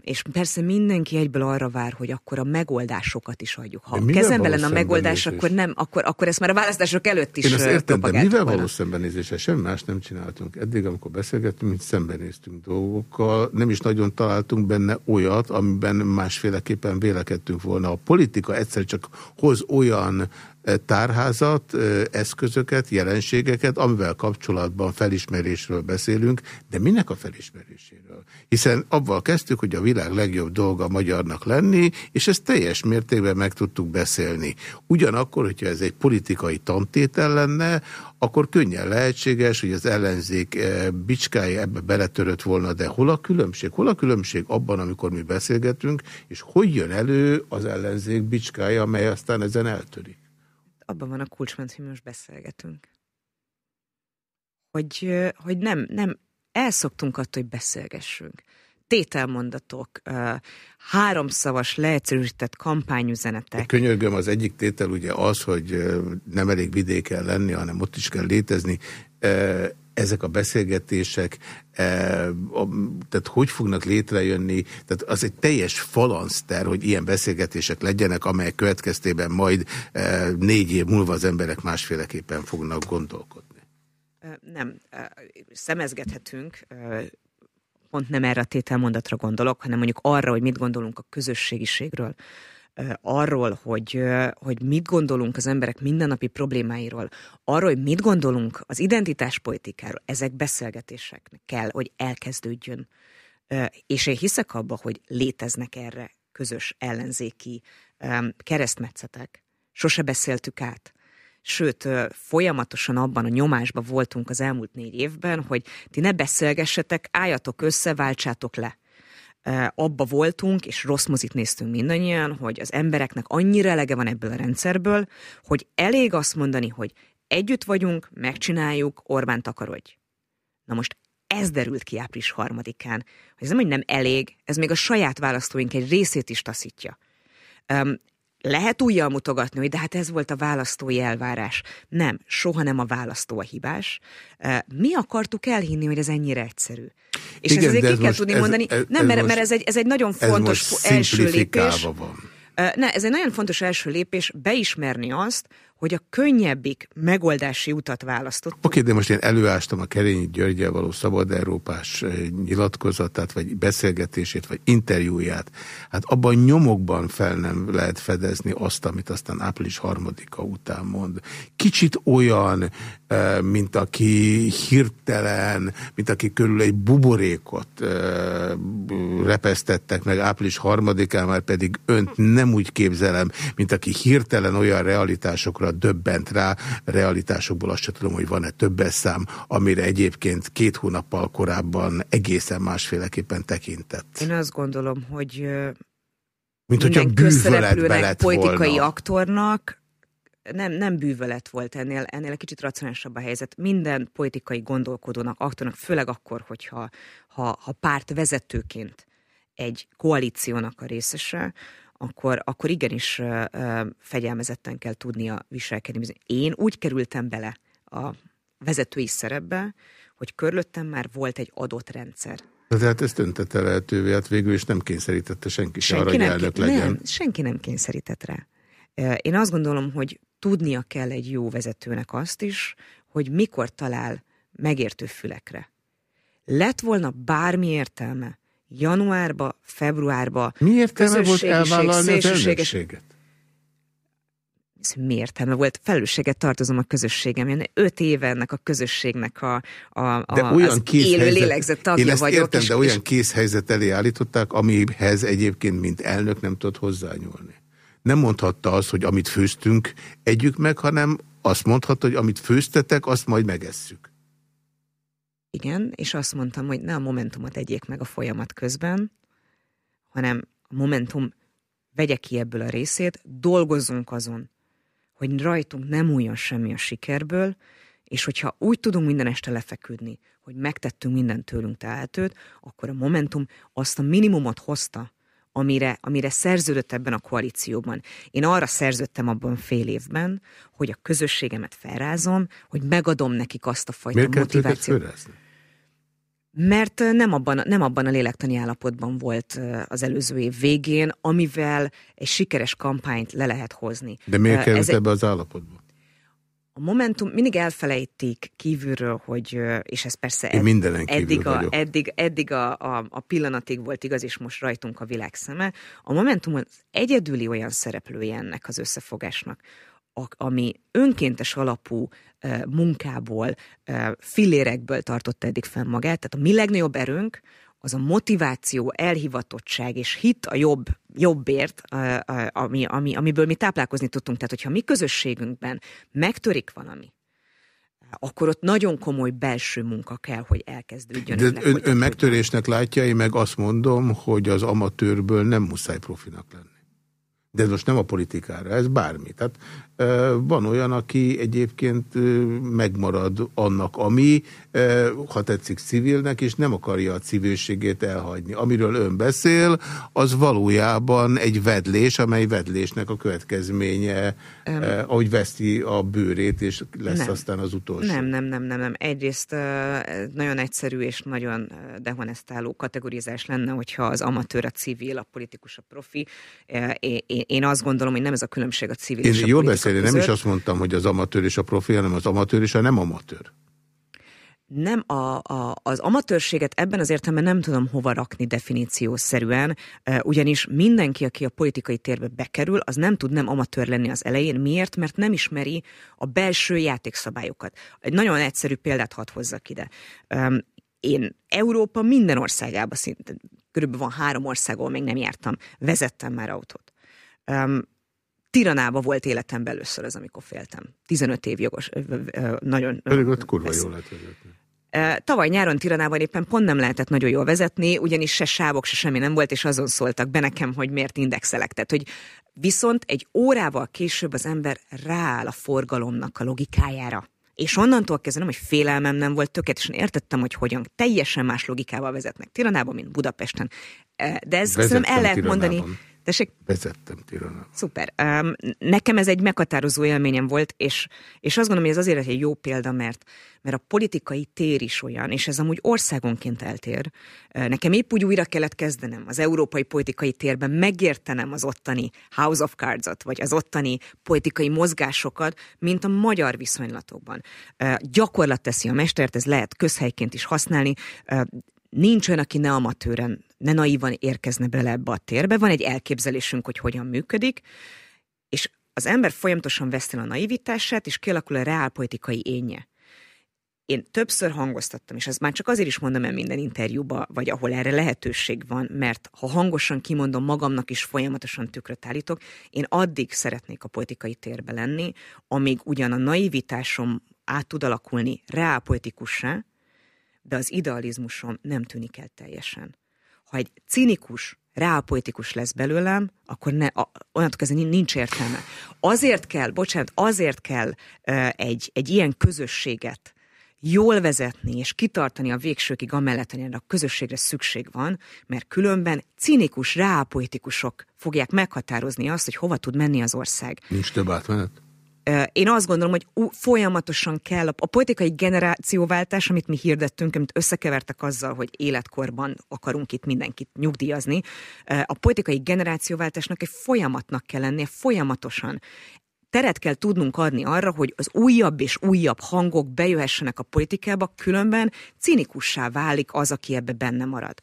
és persze mindenki egyből arra vár, hogy akkor a megoldásokat is adjuk. Ha a kezemben lenne a megoldás, akkor nem, akkor, akkor ezt már a választások előtt is Én ezt értem, de mivel való szembenézése? Semmi más nem csináltunk. Eddig, amikor beszélgettünk, mint szembenéztünk dolgokkal, nem is nagyon találtunk benne olyat, amiben másféleképpen vélekedtünk volna. A politika egyszer csak hoz olyan tárházat, eszközöket, jelenségeket, amivel kapcsolatban felismerésről beszélünk, de minek a felismeréséről? Hiszen abban kezdtük, hogy a világ legjobb dolga magyarnak lenni, és ezt teljes mértékben meg tudtuk beszélni. Ugyanakkor, hogyha ez egy politikai tantétel lenne, akkor könnyen lehetséges, hogy az ellenzék bicskája ebbe beletörött volna, de hol a különbség? Hol a különbség abban, amikor mi beszélgetünk, és hogy jön elő az ellenzék bicskája, amely aztán ezen eltörik? Abban van a kulcsment, hogy most beszélgetünk. Hogy, hogy nem, nem elszoktunk attól, hogy beszélgessünk. Tételmondatok, háromszavas, leegyszerűsített kampányüzenetek. Könyörgöm, az egyik tétel ugye az, hogy nem elég vidéken lenni, hanem ott is kell létezni ezek a beszélgetések, e, a, tehát hogy fognak létrejönni, tehát az egy teljes falanszter, hogy ilyen beszélgetések legyenek, amelyek következtében majd e, négy év múlva az emberek másféleképpen fognak gondolkodni. Nem, szemezgethetünk, pont nem erre a tételmondatra gondolok, hanem mondjuk arra, hogy mit gondolunk a közösségiségről, arról, hogy, hogy mit gondolunk az emberek mindennapi problémáiról, arról, hogy mit gondolunk az identitáspolitikáról, ezek beszélgetések kell, hogy elkezdődjön. És én hiszek abba, hogy léteznek erre közös ellenzéki keresztmetszetek. Sose beszéltük át. Sőt, folyamatosan abban a nyomásban voltunk az elmúlt négy évben, hogy ti ne beszélgessetek, álljatok össze, váltsátok le abba voltunk, és rossz mozit néztünk mindannyian, hogy az embereknek annyira elege van ebből a rendszerből, hogy elég azt mondani, hogy együtt vagyunk, megcsináljuk, Orbán takarodj. Na most ez derült ki április harmadikán, hogy ez nem, hogy nem elég, ez még a saját választóink egy részét is taszítja. Lehet újjal mutogatni, hogy de hát ez volt a választói elvárás. Nem, soha nem a választó a hibás. Mi akartuk elhinni, hogy ez ennyire egyszerű. És Igen, ez azért ki kell tudni ez, mondani, ez, nem, mert, mert ez, egy, ez egy nagyon fontos első lépés. Van. Ne, ez egy nagyon fontos első lépés, beismerni azt, hogy a könnyebbik megoldási utat választott. Oké, de most én előástam a Kerényi Györgyel való Szabad Európás eh, nyilatkozatát, vagy beszélgetését, vagy interjúját. Hát abban nyomokban fel nem lehet fedezni azt, amit aztán április harmadika után mond. Kicsit olyan, eh, mint aki hirtelen, mint aki körül egy buborékot eh, repesztettek meg április harmadikán, már pedig önt nem úgy képzelem, mint aki hirtelen olyan realitásokra döbbent rá, realitásokból azt sem tudom, hogy van-e többes szám, amire egyébként két hónappal korábban egészen másféleképpen tekintett. Én azt gondolom, hogy mint hogyha bűvöletbe lett politikai volna. aktornak nem, nem bűvölet volt ennél, ennél egy kicsit racionálisabb a helyzet. Minden politikai gondolkodónak, aktornak, főleg akkor, hogyha ha, ha párt vezetőként egy koalíciónak a részese, akkor, akkor igenis uh, fegyelmezetten kell tudnia viselkedni. Én úgy kerültem bele a vezetői szerepbe, hogy körülöttem már volt egy adott rendszer. De hát ezt öntette lehetővé, hát végül is nem kényszerítette senki, senki arra, nem, hogy elnök legyen. Nem, senki nem kényszerített rá. Én azt gondolom, hogy tudnia kell egy jó vezetőnek azt is, hogy mikor talál megértő fülekre. Lett volna bármi értelme januárba, februárba Mi értelme volt elvállalni az elnökséget? mi értelme volt? Felelősséget tartozom a közösségem. Öt éve ennek a közösségnek a, a, a de olyan az élő lélegzett tagja Én ezt vagyok. értem, és, de olyan készhelyzet elé állították, amihez egyébként, mint elnök nem tudott hozzányúlni. Nem mondhatta azt, hogy amit főztünk, együk meg, hanem azt mondhatta, hogy amit főztetek, azt majd megesszük. Igen, és azt mondtam, hogy ne a momentumot egyék meg a folyamat közben, hanem a momentum vegye ki ebből a részét, dolgozzunk azon, hogy rajtunk nem újjon semmi a sikerből, és hogyha úgy tudunk minden este lefeküdni, hogy megtettünk mindent tőlünk tehetőt, akkor a Momentum azt a minimumot hozta, amire, amire szerződött ebben a koalícióban. Én arra szerződtem abban fél évben, hogy a közösségemet felrázom, hogy megadom nekik azt a fajta Miért motivációt. Mert nem abban, nem abban a lélektani állapotban volt az előző év végén, amivel egy sikeres kampányt le lehet hozni. De miért került ebbe az állapotba? A Momentum mindig elfelejtik kívülről, hogy, és ez persze Én mindenen eddig, a, vagyok. eddig, eddig a, a, a pillanatig volt igaz, és most rajtunk a világ szeme. A Momentum az egyedüli olyan szereplője ennek az összefogásnak, ami önkéntes alapú munkából, fillérekből tartotta eddig fenn magát. Tehát a mi legnagyobb erőnk az a motiváció, elhivatottság és hit a jobb, jobbért, ami, ami, amiből mi táplálkozni tudtunk. Tehát, hogyha mi közösségünkben megtörik valami, akkor ott nagyon komoly belső munka kell, hogy elkezdődjön. De ennek, ön, hogy ön megtörésnek látja, én meg azt mondom, hogy az amatőrből nem muszáj profinak lenni. De ez most nem a politikára, ez bármi. Tehát van olyan, aki egyébként megmarad annak, ami, ha tetszik, civilnek, és nem akarja a civilségét elhagyni. Amiről ön beszél, az valójában egy vedlés, amely vedlésnek a következménye, um, ahogy veszti a bőrét, és lesz nem. aztán az utolsó. Nem, nem, nem, nem, nem. Egyrészt nagyon egyszerű és nagyon dehonestáló kategorizás lenne, hogyha az amatőr a civil, a politikus a profi. Én azt gondolom, hogy nem ez a különbség a civil Én és a jól beszélni, nem is azt mondtam, hogy az amatőr és a profi, hanem az amatőr és a nem amatőr. Nem, a, a, az amatőrséget ebben az értelemben nem tudom hova rakni definíciószerűen, ugyanis mindenki, aki a politikai térbe bekerül, az nem tud nem amatőr lenni az elején. Miért? Mert nem ismeri a belső játékszabályokat. Egy nagyon egyszerű példát hadd hozzak ide. Én Európa minden országában szinte, körülbelül van három ország, ahol még nem jártam, vezettem már autót. Tiranába volt életemben először az, amikor féltem. 15 év jogos, nagyon... Pedig ott kurva jól lehet vezetni. Tavaly nyáron Tiranában éppen pont nem lehetett nagyon jól vezetni, ugyanis se sávok, se semmi nem volt, és azon szóltak be nekem, hogy miért indexelek. Tehát, hogy viszont egy órával később az ember rááll a forgalomnak a logikájára. És onnantól kezdve nem, hogy félelmem nem volt, tökéletesen értettem, hogy hogyan teljesen más logikával vezetnek Tiranában, mint Budapesten. De ez szerintem el lehet Tiranában. mondani. Tessék? Vezettem Tiranában. Szuper. Um, nekem ez egy meghatározó élményem volt, és, és azt gondolom, hogy ez azért egy jó példa, mert, mert a politikai tér is olyan, és ez amúgy országonként eltér. Nekem épp úgy újra kellett kezdenem az európai politikai térben megértenem az ottani House of Cards-ot, vagy az ottani politikai mozgásokat, mint a magyar viszonylatokban. Gyakorlat teszi a mestert, ez lehet közhelyként is használni, nincs olyan, aki ne amatőren, ne naívan érkezne bele ebbe a térbe. Van egy elképzelésünk, hogy hogyan működik, és az ember folyamatosan veszti a naivitását, és kialakul a reálpolitikai énje. Én többször hangoztattam, és ezt már csak azért is mondom el minden interjúba, vagy ahol erre lehetőség van, mert ha hangosan kimondom magamnak is folyamatosan tükröt állítok, én addig szeretnék a politikai térbe lenni, amíg ugyan a naivitásom át tud alakulni reálpolitikussá, de az idealizmusom nem tűnik el teljesen. Ha egy cinikus, reálpolitikus lesz belőlem, akkor ne, a, onnantól kezdve nincs értelme. Azért kell, bocsánat, azért kell egy, egy ilyen közösséget jól vezetni és kitartani a végsőkig amellett, hogy a közösségre szükség van, mert különben cinikus, reálpolitikusok fogják meghatározni azt, hogy hova tud menni az ország. Nincs több átmenet? Én azt gondolom, hogy folyamatosan kell a, a politikai generációváltás, amit mi hirdettünk, amit összekevertek azzal, hogy életkorban akarunk itt mindenkit nyugdíjazni, a politikai generációváltásnak egy folyamatnak kell lennie folyamatosan teret kell tudnunk adni arra, hogy az újabb és újabb hangok bejöhessenek a politikába, különben cinikussá válik az, aki ebbe benne marad.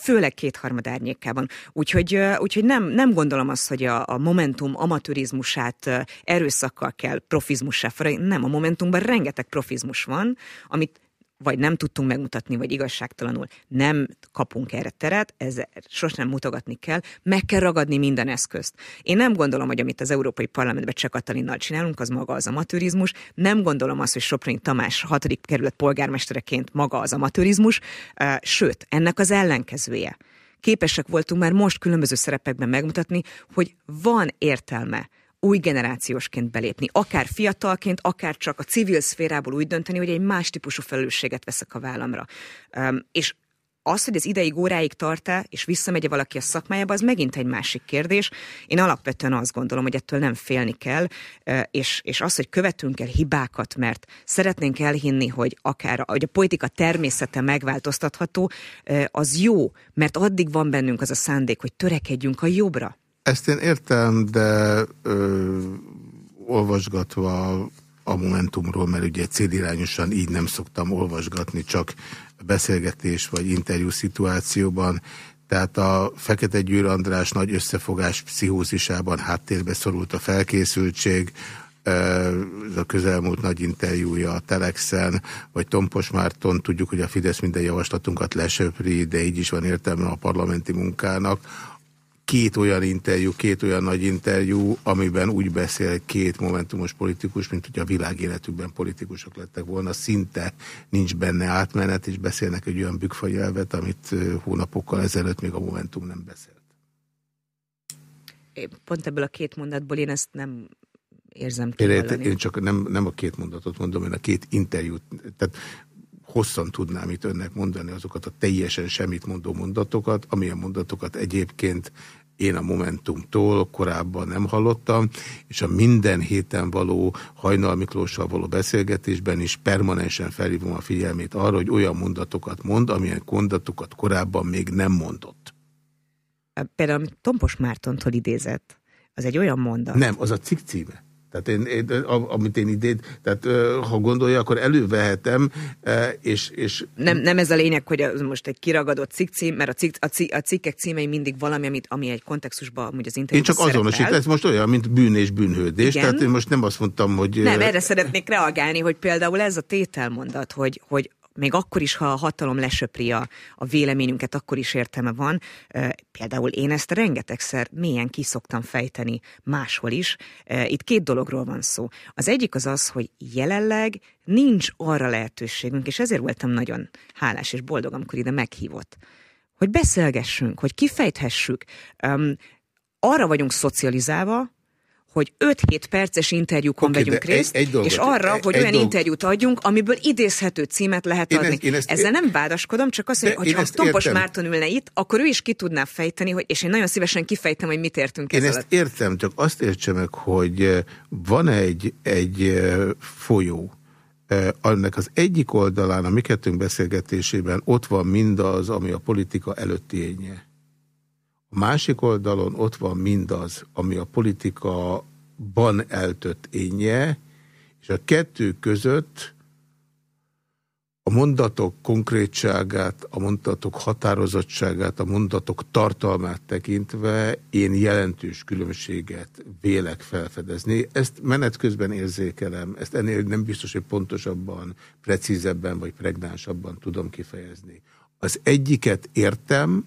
Főleg kétharmad árnyékában. Úgyhogy, úgyhogy nem, nem gondolom azt, hogy a, a Momentum amatőrizmusát erőszakkal kell profizmussá felé. Nem, a Momentumban rengeteg profizmus van, amit vagy nem tudtunk megmutatni, vagy igazságtalanul nem kapunk erre teret, ez sosem mutogatni kell, meg kell ragadni minden eszközt. Én nem gondolom, hogy amit az Európai Parlamentben csak Katalinnal csinálunk, az maga az amatőrizmus. Nem gondolom azt, hogy Soproni Tamás hatodik kerület polgármestereként maga az amatőrizmus, sőt, ennek az ellenkezője. Képesek voltunk már most különböző szerepekben megmutatni, hogy van értelme új generációsként belépni, akár fiatalként, akár csak a civil szférából úgy dönteni, hogy egy más típusú felelősséget veszek a vállamra. Um, és az, hogy az ideig óráig tart-e, és visszamegye valaki a szakmájába, az megint egy másik kérdés. Én alapvetően azt gondolom, hogy ettől nem félni kell, és, és az, hogy követünk el hibákat, mert szeretnénk elhinni, hogy akár hogy a politika természete megváltoztatható, az jó, mert addig van bennünk az a szándék, hogy törekedjünk a jobbra. Ezt én értem, de ö, olvasgatva a Momentumról, mert ugye célirányosan így nem szoktam olvasgatni, csak beszélgetés vagy interjú szituációban. Tehát a Fekete Győr András nagy összefogás pszichózisában háttérbe szorult a felkészültség, a közelmúlt nagy interjúja a Telexen, vagy Tompos Márton, tudjuk, hogy a Fidesz minden javaslatunkat lesöpri, de így is van értelme a parlamenti munkának két olyan interjú, két olyan nagy interjú, amiben úgy beszél két momentumos politikus, mint hogy a világéletükben politikusok lettek volna, szinte nincs benne átmenet, és beszélnek egy olyan bükfagyelvet, amit hónapokkal ezelőtt még a Momentum nem beszélt. Pont ebből a két mondatból én ezt nem érzem kivallani. Én csak nem, nem a két mondatot mondom, én a két interjút, tehát hosszan tudnám itt önnek mondani azokat a teljesen semmit mondó mondatokat, amilyen mondatokat egyébként én a Momentumtól korábban nem hallottam, és a minden héten való Hajnal Miklóssal való beszélgetésben is permanensen felhívom a figyelmét arra, hogy olyan mondatokat mond, amilyen mondatokat korábban még nem mondott. Például, Tompos Mártontól idézett, az egy olyan mondat. Nem, az a cikk címe. Tehát én, én, amit én idén, tehát ha gondolja, akkor elővehetem, és... és... Nem, nem ez a lényeg, hogy az most egy kiragadott cikkcím, mert a, cikk, a, cikk, a cikkek címei mindig valami, amit, ami egy kontextusban amúgy az interjúban Én csak azonosít, ez most olyan, mint bűn és bűnhődés, Igen. tehát én most nem azt mondtam, hogy... Nem, erre szeretnék reagálni, hogy például ez a tételmondat, hogy, hogy még akkor is, ha a hatalom lesöpri a, a véleményünket, akkor is értelme van. Például én ezt rengetegszer mélyen kiszoktam fejteni máshol is. Itt két dologról van szó. Az egyik az az, hogy jelenleg nincs arra lehetőségünk, és ezért voltam nagyon hálás és boldog, amikor ide meghívott, hogy beszélgessünk, hogy kifejthessük. Um, arra vagyunk szocializálva, hogy 5-7 perces interjúkon okay, vegyünk részt, egy, egy és arra, egy, hogy egy olyan dolg... interjút adjunk, amiből idézhető címet lehet én adni. Ezt, én ezt, Ezzel nem vádaskodom, csak azt, hogy ha Tompos értem. Márton ülne itt, akkor ő is ki tudná fejteni, hogy, és én nagyon szívesen kifejtem, hogy mit értünk Én ezt alatt. értem, csak azt értsem meg, hogy van egy, egy folyó, annak az egyik oldalán, a mi kettőnk beszélgetésében ott van mindaz, ami a politika előtti énye. A másik oldalon ott van mindaz, ami a politikaban eltött énje, és a kettő között a mondatok konkrétságát, a mondatok határozottságát, a mondatok tartalmát tekintve én jelentős különbséget vélek felfedezni. Ezt menet közben érzékelem, ezt ennél nem biztos, hogy pontosabban, precízebben vagy pregnánsabban tudom kifejezni. Az egyiket értem,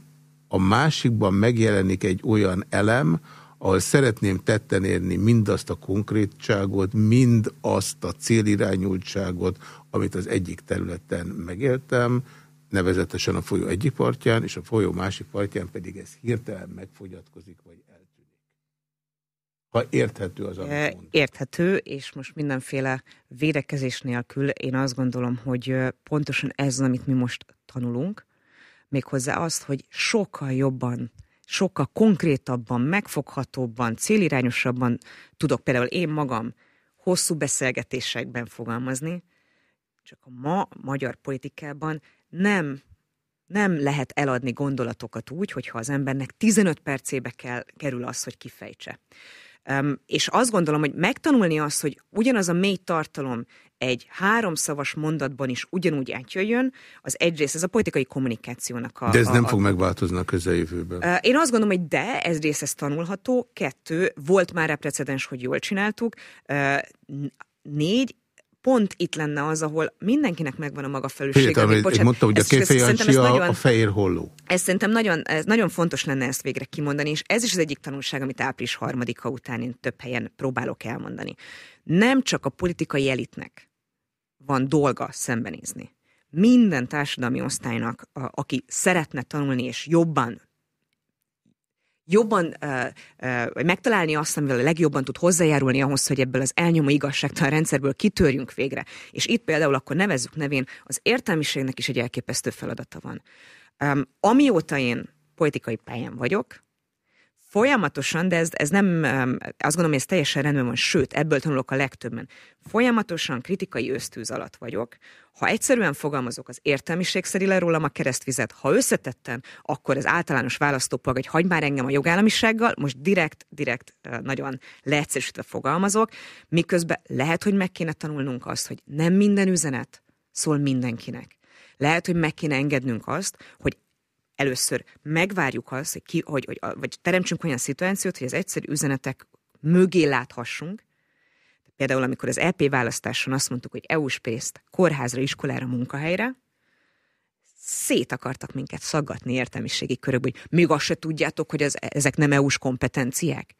a másikban megjelenik egy olyan elem, ahol szeretném tetten érni mindazt a konkrétságot, mind azt a célirányultságot, amit az egyik területen megéltem, nevezetesen a folyó egyik partján, és a folyó másik partján pedig ez hirtelen megfogyatkozik, vagy eltűnik. Ha érthető az, amit mond. Érthető, és most mindenféle védekezés nélkül én azt gondolom, hogy pontosan ez, amit mi most tanulunk, méghozzá azt, hogy sokkal jobban, sokkal konkrétabban, megfoghatóbban, célirányosabban tudok például én magam hosszú beszélgetésekben fogalmazni, csak a ma magyar politikában nem nem lehet eladni gondolatokat úgy, hogyha az embernek 15 percébe kell, kerül az, hogy kifejtse. Um, és azt gondolom, hogy megtanulni azt, hogy ugyanaz a mély tartalom egy háromszavas mondatban is ugyanúgy átjöjjön, az egyrészt ez a politikai kommunikációnak a... De ez a, nem a, fog megváltozni a közeljövőben. Uh, én azt gondolom, hogy de, ez rész ez tanulható. Kettő, volt már rá precedens, hogy jól csináltuk. Uh, négy, pont itt lenne az, ahol mindenkinek megvan a maga felelőssége. Amit bocsánat, mondtam, hogy a kéfejancsi a, nagyon, a fehér holló. Ez szerintem nagyon, ez nagyon fontos lenne ezt végre kimondani, és ez is az egyik tanulság, amit április harmadika után én több helyen próbálok elmondani. Nem csak a politikai elitnek van dolga szembenézni. Minden társadalmi osztálynak, a, aki szeretne tanulni és jobban jobban megtalálni azt, amivel a legjobban tud hozzájárulni ahhoz, hogy ebből az elnyomó igazságtalan rendszerből kitörjünk végre. És itt például akkor nevezzük nevén, az értelmiségnek is egy elképesztő feladata van. Um, amióta én politikai pályán vagyok, folyamatosan, de ez, ez nem, azt gondolom, hogy ez teljesen rendben van, sőt, ebből tanulok a legtöbben. Folyamatosan kritikai ösztűz alatt vagyok. Ha egyszerűen fogalmazok, az értelmiség szeri le rólam a keresztvizet. Ha összetetten, akkor az általános választópolg, hogy hagy már engem a jogállamisággal, most direkt, direkt nagyon leegyszerűsítve fogalmazok, miközben lehet, hogy meg kéne tanulnunk azt, hogy nem minden üzenet szól mindenkinek. Lehet, hogy meg kéne engednünk azt, hogy először megvárjuk azt, hogy, ki, hogy, hogy vagy teremtsünk olyan szituációt, hogy az egyszerű üzenetek mögé láthassunk. Például, amikor az EP választáson azt mondtuk, hogy EU-s pénzt kórházra, iskolára, munkahelyre, szét akartak minket szaggatni értelmiségi körökből, hogy még azt se tudjátok, hogy az, ezek nem EU-s kompetenciák.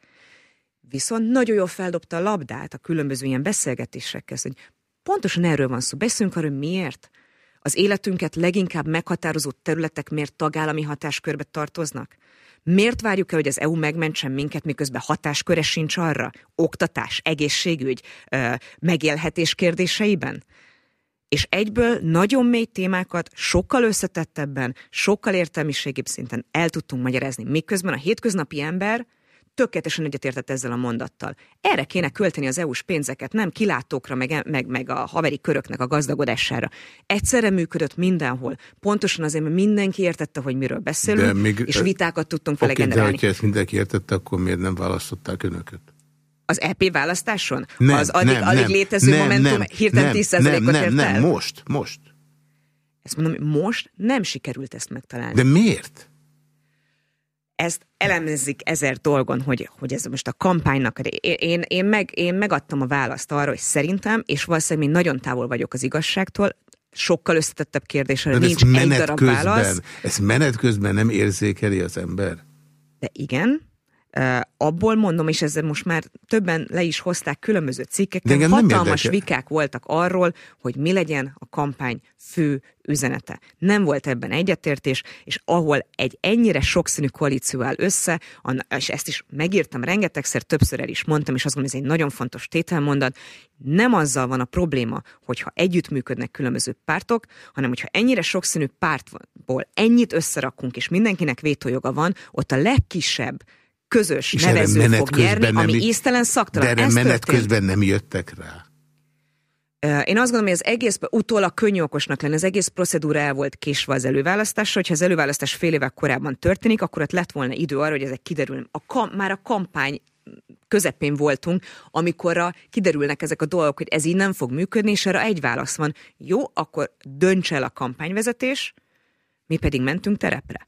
Viszont nagyon jól feldobta a labdát a különböző ilyen beszélgetésekkel, hogy pontosan erről van szó. Beszélünk arról, miért az életünket leginkább meghatározó területek miért tagállami hatáskörbe tartoznak? Miért várjuk el, hogy az EU megmentsen minket, miközben hatásköre sincs arra? Oktatás, egészségügy, megélhetés kérdéseiben? És egyből nagyon mély témákat sokkal összetettebben, sokkal értelmiségibb szinten el tudtunk magyarázni, miközben a hétköznapi ember tökéletesen egyetértett ezzel a mondattal. Erre kéne költeni az EU-s pénzeket, nem kilátókra, meg, meg, meg a haveri köröknek a gazdagodására. Egyszerre működött mindenhol. Pontosan azért, mert mindenki értette, hogy miről beszélünk, még, és vitákat tudtunk vele okay, generálni. De ha ezt mindenki értette, akkor miért nem választották önöket? Az EP választáson? Nem, az addig, nem, alig nem, létező nem, Momentum nem, hirtelen 10%-ot nem, nem, nem, nem, most, most. Ezt mondom, most nem sikerült ezt megtalálni. De miért? Ezt elemezik ezer dolgon, hogy, hogy ez most a kampánynak, én, én, meg, én megadtam a választ arra, hogy szerintem, és valószínűleg még nagyon távol vagyok az igazságtól, sokkal összetettebb kérdésre, nincs egy darab közben, válasz. Ezt menet közben nem érzékeli az ember? De igen, abból mondom, és ezzel most már többen le is hozták különböző cikkeken, hatalmas vikák voltak arról, hogy mi legyen a kampány fő üzenete. Nem volt ebben egyetértés, és ahol egy ennyire sokszínű koalíció áll össze, és ezt is megírtam rengetegszer, többször el is mondtam, és azt gondolom, ez egy nagyon fontos tételmondat, nem azzal van a probléma, hogyha együttműködnek különböző pártok, hanem hogyha ennyire sokszínű pártból ennyit összerakunk, és mindenkinek vétójoga van, ott a legkisebb közös és nevező fog nyerni, ami nem, észtelen szaktalan. De erre menet történt. közben nem jöttek rá. Én azt gondolom, hogy az egész utólag könnyű okosnak lenni, az egész procedúra el volt késve az előválasztásra, hogyha az előválasztás fél évek korábban történik, akkor ott lett volna idő arra, hogy ezek kiderül. A kam- már a kampány közepén voltunk, amikor kiderülnek ezek a dolgok, hogy ez így nem fog működni, és erre egy válasz van. Jó, akkor dönts el a kampányvezetés, mi pedig mentünk terepre.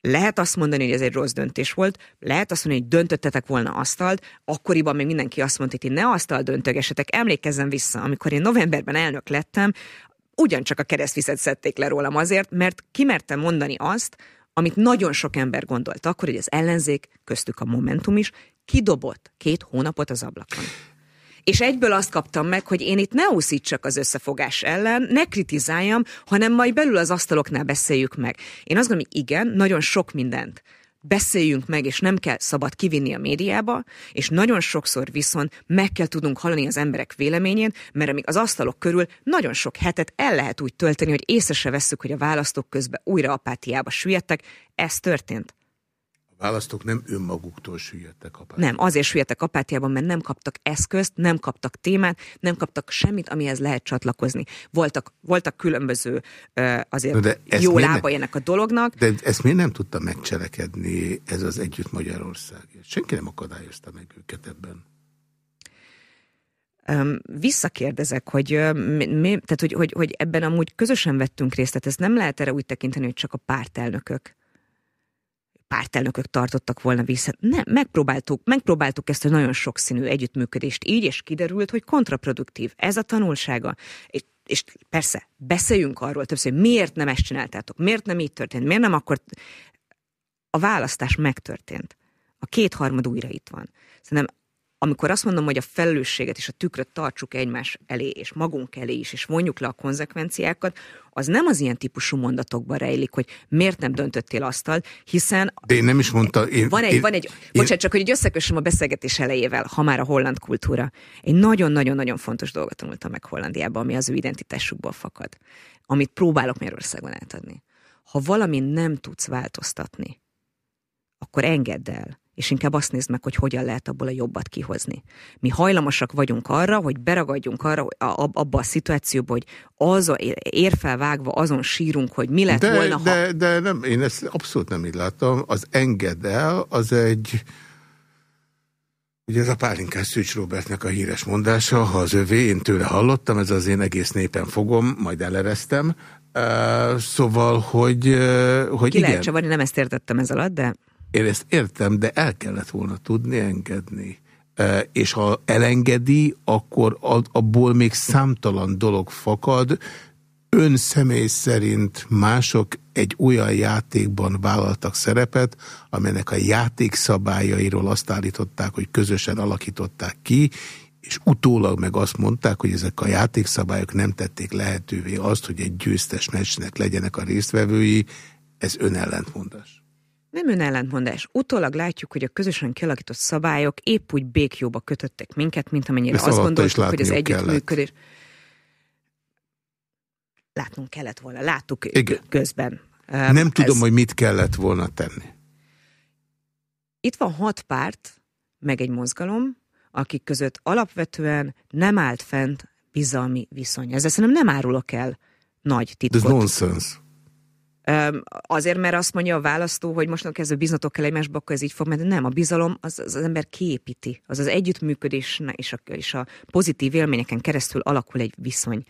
Lehet azt mondani, hogy ez egy rossz döntés volt, lehet azt mondani, hogy döntöttetek volna asztalt, akkoriban még mindenki azt mondta, hogy ne asztal döntögesetek. Emlékezzem vissza, amikor én novemberben elnök lettem, ugyancsak a keresztvizet szedték le rólam azért, mert kimertem mondani azt, amit nagyon sok ember gondolt akkor, hogy az ellenzék, köztük a Momentum is, kidobott két hónapot az ablakon. És egyből azt kaptam meg, hogy én itt ne úszítsak az összefogás ellen, ne kritizáljam, hanem majd belül az asztaloknál beszéljük meg. Én azt gondolom, hogy igen, nagyon sok mindent beszéljünk meg, és nem kell szabad kivinni a médiába, és nagyon sokszor viszont meg kell tudnunk hallani az emberek véleményét, mert amíg az asztalok körül nagyon sok hetet el lehet úgy tölteni, hogy észre se vesszük, hogy a választók közben újra apátiába süllyedtek, ez történt. Választók nem önmaguktól süllyedtek apátiában. Nem, azért süllyedtek apátiában, mert nem kaptak eszközt, nem kaptak témát, nem kaptak semmit, amihez lehet csatlakozni. Voltak, voltak különböző azért de jó lábai ennek a dolognak. De ezt miért nem tudta megcselekedni ez az Együtt Magyarország? Senki nem akadályozta meg őket ebben. Visszakérdezek, hogy, mi, tehát, hogy, hogy, hogy ebben amúgy közösen vettünk részt, tehát ezt nem lehet erre úgy tekinteni, hogy csak a pártelnökök pártelnökök tartottak volna vissza. Nem, megpróbáltuk, megpróbáltuk ezt a nagyon sokszínű együttműködést így, és kiderült, hogy kontraproduktív. Ez a tanulsága. És, és persze, beszéljünk arról többször, hogy miért nem ezt csináltátok, miért nem így történt, miért nem akkor... A választás megtörtént. A kétharmad újra itt van. Szerintem amikor azt mondom, hogy a felelősséget és a tükröt tartsuk egymás elé, és magunk elé is, és vonjuk le a konzekvenciákat, az nem az ilyen típusú mondatokban rejlik, hogy miért nem döntöttél asztalt, hiszen... De én nem is mondta... Én, van egy, én, van egy én, bocsánat, csak hogy összekössem a beszélgetés elejével, ha már a holland kultúra. Egy nagyon-nagyon-nagyon fontos dolgot tanultam meg Hollandiában, ami az ő identitásukból fakad, amit próbálok Magyarországon átadni. Ha valami nem tudsz változtatni, akkor engedd el és inkább azt nézd meg, hogy hogyan lehet abból a jobbat kihozni. Mi hajlamosak vagyunk arra, hogy beragadjunk arra, abba a szituációba, hogy az érfelvágva azon sírunk, hogy mi lett de, volna, ha... De, de nem, én ezt abszolút nem így látom. Az enged el, az egy... Ugye ez a Pálinkás Szűcs Robertnek a híres mondása, ha az övé, én tőle hallottam, ez az én egész népen fogom, majd elereztem. Uh, szóval, hogy, uh, hogy Ki igen. lehet csavarni, nem ezt értettem ez alatt, de... Én ezt értem, de el kellett volna tudni engedni. És ha elengedi, akkor abból még számtalan dolog fakad. Ön személy szerint mások egy olyan játékban vállaltak szerepet, amelynek a játékszabályairól azt állították, hogy közösen alakították ki, és utólag meg azt mondták, hogy ezek a játékszabályok nem tették lehetővé azt, hogy egy győztes meccsnek legyenek a résztvevői, ez önellentmondás. Nem ön ellentmondás. Utólag látjuk, hogy a közösen kialakított szabályok épp úgy békjóba kötöttek minket, mint amennyire Ezt azt gondoltuk, hogy az együttműködés. Látnunk kellett volna. Láttuk Igen. közben. Nem Ez... tudom, hogy mit kellett volna tenni. Itt van hat párt, meg egy mozgalom, akik között alapvetően nem állt fent bizalmi viszony. Ezzel szerintem nem árulok el nagy titkot. Ez nonsense. Azért, mert azt mondja a választó, hogy most kezdve biznatok kell egymásba, akkor ez így fog menni. Nem, a bizalom az az, az ember kiépíti. Az az együttműködés és a, és a pozitív élményeken keresztül alakul egy viszony.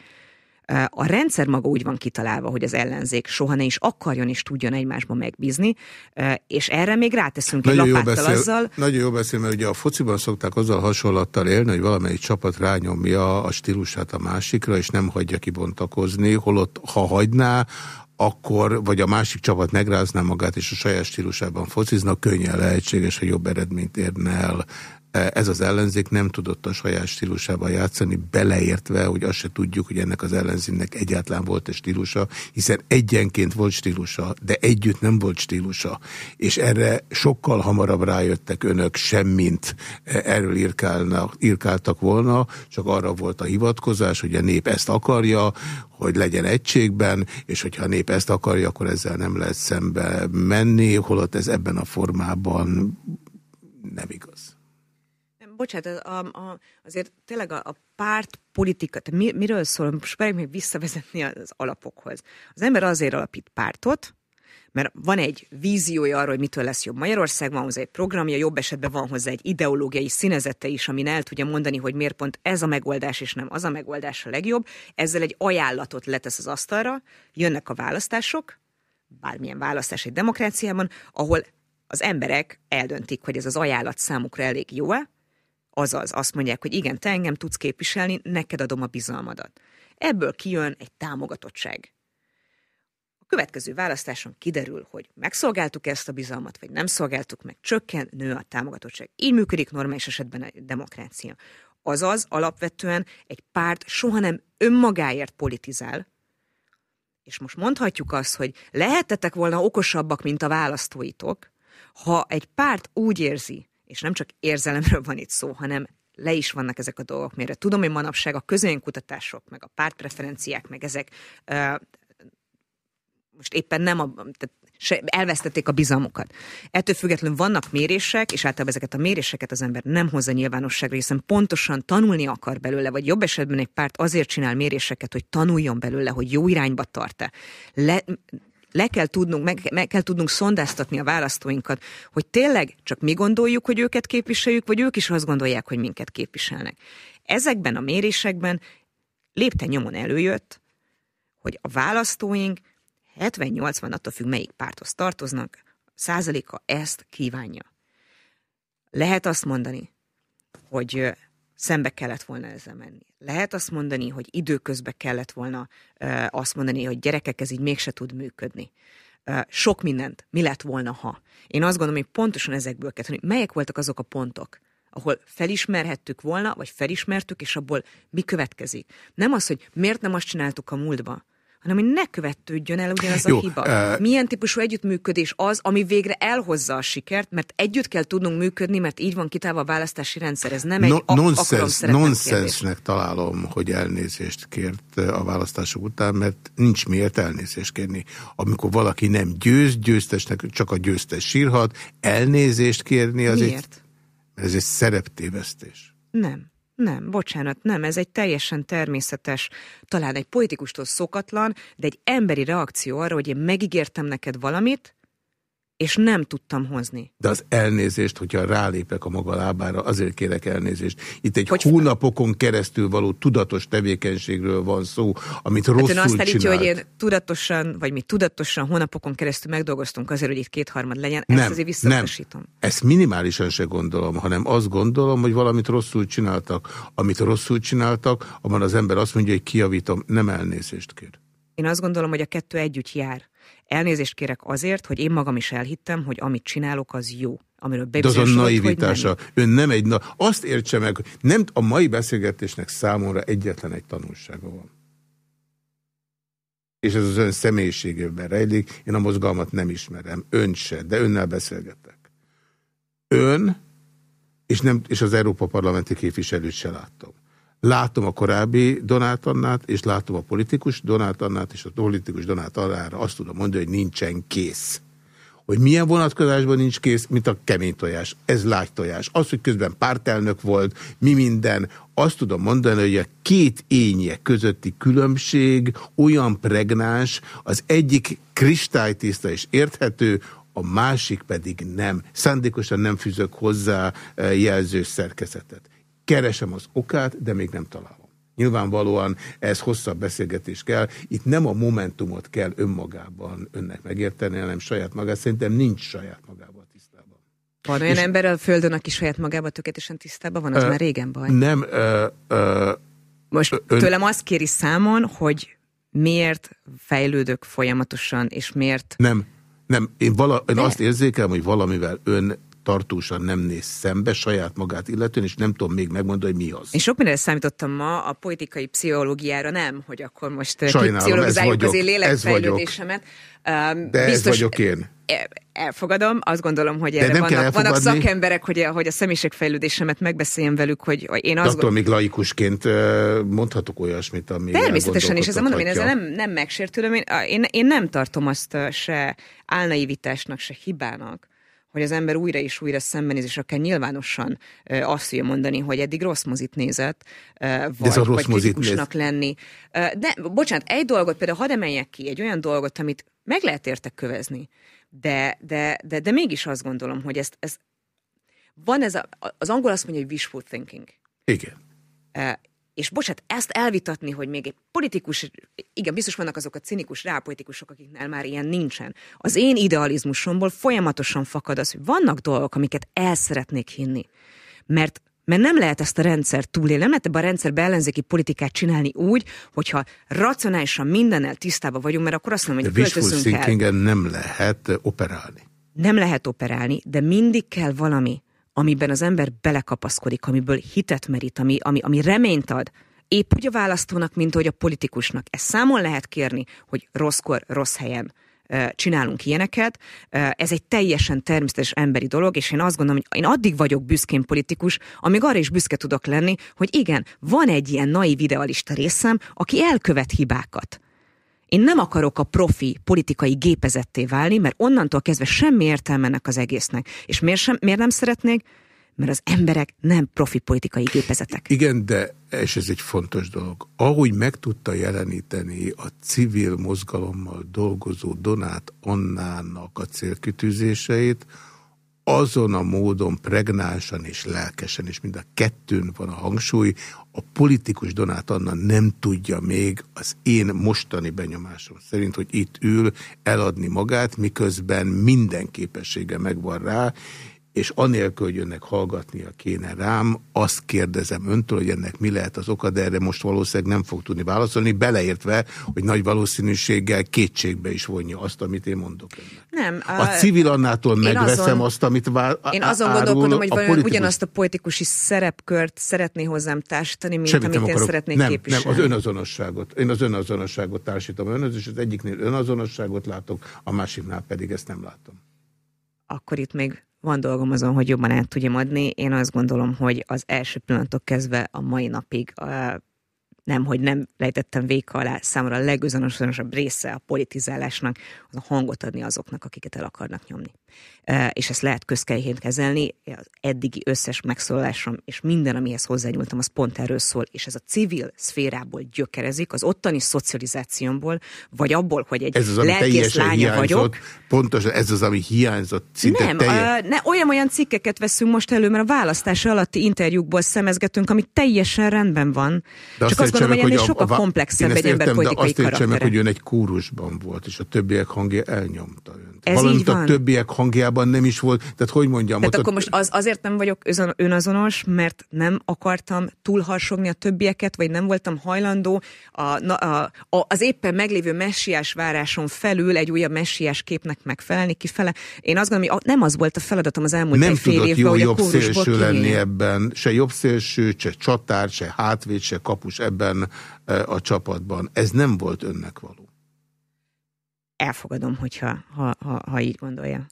A rendszer maga úgy van kitalálva, hogy az ellenzék soha ne is akarjon és tudjon egymásba megbízni, és erre még ráteszünk nagyon egy lapáttal beszél, azzal. Nagyon jó beszél, mert ugye a fociban szokták azzal hasonlattal élni, hogy valamelyik csapat rányomja a stílusát a másikra, és nem hagyja kibontakozni, holott ha hagyná, akkor, vagy a másik csapat megrázná magát, és a saját stílusában fociznak, könnyen lehetséges, hogy jobb eredményt érne el. Ez az ellenzék nem tudott a saját stílusában játszani, beleértve, hogy azt se tudjuk, hogy ennek az ellenzéknek egyáltalán volt egy stílusa, hiszen egyenként volt stílusa, de együtt nem volt stílusa. És erre sokkal hamarabb rájöttek önök, semmint erről írkálnak, írkáltak volna, csak arra volt a hivatkozás, hogy a nép ezt akarja, hogy legyen egységben, és hogyha a nép ezt akarja, akkor ezzel nem lehet szembe menni, holott ez ebben a formában nem igaz. Bocsánat, a, a, azért tényleg a, a párt tehát mi, miről szól, most még visszavezetni az alapokhoz. Az ember azért alapít pártot, mert van egy víziója arról, hogy mitől lesz jobb Magyarország, van hozzá egy programja, jobb esetben van hozzá egy ideológiai színezete is, amin el tudja mondani, hogy miért pont ez a megoldás, és nem az a megoldás a legjobb. Ezzel egy ajánlatot letesz az asztalra, jönnek a választások, bármilyen választás egy demokráciában, ahol az emberek eldöntik, hogy ez az ajánlat számukra elég jó-e, azaz azt mondják, hogy igen, te engem tudsz képviselni, neked adom a bizalmadat. Ebből kijön egy támogatottság következő választáson kiderül, hogy megszolgáltuk ezt a bizalmat, vagy nem szolgáltuk meg, csökken, nő a támogatottság. Így működik normális esetben a demokrácia. Azaz alapvetően egy párt soha nem önmagáért politizál, és most mondhatjuk azt, hogy lehetetek volna okosabbak, mint a választóitok, ha egy párt úgy érzi, és nem csak érzelemről van itt szó, hanem le is vannak ezek a dolgok, mire tudom, hogy manapság a közönkutatások, meg a pártpreferenciák, meg ezek most éppen nem a, tehát se elvesztették a bizalmukat. Ettől függetlenül vannak mérések, és általában ezeket a méréseket az ember nem hozza nyilvánosságra, hiszen pontosan tanulni akar belőle, vagy jobb esetben egy párt azért csinál méréseket, hogy tanuljon belőle, hogy jó irányba tart-e. Le, le kell tudnunk, meg, meg kell tudnunk szondáztatni a választóinkat, hogy tényleg csak mi gondoljuk, hogy őket képviseljük, vagy ők is azt gondolják, hogy minket képviselnek. Ezekben a mérésekben lépten nyomon előjött, hogy a választóink 70-80 attól függ, melyik párthoz tartoznak, százaléka ezt kívánja. Lehet azt mondani, hogy szembe kellett volna ezzel menni. Lehet azt mondani, hogy időközben kellett volna azt mondani, hogy gyerekek, ez így mégse tud működni. Sok mindent. Mi lett volna, ha? Én azt gondolom, hogy pontosan ezekből kell tenni. Melyek voltak azok a pontok, ahol felismerhettük volna, vagy felismertük, és abból mi következik. Nem az, hogy miért nem azt csináltuk a múltba, hanem hogy ne követődjön el ugyanaz Jó, a hiba. Uh, Milyen típusú együttműködés az, ami végre elhozza a sikert, mert együtt kell tudnunk működni, mert így van kitálva a választási rendszer. Ez nem egy no, nonsense, nonsensnek találom, hogy elnézést kért a választások után, mert nincs miért elnézést kérni. Amikor valaki nem győz, győztesnek csak a győztes sírhat, elnézést kérni az Miért? Egy, ez egy szereptévesztés. Nem. Nem, bocsánat, nem, ez egy teljesen természetes, talán egy politikustól szokatlan, de egy emberi reakció arra, hogy én megígértem neked valamit, és nem tudtam hozni. De az elnézést, hogyha rálépek a maga lábára, azért kérek elnézést. Itt egy hogy hónapokon keresztül való tudatos tevékenységről van szó, amit hát rosszul azt állítja, hogy én tudatosan, vagy mi tudatosan hónapokon keresztül megdolgoztunk azért, hogy itt kétharmad legyen, nem, ezt azért visszautasítom. Nem. Ezt minimálisan se gondolom, hanem azt gondolom, hogy valamit rosszul csináltak. Amit rosszul csináltak, abban az ember azt mondja, hogy kiavítom, nem elnézést kér. Én azt gondolom, hogy a kettő együtt jár. Elnézést kérek azért, hogy én magam is elhittem, hogy amit csinálok, az jó. Amiről De az a naivitása. Ön nem egy... Na, azt értse meg, hogy nem a mai beszélgetésnek számomra egyetlen egy tanulsága van. És ez az ön személyiségében rejlik. Én a mozgalmat nem ismerem. Ön se, de önnel beszélgetek. Ön, és, nem, és az Európa Parlamenti képviselőt se láttam. Látom a korábbi Donát Annát, és látom a politikus Donát Annát, és a politikus Donát Annára azt tudom mondani, hogy nincsen kész. Hogy milyen vonatkozásban nincs kész, mint a kemény tojás. Ez lágy tojás. Az, hogy közben pártelnök volt, mi minden, azt tudom mondani, hogy a két énje közötti különbség olyan pregnás, az egyik kristálytiszta és érthető, a másik pedig nem. Szándékosan nem fűzök hozzá eh, jelzős szerkezetet. Keresem az okát, de még nem találom. Nyilvánvalóan ez hosszabb beszélgetés kell. Itt nem a momentumot kell önmagában önnek megérteni, hanem saját magát. Szerintem nincs saját magában tisztában. Van olyan És ember a Földön, aki saját magában tökéletesen tisztában van? Az ö, már régen baj. Nem. Ö, ö, Most ön... tőlem azt kéri számon, hogy miért fejlődök folyamatosan, és miért... Nem. Nem, én, vala, én azt érzékelem, hogy valamivel ön tartósan nem néz szembe saját magát illetően, és nem tudom még megmondani, hogy mi az. Én sok mindenre számítottam ma, a politikai pszichológiára nem, hogy akkor most kipszichologizáljuk az én lélekfejlődésemet. De biztos, ez vagyok én. E, elfogadom, azt gondolom, hogy erre vannak, vannak szakemberek, hogy a, hogy a személyiségfejlődésemet megbeszéljem velük, hogy én azt attól még laikusként mondhatok olyasmit, ami Természetesen, és ezzel mondom, én ezzel nem, nem megsértülöm, én, én, én nem tartom azt se álnaivitásnak, se hibának, hogy az ember újra és újra szembenéz, és akár nyilvánosan azt fogja mondani, hogy eddig rossz mozit nézett, vagy, De ez a rossz vagy néz... lenni. De, bocsánat, egy dolgot például hadd emeljek ki, egy olyan dolgot, amit meg lehet érte kövezni, de, de, de, de mégis azt gondolom, hogy ezt, ezt van ez a, az angol azt mondja, hogy wishful thinking. Igen. És bocsát, ezt elvitatni, hogy még egy politikus, igen, biztos vannak azok a cinikus rápolitikusok, akiknél már ilyen nincsen. Az én idealizmusomból folyamatosan fakad az, hogy vannak dolgok, amiket el szeretnék hinni. Mert mert nem lehet ezt a rendszer túlélni, nem lehet ebbe a rendszerbe ellenzéki politikát csinálni úgy, hogyha racionálisan mindennel tisztában vagyunk, mert akkor azt mondom, hogy költözünk el. nem lehet operálni. Nem lehet operálni, de mindig kell valami, amiben az ember belekapaszkodik, amiből hitet merít, ami, ami, ami reményt ad, épp úgy a választónak, mint hogy a politikusnak. Ezt számon lehet kérni, hogy rosszkor, rossz helyen csinálunk ilyeneket. Ez egy teljesen természetes emberi dolog, és én azt gondolom, hogy én addig vagyok büszkén politikus, amíg arra is büszke tudok lenni, hogy igen, van egy ilyen naiv idealista részem, aki elkövet hibákat. Én nem akarok a profi politikai gépezetté válni, mert onnantól kezdve semmi értelme ennek az egésznek. És miért, sem, miért nem szeretnék? Mert az emberek nem profi politikai gépezetek. Igen, de és ez egy fontos dolog. Ahogy meg tudta jeleníteni a civil mozgalommal dolgozó Donát Annának a célkitűzéseit, azon a módon pregnánsan és lelkesen, és mind a kettőn van a hangsúly, a politikus Donát Anna nem tudja még az én mostani benyomásom szerint, hogy itt ül eladni magát, miközben minden képessége megvan rá, és anélkül, hogy önnek hallgatnia kéne rám, azt kérdezem öntől, hogy ennek mi lehet az oka, de erre most valószínűleg nem fog tudni válaszolni, beleértve, hogy nagy valószínűséggel kétségbe is vonja azt, amit én mondok önnek. Nem. A, a civil annától megveszem azon, azt, amit vá, Én azon gondolkodom, hogy a politikus... ugyanazt a politikusi szerepkört szeretné hozzám társítani, mint Semmit amit én akarok. szeretnék nem, képviselni. Nem, az önazonosságot. Én az önazonosságot társítom önhöz, és az egyiknél önazonosságot látok, a másiknál pedig ezt nem látom. Akkor itt még van dolgom azon, hogy jobban át tudjam adni. Én azt gondolom, hogy az első pillanatok kezdve a mai napig uh, nem, hogy nem lejtettem véka alá, számomra a legözonosabb része a politizálásnak az a hangot adni azoknak, akiket el akarnak nyomni. És ezt lehet közkelyként kezelni, az eddigi összes megszólalásom és minden, amihez hozzányúltam, az pont erről szól, és ez a civil szférából gyökerezik, az ottani szocializációmból, vagy abból, hogy egy ez az, ami lelkész lánya hiányzott, vagyok. Pontosan ez az, ami hiányzott. Szinte Nem, teljes... ne, olyan-olyan cikkeket veszünk most elő, mert a választás alatti interjúkból szemezgetünk, ami teljesen rendben van. De Csak azt gondolom, hogy ennél sokkal a, komplexebb egy ember politikai azt értsem meg, hogy ön egy kórusban volt, és a többiek hangja elnyomta önt. Ez Valamint így a többiek hangjában nem is volt, tehát hogy mondjam, Tehát ott akkor most az, azért nem vagyok önazonos, mert nem akartam túlharsogni a többieket, vagy nem voltam hajlandó a, a, a, az éppen meglévő messiás váráson felül egy újabb messiás képnek megfelelni kifele. Én azt gondolom, hogy a- nem az volt a feladatom az elmúlt nem egy fél évben, hogy a jobb kórusból szélső lenni ebben, se jobb szélső, se csatár, se hátvéd, se kapus ebben eh, a csapatban. Ez nem volt önnek való. Elfogadom, hogyha ha, ha, ha így gondolja.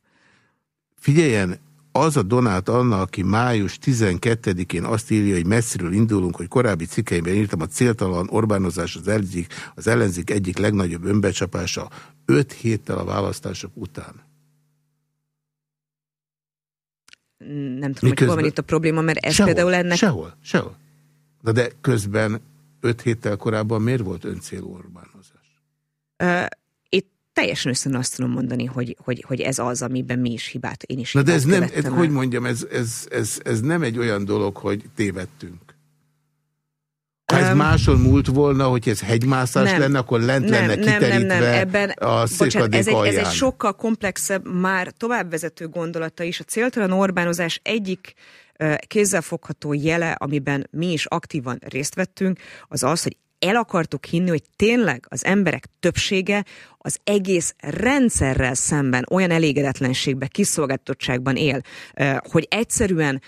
Figyeljen, az a Donát Anna, aki május 12-én azt írja, hogy messziről indulunk, hogy korábbi cikkeimben írtam, a céltalan Orbánozás az ellenzék, az ellenzék egyik legnagyobb önbecsapása öt héttel a választások után. Nem tudom, hogy hol van itt a probléma, mert ez sehol, például ennek... Sehol, sehol. Na de közben öt héttel korábban miért volt öncélú Orbánozás? Teljesen összön azt tudom mondani, hogy, hogy, hogy ez az, amiben mi is hibát, én is Na de ez nem, ez, el. hogy mondjam, ez, ez, ez, ez nem egy olyan dolog, hogy tévedtünk. Ha ez Öm, máson múlt volna, hogy ez hegymászás nem. lenne, akkor lent nem, lenne nem, nem, kiterítve nem, ebben, a bocsánat, ez egy, ez egy sokkal komplexebb, már továbbvezető gondolata is. A céltalan Orbánozás egyik kézzelfogható jele, amiben mi is aktívan részt vettünk, az az, hogy el akartuk hinni, hogy tényleg az emberek többsége az egész rendszerrel szemben olyan elégedetlenségbe, kiszolgáltatottságban él, hogy egyszerűen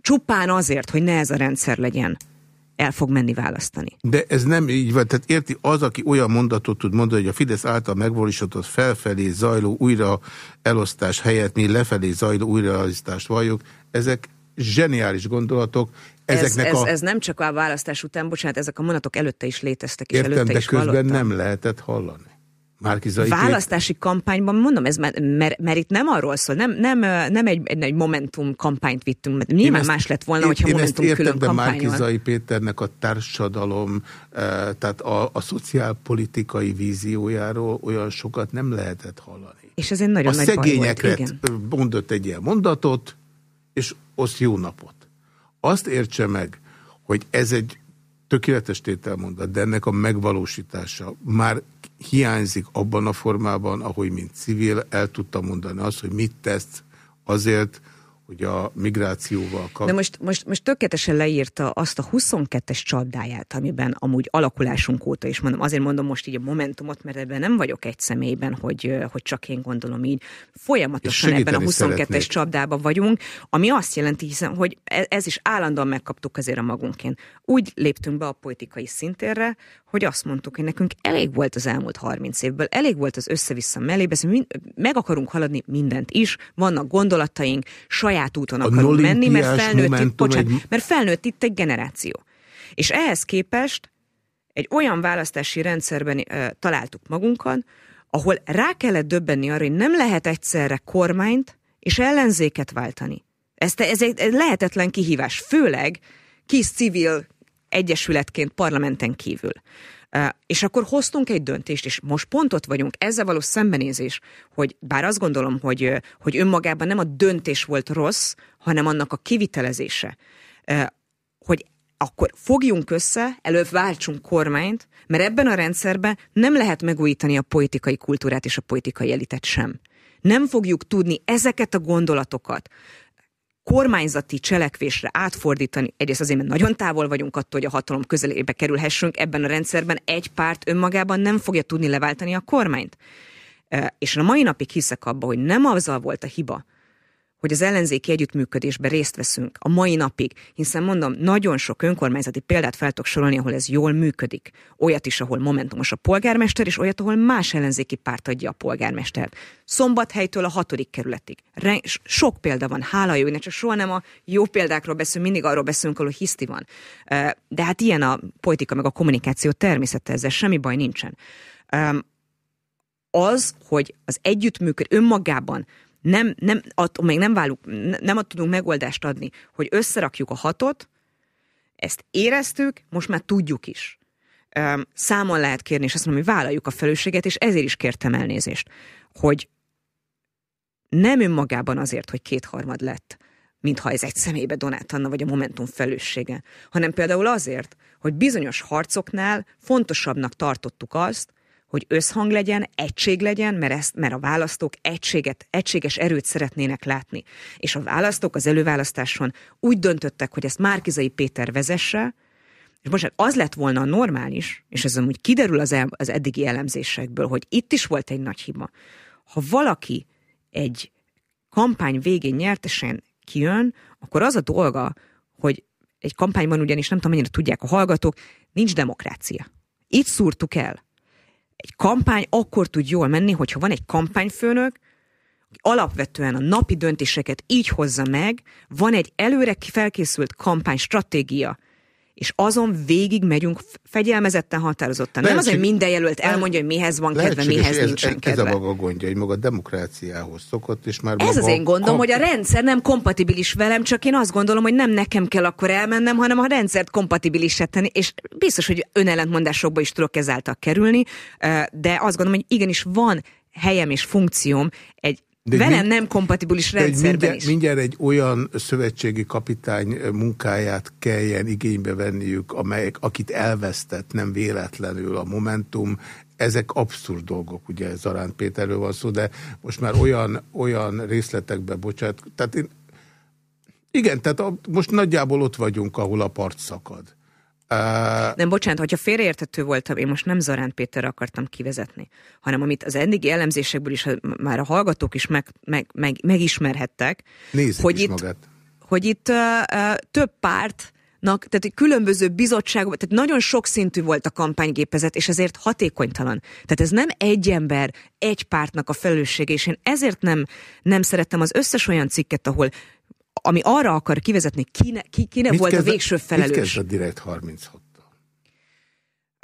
csupán azért, hogy ne ez a rendszer legyen, el fog menni választani. De ez nem így van. Tehát érti, az, aki olyan mondatot tud mondani, hogy a Fidesz által megvalósított felfelé zajló újra elosztás helyett mi lefelé zajló újraelosztást valljuk, ezek zseniális gondolatok. Ez, Ezeknek ez, a... ez nem csak a választás után, bocsánat, ezek a mondatok előtte is léteztek, és Értem, előtte de is közben hallottam. nem lehetett hallani. Márkizai Választási kampányban, mondom, ez mert, mert, mert itt nem arról szól, nem, nem, nem egy, egy Momentum kampányt vittünk, mert nyilván más lett volna, hogyha én Momentum ezt értem, külön de kampányol. Márkizai Péternek a társadalom, eh, tehát a, a szociálpolitikai víziójáról olyan sokat nem lehetett hallani. És ez egy nagyon a nagy baj volt, igen. mondott egy ilyen mondatot, és oszt jó napot. Azt értse meg, hogy ez egy tökéletes tételmondat, de ennek a megvalósítása már hiányzik abban a formában, ahogy mint civil el tudta mondani azt, hogy mit tesz azért, hogy a migrációval De kap... most, most, most tökéletesen leírta azt a 22-es csapdáját, amiben amúgy alakulásunk óta, és mondom, azért mondom most így a Momentumot, mert ebben nem vagyok egy személyben, hogy, hogy csak én gondolom így. Folyamatosan ebben a segíteni 22-es szeretnék. csapdában vagyunk, ami azt jelenti, hiszen, hogy e- ez is állandóan megkaptuk azért a magunkén. Úgy léptünk be a politikai szintérre, hogy azt mondtuk, hogy nekünk elég volt az elmúlt 30 évből, elég volt az össze-vissza mellébesz, mind, meg akarunk haladni mindent is, vannak gondolataink, saját úton akarunk menni, mert felnőtt, itt, bocsánat, egy- mert felnőtt itt egy generáció. És ehhez képest egy olyan választási rendszerben ö, találtuk magunkat, ahol rá kellett döbbenni arra, hogy nem lehet egyszerre kormányt és ellenzéket váltani. Ez, ez egy lehetetlen kihívás, főleg kis civil egyesületként parlamenten kívül. És akkor hoztunk egy döntést, és most pont ott vagyunk, ezzel való szembenézés, hogy bár azt gondolom, hogy, hogy önmagában nem a döntés volt rossz, hanem annak a kivitelezése, hogy akkor fogjunk össze, előbb váltsunk kormányt, mert ebben a rendszerben nem lehet megújítani a politikai kultúrát és a politikai elitet sem. Nem fogjuk tudni ezeket a gondolatokat, kormányzati cselekvésre átfordítani, egyrészt azért, mert nagyon távol vagyunk attól, hogy a hatalom közelébe kerülhessünk ebben a rendszerben, egy párt önmagában nem fogja tudni leváltani a kormányt. És a mai napig hiszek abba, hogy nem azzal volt a hiba, hogy az ellenzéki együttműködésbe részt veszünk a mai napig, hiszen mondom, nagyon sok önkormányzati példát fel tudok sorolni, ahol ez jól működik. Olyat is, ahol momentumos a polgármester, és olyat, ahol más ellenzéki párt adja a polgármestert. Szombathelytől a hatodik kerületig. Re- sok példa van, hála jó, csak soha nem a jó példákról beszélünk, mindig arról beszélünk, ahol hiszti van. De hát ilyen a politika, meg a kommunikáció természete, ezzel semmi baj nincsen. Az, hogy az együttműködés önmagában nem, nem, attól még nem, válunk, nem tudunk megoldást adni, hogy összerakjuk a hatot, ezt éreztük, most már tudjuk is. Számon lehet kérni, és azt mondom, hogy vállaljuk a felelősséget, és ezért is kértem elnézést, hogy nem önmagában azért, hogy kétharmad lett, mintha ez egy személybe Donát Anna vagy a Momentum felelőssége, hanem például azért, hogy bizonyos harcoknál fontosabbnak tartottuk azt, hogy összhang legyen, egység legyen, mert, ezt, mert a választók egységet, egységes erőt szeretnének látni. És a választók az előválasztáson úgy döntöttek, hogy ezt Márkizai Péter vezesse, és most az lett volna a normális, és ez amúgy kiderül az, el, az eddigi elemzésekből, hogy itt is volt egy nagy hiba. Ha valaki egy kampány végén nyertesen kijön, akkor az a dolga, hogy egy kampányban ugyanis nem tudom mennyire tudják a hallgatók, nincs demokrácia. Itt szúrtuk el egy kampány akkor tud jól menni, hogyha van egy kampányfőnök, alapvetően a napi döntéseket így hozza meg, van egy előre felkészült kampánystratégia, és azon végig megyünk fegyelmezetten, határozottan. Nem az, hogy minden jelölt elmondja, hogy mihez van kedve, mihez ez, nincsen ez, kedve. Ez a maga gondja, hogy maga demokráciához szokott, és már Ez az én gondom, kap... hogy a rendszer nem kompatibilis velem, csak én azt gondolom, hogy nem nekem kell akkor elmennem, hanem a rendszert kompatibilis tenni, és biztos, hogy önellentmondásokba is tudok ezáltal kerülni, de azt gondolom, hogy igenis van helyem és funkcióm egy de Velem mind, nem kompatibilis rendszerben mindjárt, is. Mindjárt egy olyan szövetségi kapitány munkáját kelljen igénybe venniük, amelyek, akit elvesztett nem véletlenül a Momentum, ezek abszurd dolgok, ugye Zarán Péterről van szó, de most már olyan, olyan részletekbe bocsát. Tehát én, igen, tehát a, most nagyjából ott vagyunk, ahol a part szakad. Uh, nem, bocsánat, hogyha félreértető voltam, én most nem Zaránt Péterre akartam kivezetni, hanem amit az eddigi elemzésekből is már a hallgatók is meg, meg, meg, megismerhettek, hogy itt, magát. hogy itt uh, uh, több párt tehát hogy különböző bizottságok, tehát nagyon sokszintű volt a kampánygépezet, és ezért hatékonytalan. Tehát ez nem egy ember, egy pártnak a felelőssége, és én ezért nem, nem szerettem az összes olyan cikket, ahol ami arra akar kivezetni, kine, ki, kine volt kezd, a végső felelős. Mit kezd a Direkt 36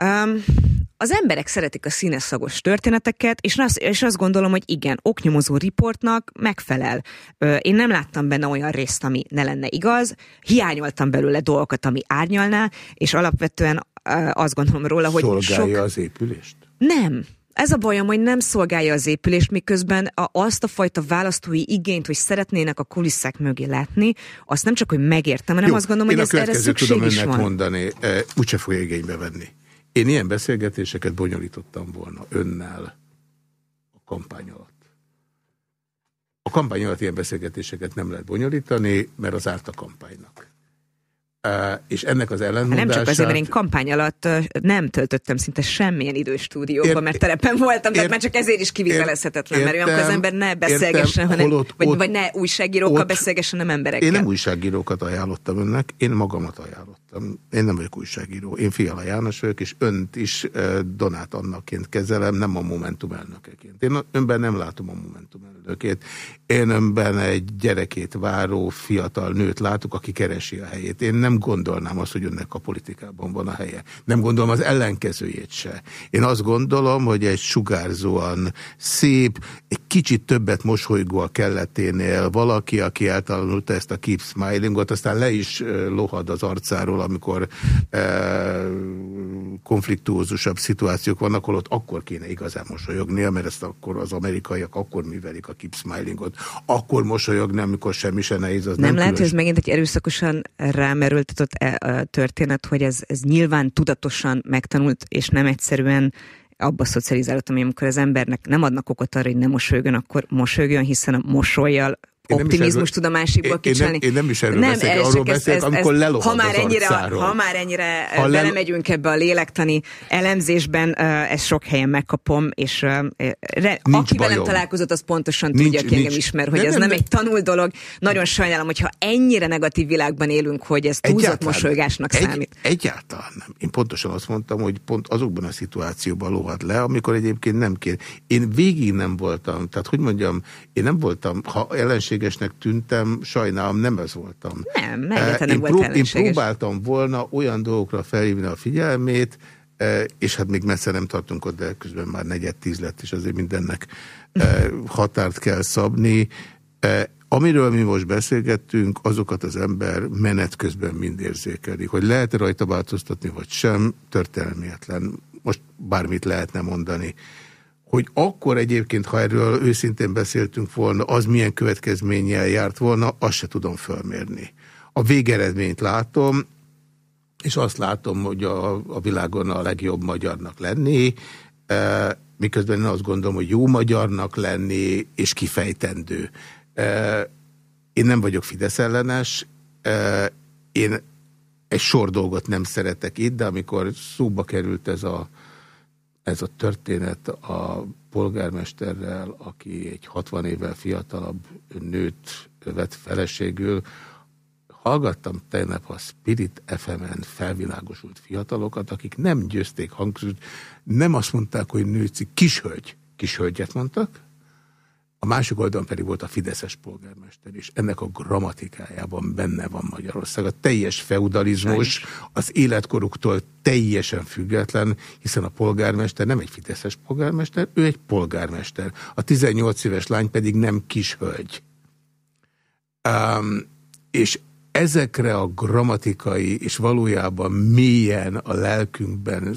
um, az emberek szeretik a színes szagos történeteket, és azt, és azt gondolom, hogy igen, oknyomozó riportnak megfelel. Én nem láttam benne olyan részt, ami ne lenne igaz, hiányoltam belőle dolgokat, ami árnyalná, és alapvetően azt gondolom róla, hogy Szolgálja sok... az épülést? Nem, ez a bajom, hogy nem szolgálja az épülést, miközben a, azt a fajta választói igényt, hogy szeretnének a kulisszák mögé látni, azt nem csak, hogy megértem, hanem Jó, azt gondolom, hogy ez erre szükség tudom is van. mondani, e, úgyse fogja igénybe venni. Én ilyen beszélgetéseket bonyolítottam volna önnel a kampány alatt. A kampány alatt ilyen beszélgetéseket nem lehet bonyolítani, mert az árt a kampánynak és ennek az ellentmondását... Nem csak azért, mert én kampány alatt nem töltöttem szinte semmilyen idős stúdióba, mert terepen voltam, tehát már csak ezért is kivitelezhetetlen, mert olyan, az ember ne beszélgessen, hanem, ott, vagy, ott, vagy ne újságírókkal ott, beszélgessen, nem emberekkel. Én nem újságírókat ajánlottam önnek, én magamat ajánlottam. Én nem vagyok újságíró. Én Fiala János vagyok, és önt is Donát Annaként kezelem, nem a Momentum elnökeként. Én önben nem látom a Momentum elnökét. Én önben egy gyerekét váró fiatal nőt látok, aki keresi a helyét. Én nem gondolnám azt, hogy önnek a politikában van a helye. Nem gondolom az ellenkezőjét se. Én azt gondolom, hogy egy sugárzóan szép, egy kicsit többet mosolygó a kelleténél valaki, aki eltalanulta ezt a keep smilingot, aztán le is lohad az arcáról, amikor e, konfliktuózusabb szituációk vannak, ahol ott akkor kéne igazán mosolyognia, mert ezt akkor az amerikaiak akkor művelik a keep smilingot. Akkor mosolyogni, amikor semmi se nehéz, az nem, nem lehet, különös. hogy ez megint egy erőszakosan rámerültetett e- a történet, hogy ez, ez nyilván tudatosan megtanult, és nem egyszerűen abba szocializálódtam, amikor az embernek nem adnak okot arra, hogy ne mosolyogjon, akkor mosolyogjon, hiszen a mosolyjal Én nem optimizmus tud a másikból én- én nem- kicselni. én nem is erről beszélek, ez arról ez- beszélek, ez- amikor ez- lelohad ha már ennyire. Ha már ennyire Ha ha le- belemegyünk ebbe a lélektani elemzésben, ezt sok helyen megkapom, és re, aki velem találkozott, az pontosan Nincs- tudja, aki engem nincs. ismer, hogy Nem, ez nem, nem, nem. egy tanult dolog. Nagyon sajnálom, hogyha ennyire negatív világban élünk, hogy ez túlzott Egyáltalán- mosolygásnak egy, számít. Egyáltalán nem. Én pontosan azt mondtam, hogy pont azokban a szituációban lohad le, amikor egyébként nem kér. Én végig nem voltam, tehát hogy mondjam, én nem voltam, ha ellenségesnek tűntem, sajnálom, nem ez voltam. Nem, Eh, egyáltalán nem én, volt prób- én próbáltam volna olyan dolgokra felhívni a figyelmét, eh, és hát még messze nem tartunk ott, de közben már negyed tíz lett, és azért mindennek eh, határt kell szabni. Eh, Amiről mi most beszélgettünk, azokat az ember menet közben mind érzékeli. Hogy lehet-e rajta változtatni, vagy sem, történelmietlen. Most bármit lehetne mondani. Hogy akkor egyébként, ha erről őszintén beszéltünk volna, az milyen következménnyel járt volna, azt se tudom fölmérni. A végeredményt látom, és azt látom, hogy a, a világon a legjobb magyarnak lenni, e, miközben én azt gondolom, hogy jó magyarnak lenni, és kifejtendő. E, én nem vagyok Fidesz ellenes, e, én egy sor dolgot nem szeretek itt, de amikor szóba került ez a, ez a történet a polgármesterrel, aki egy 60 évvel fiatalabb nőt vett feleségül, hallgattam tegnap a Spirit FM-en felvilágosult fiatalokat, akik nem győzték hangsúlyt, nem azt mondták, hogy nőci, kishölgy, kishölgyet mondtak, a másik oldalon pedig volt a Fideszes polgármester, és ennek a grammatikájában benne van Magyarország. A teljes feudalizmus az életkoruktól teljesen független, hiszen a polgármester nem egy Fideszes polgármester, ő egy polgármester. A 18 éves lány pedig nem kishölgy. Um, és ezekre a grammatikai és valójában mélyen a lelkünkben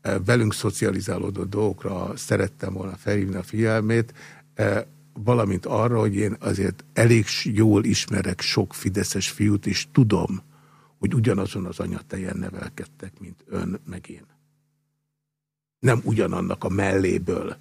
eh, velünk szocializálódó dolgokra szerettem volna felhívni a figyelmét, valamint arra, hogy én azért elég jól ismerek sok fideszes fiút, és tudom, hogy ugyanazon az anyatejen nevelkedtek, mint ön, meg én. Nem ugyanannak a melléből.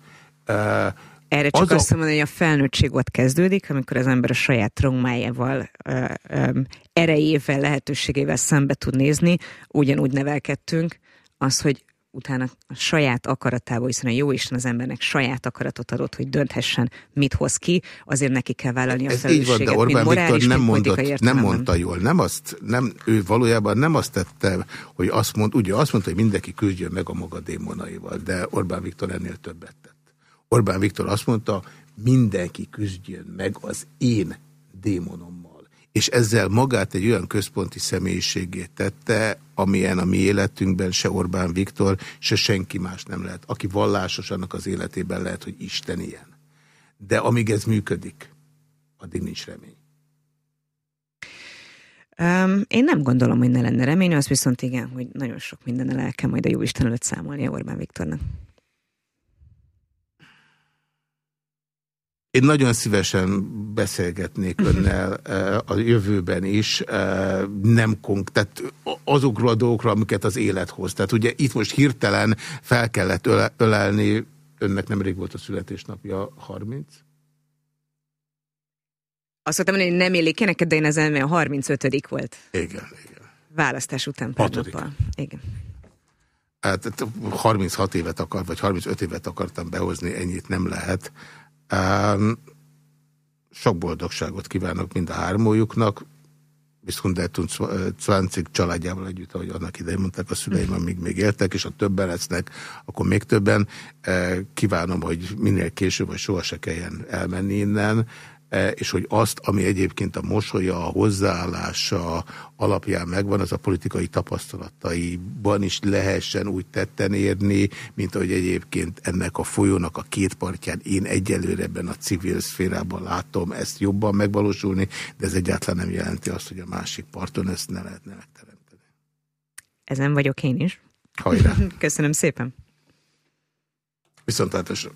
Erre csak az a- azt mondani, hogy a felnőttség ott kezdődik, amikor az ember a saját traumájával, ö, ö, erejével, lehetőségével szembe tud nézni, ugyanúgy nevelkedtünk, az, hogy utána a saját akaratával, hiszen a Jóisten az embernek saját akaratot adott, hogy dönthessen, mit hoz ki, azért neki kell vállalni a Ez így van, felelősséget, de Orbán morális, Viktor nem, mondott, nem mondta jól. Nem azt, nem, ő valójában nem azt tette, hogy azt mond, ugye azt mondta, hogy mindenki küzdjön meg a maga démonaival, de Orbán Viktor ennél többet tett. Orbán Viktor azt mondta, mindenki küzdjön meg az én démonommal. És ezzel magát egy olyan központi személyiségét tette, amilyen a mi életünkben se Orbán Viktor, se senki más nem lehet. Aki vallásos, annak az életében lehet, hogy Isten ilyen. De amíg ez működik, addig nincs remény. Um, én nem gondolom, hogy ne lenne remény, az viszont igen, hogy nagyon sok mindennel el kell majd a Jóisten előtt számolni Orbán Viktornak. Én nagyon szívesen beszélgetnék önnel eh, a jövőben is, eh, nem konk, tehát azokról a dolgokról, amiket az élet hoz. Tehát ugye itt most hirtelen fel kellett öle, ölelni, önnek nemrég volt a születésnapja 30? Azt mondtam, hogy nem ki neked, de én az elme a 35 volt. Igen, igen. Választás után pár Hatodik. nappal. Igen. Hát tehát 36 évet akar, vagy 35 évet akartam behozni, ennyit nem lehet. Um, sok boldogságot kívánok mind a hármójuknak. bis 120 családjával együtt, ahogy annak idején mondták a szüleim, amíg még éltek, és ha többen lesznek, akkor még többen. Kívánom, hogy minél később, vagy soha se kelljen elmenni innen, és hogy azt, ami egyébként a mosolya, a hozzáállása alapján megvan, az a politikai tapasztalataiban is lehessen úgy tetten érni, mint ahogy egyébként ennek a folyónak a két partján én egyelőre ebben a civil szférában látom ezt jobban megvalósulni, de ez egyáltalán nem jelenti azt, hogy a másik parton ezt ne lehetne megteremteni. Ezen vagyok én is. Hajrá! Köszönöm szépen! Viszontlátásra!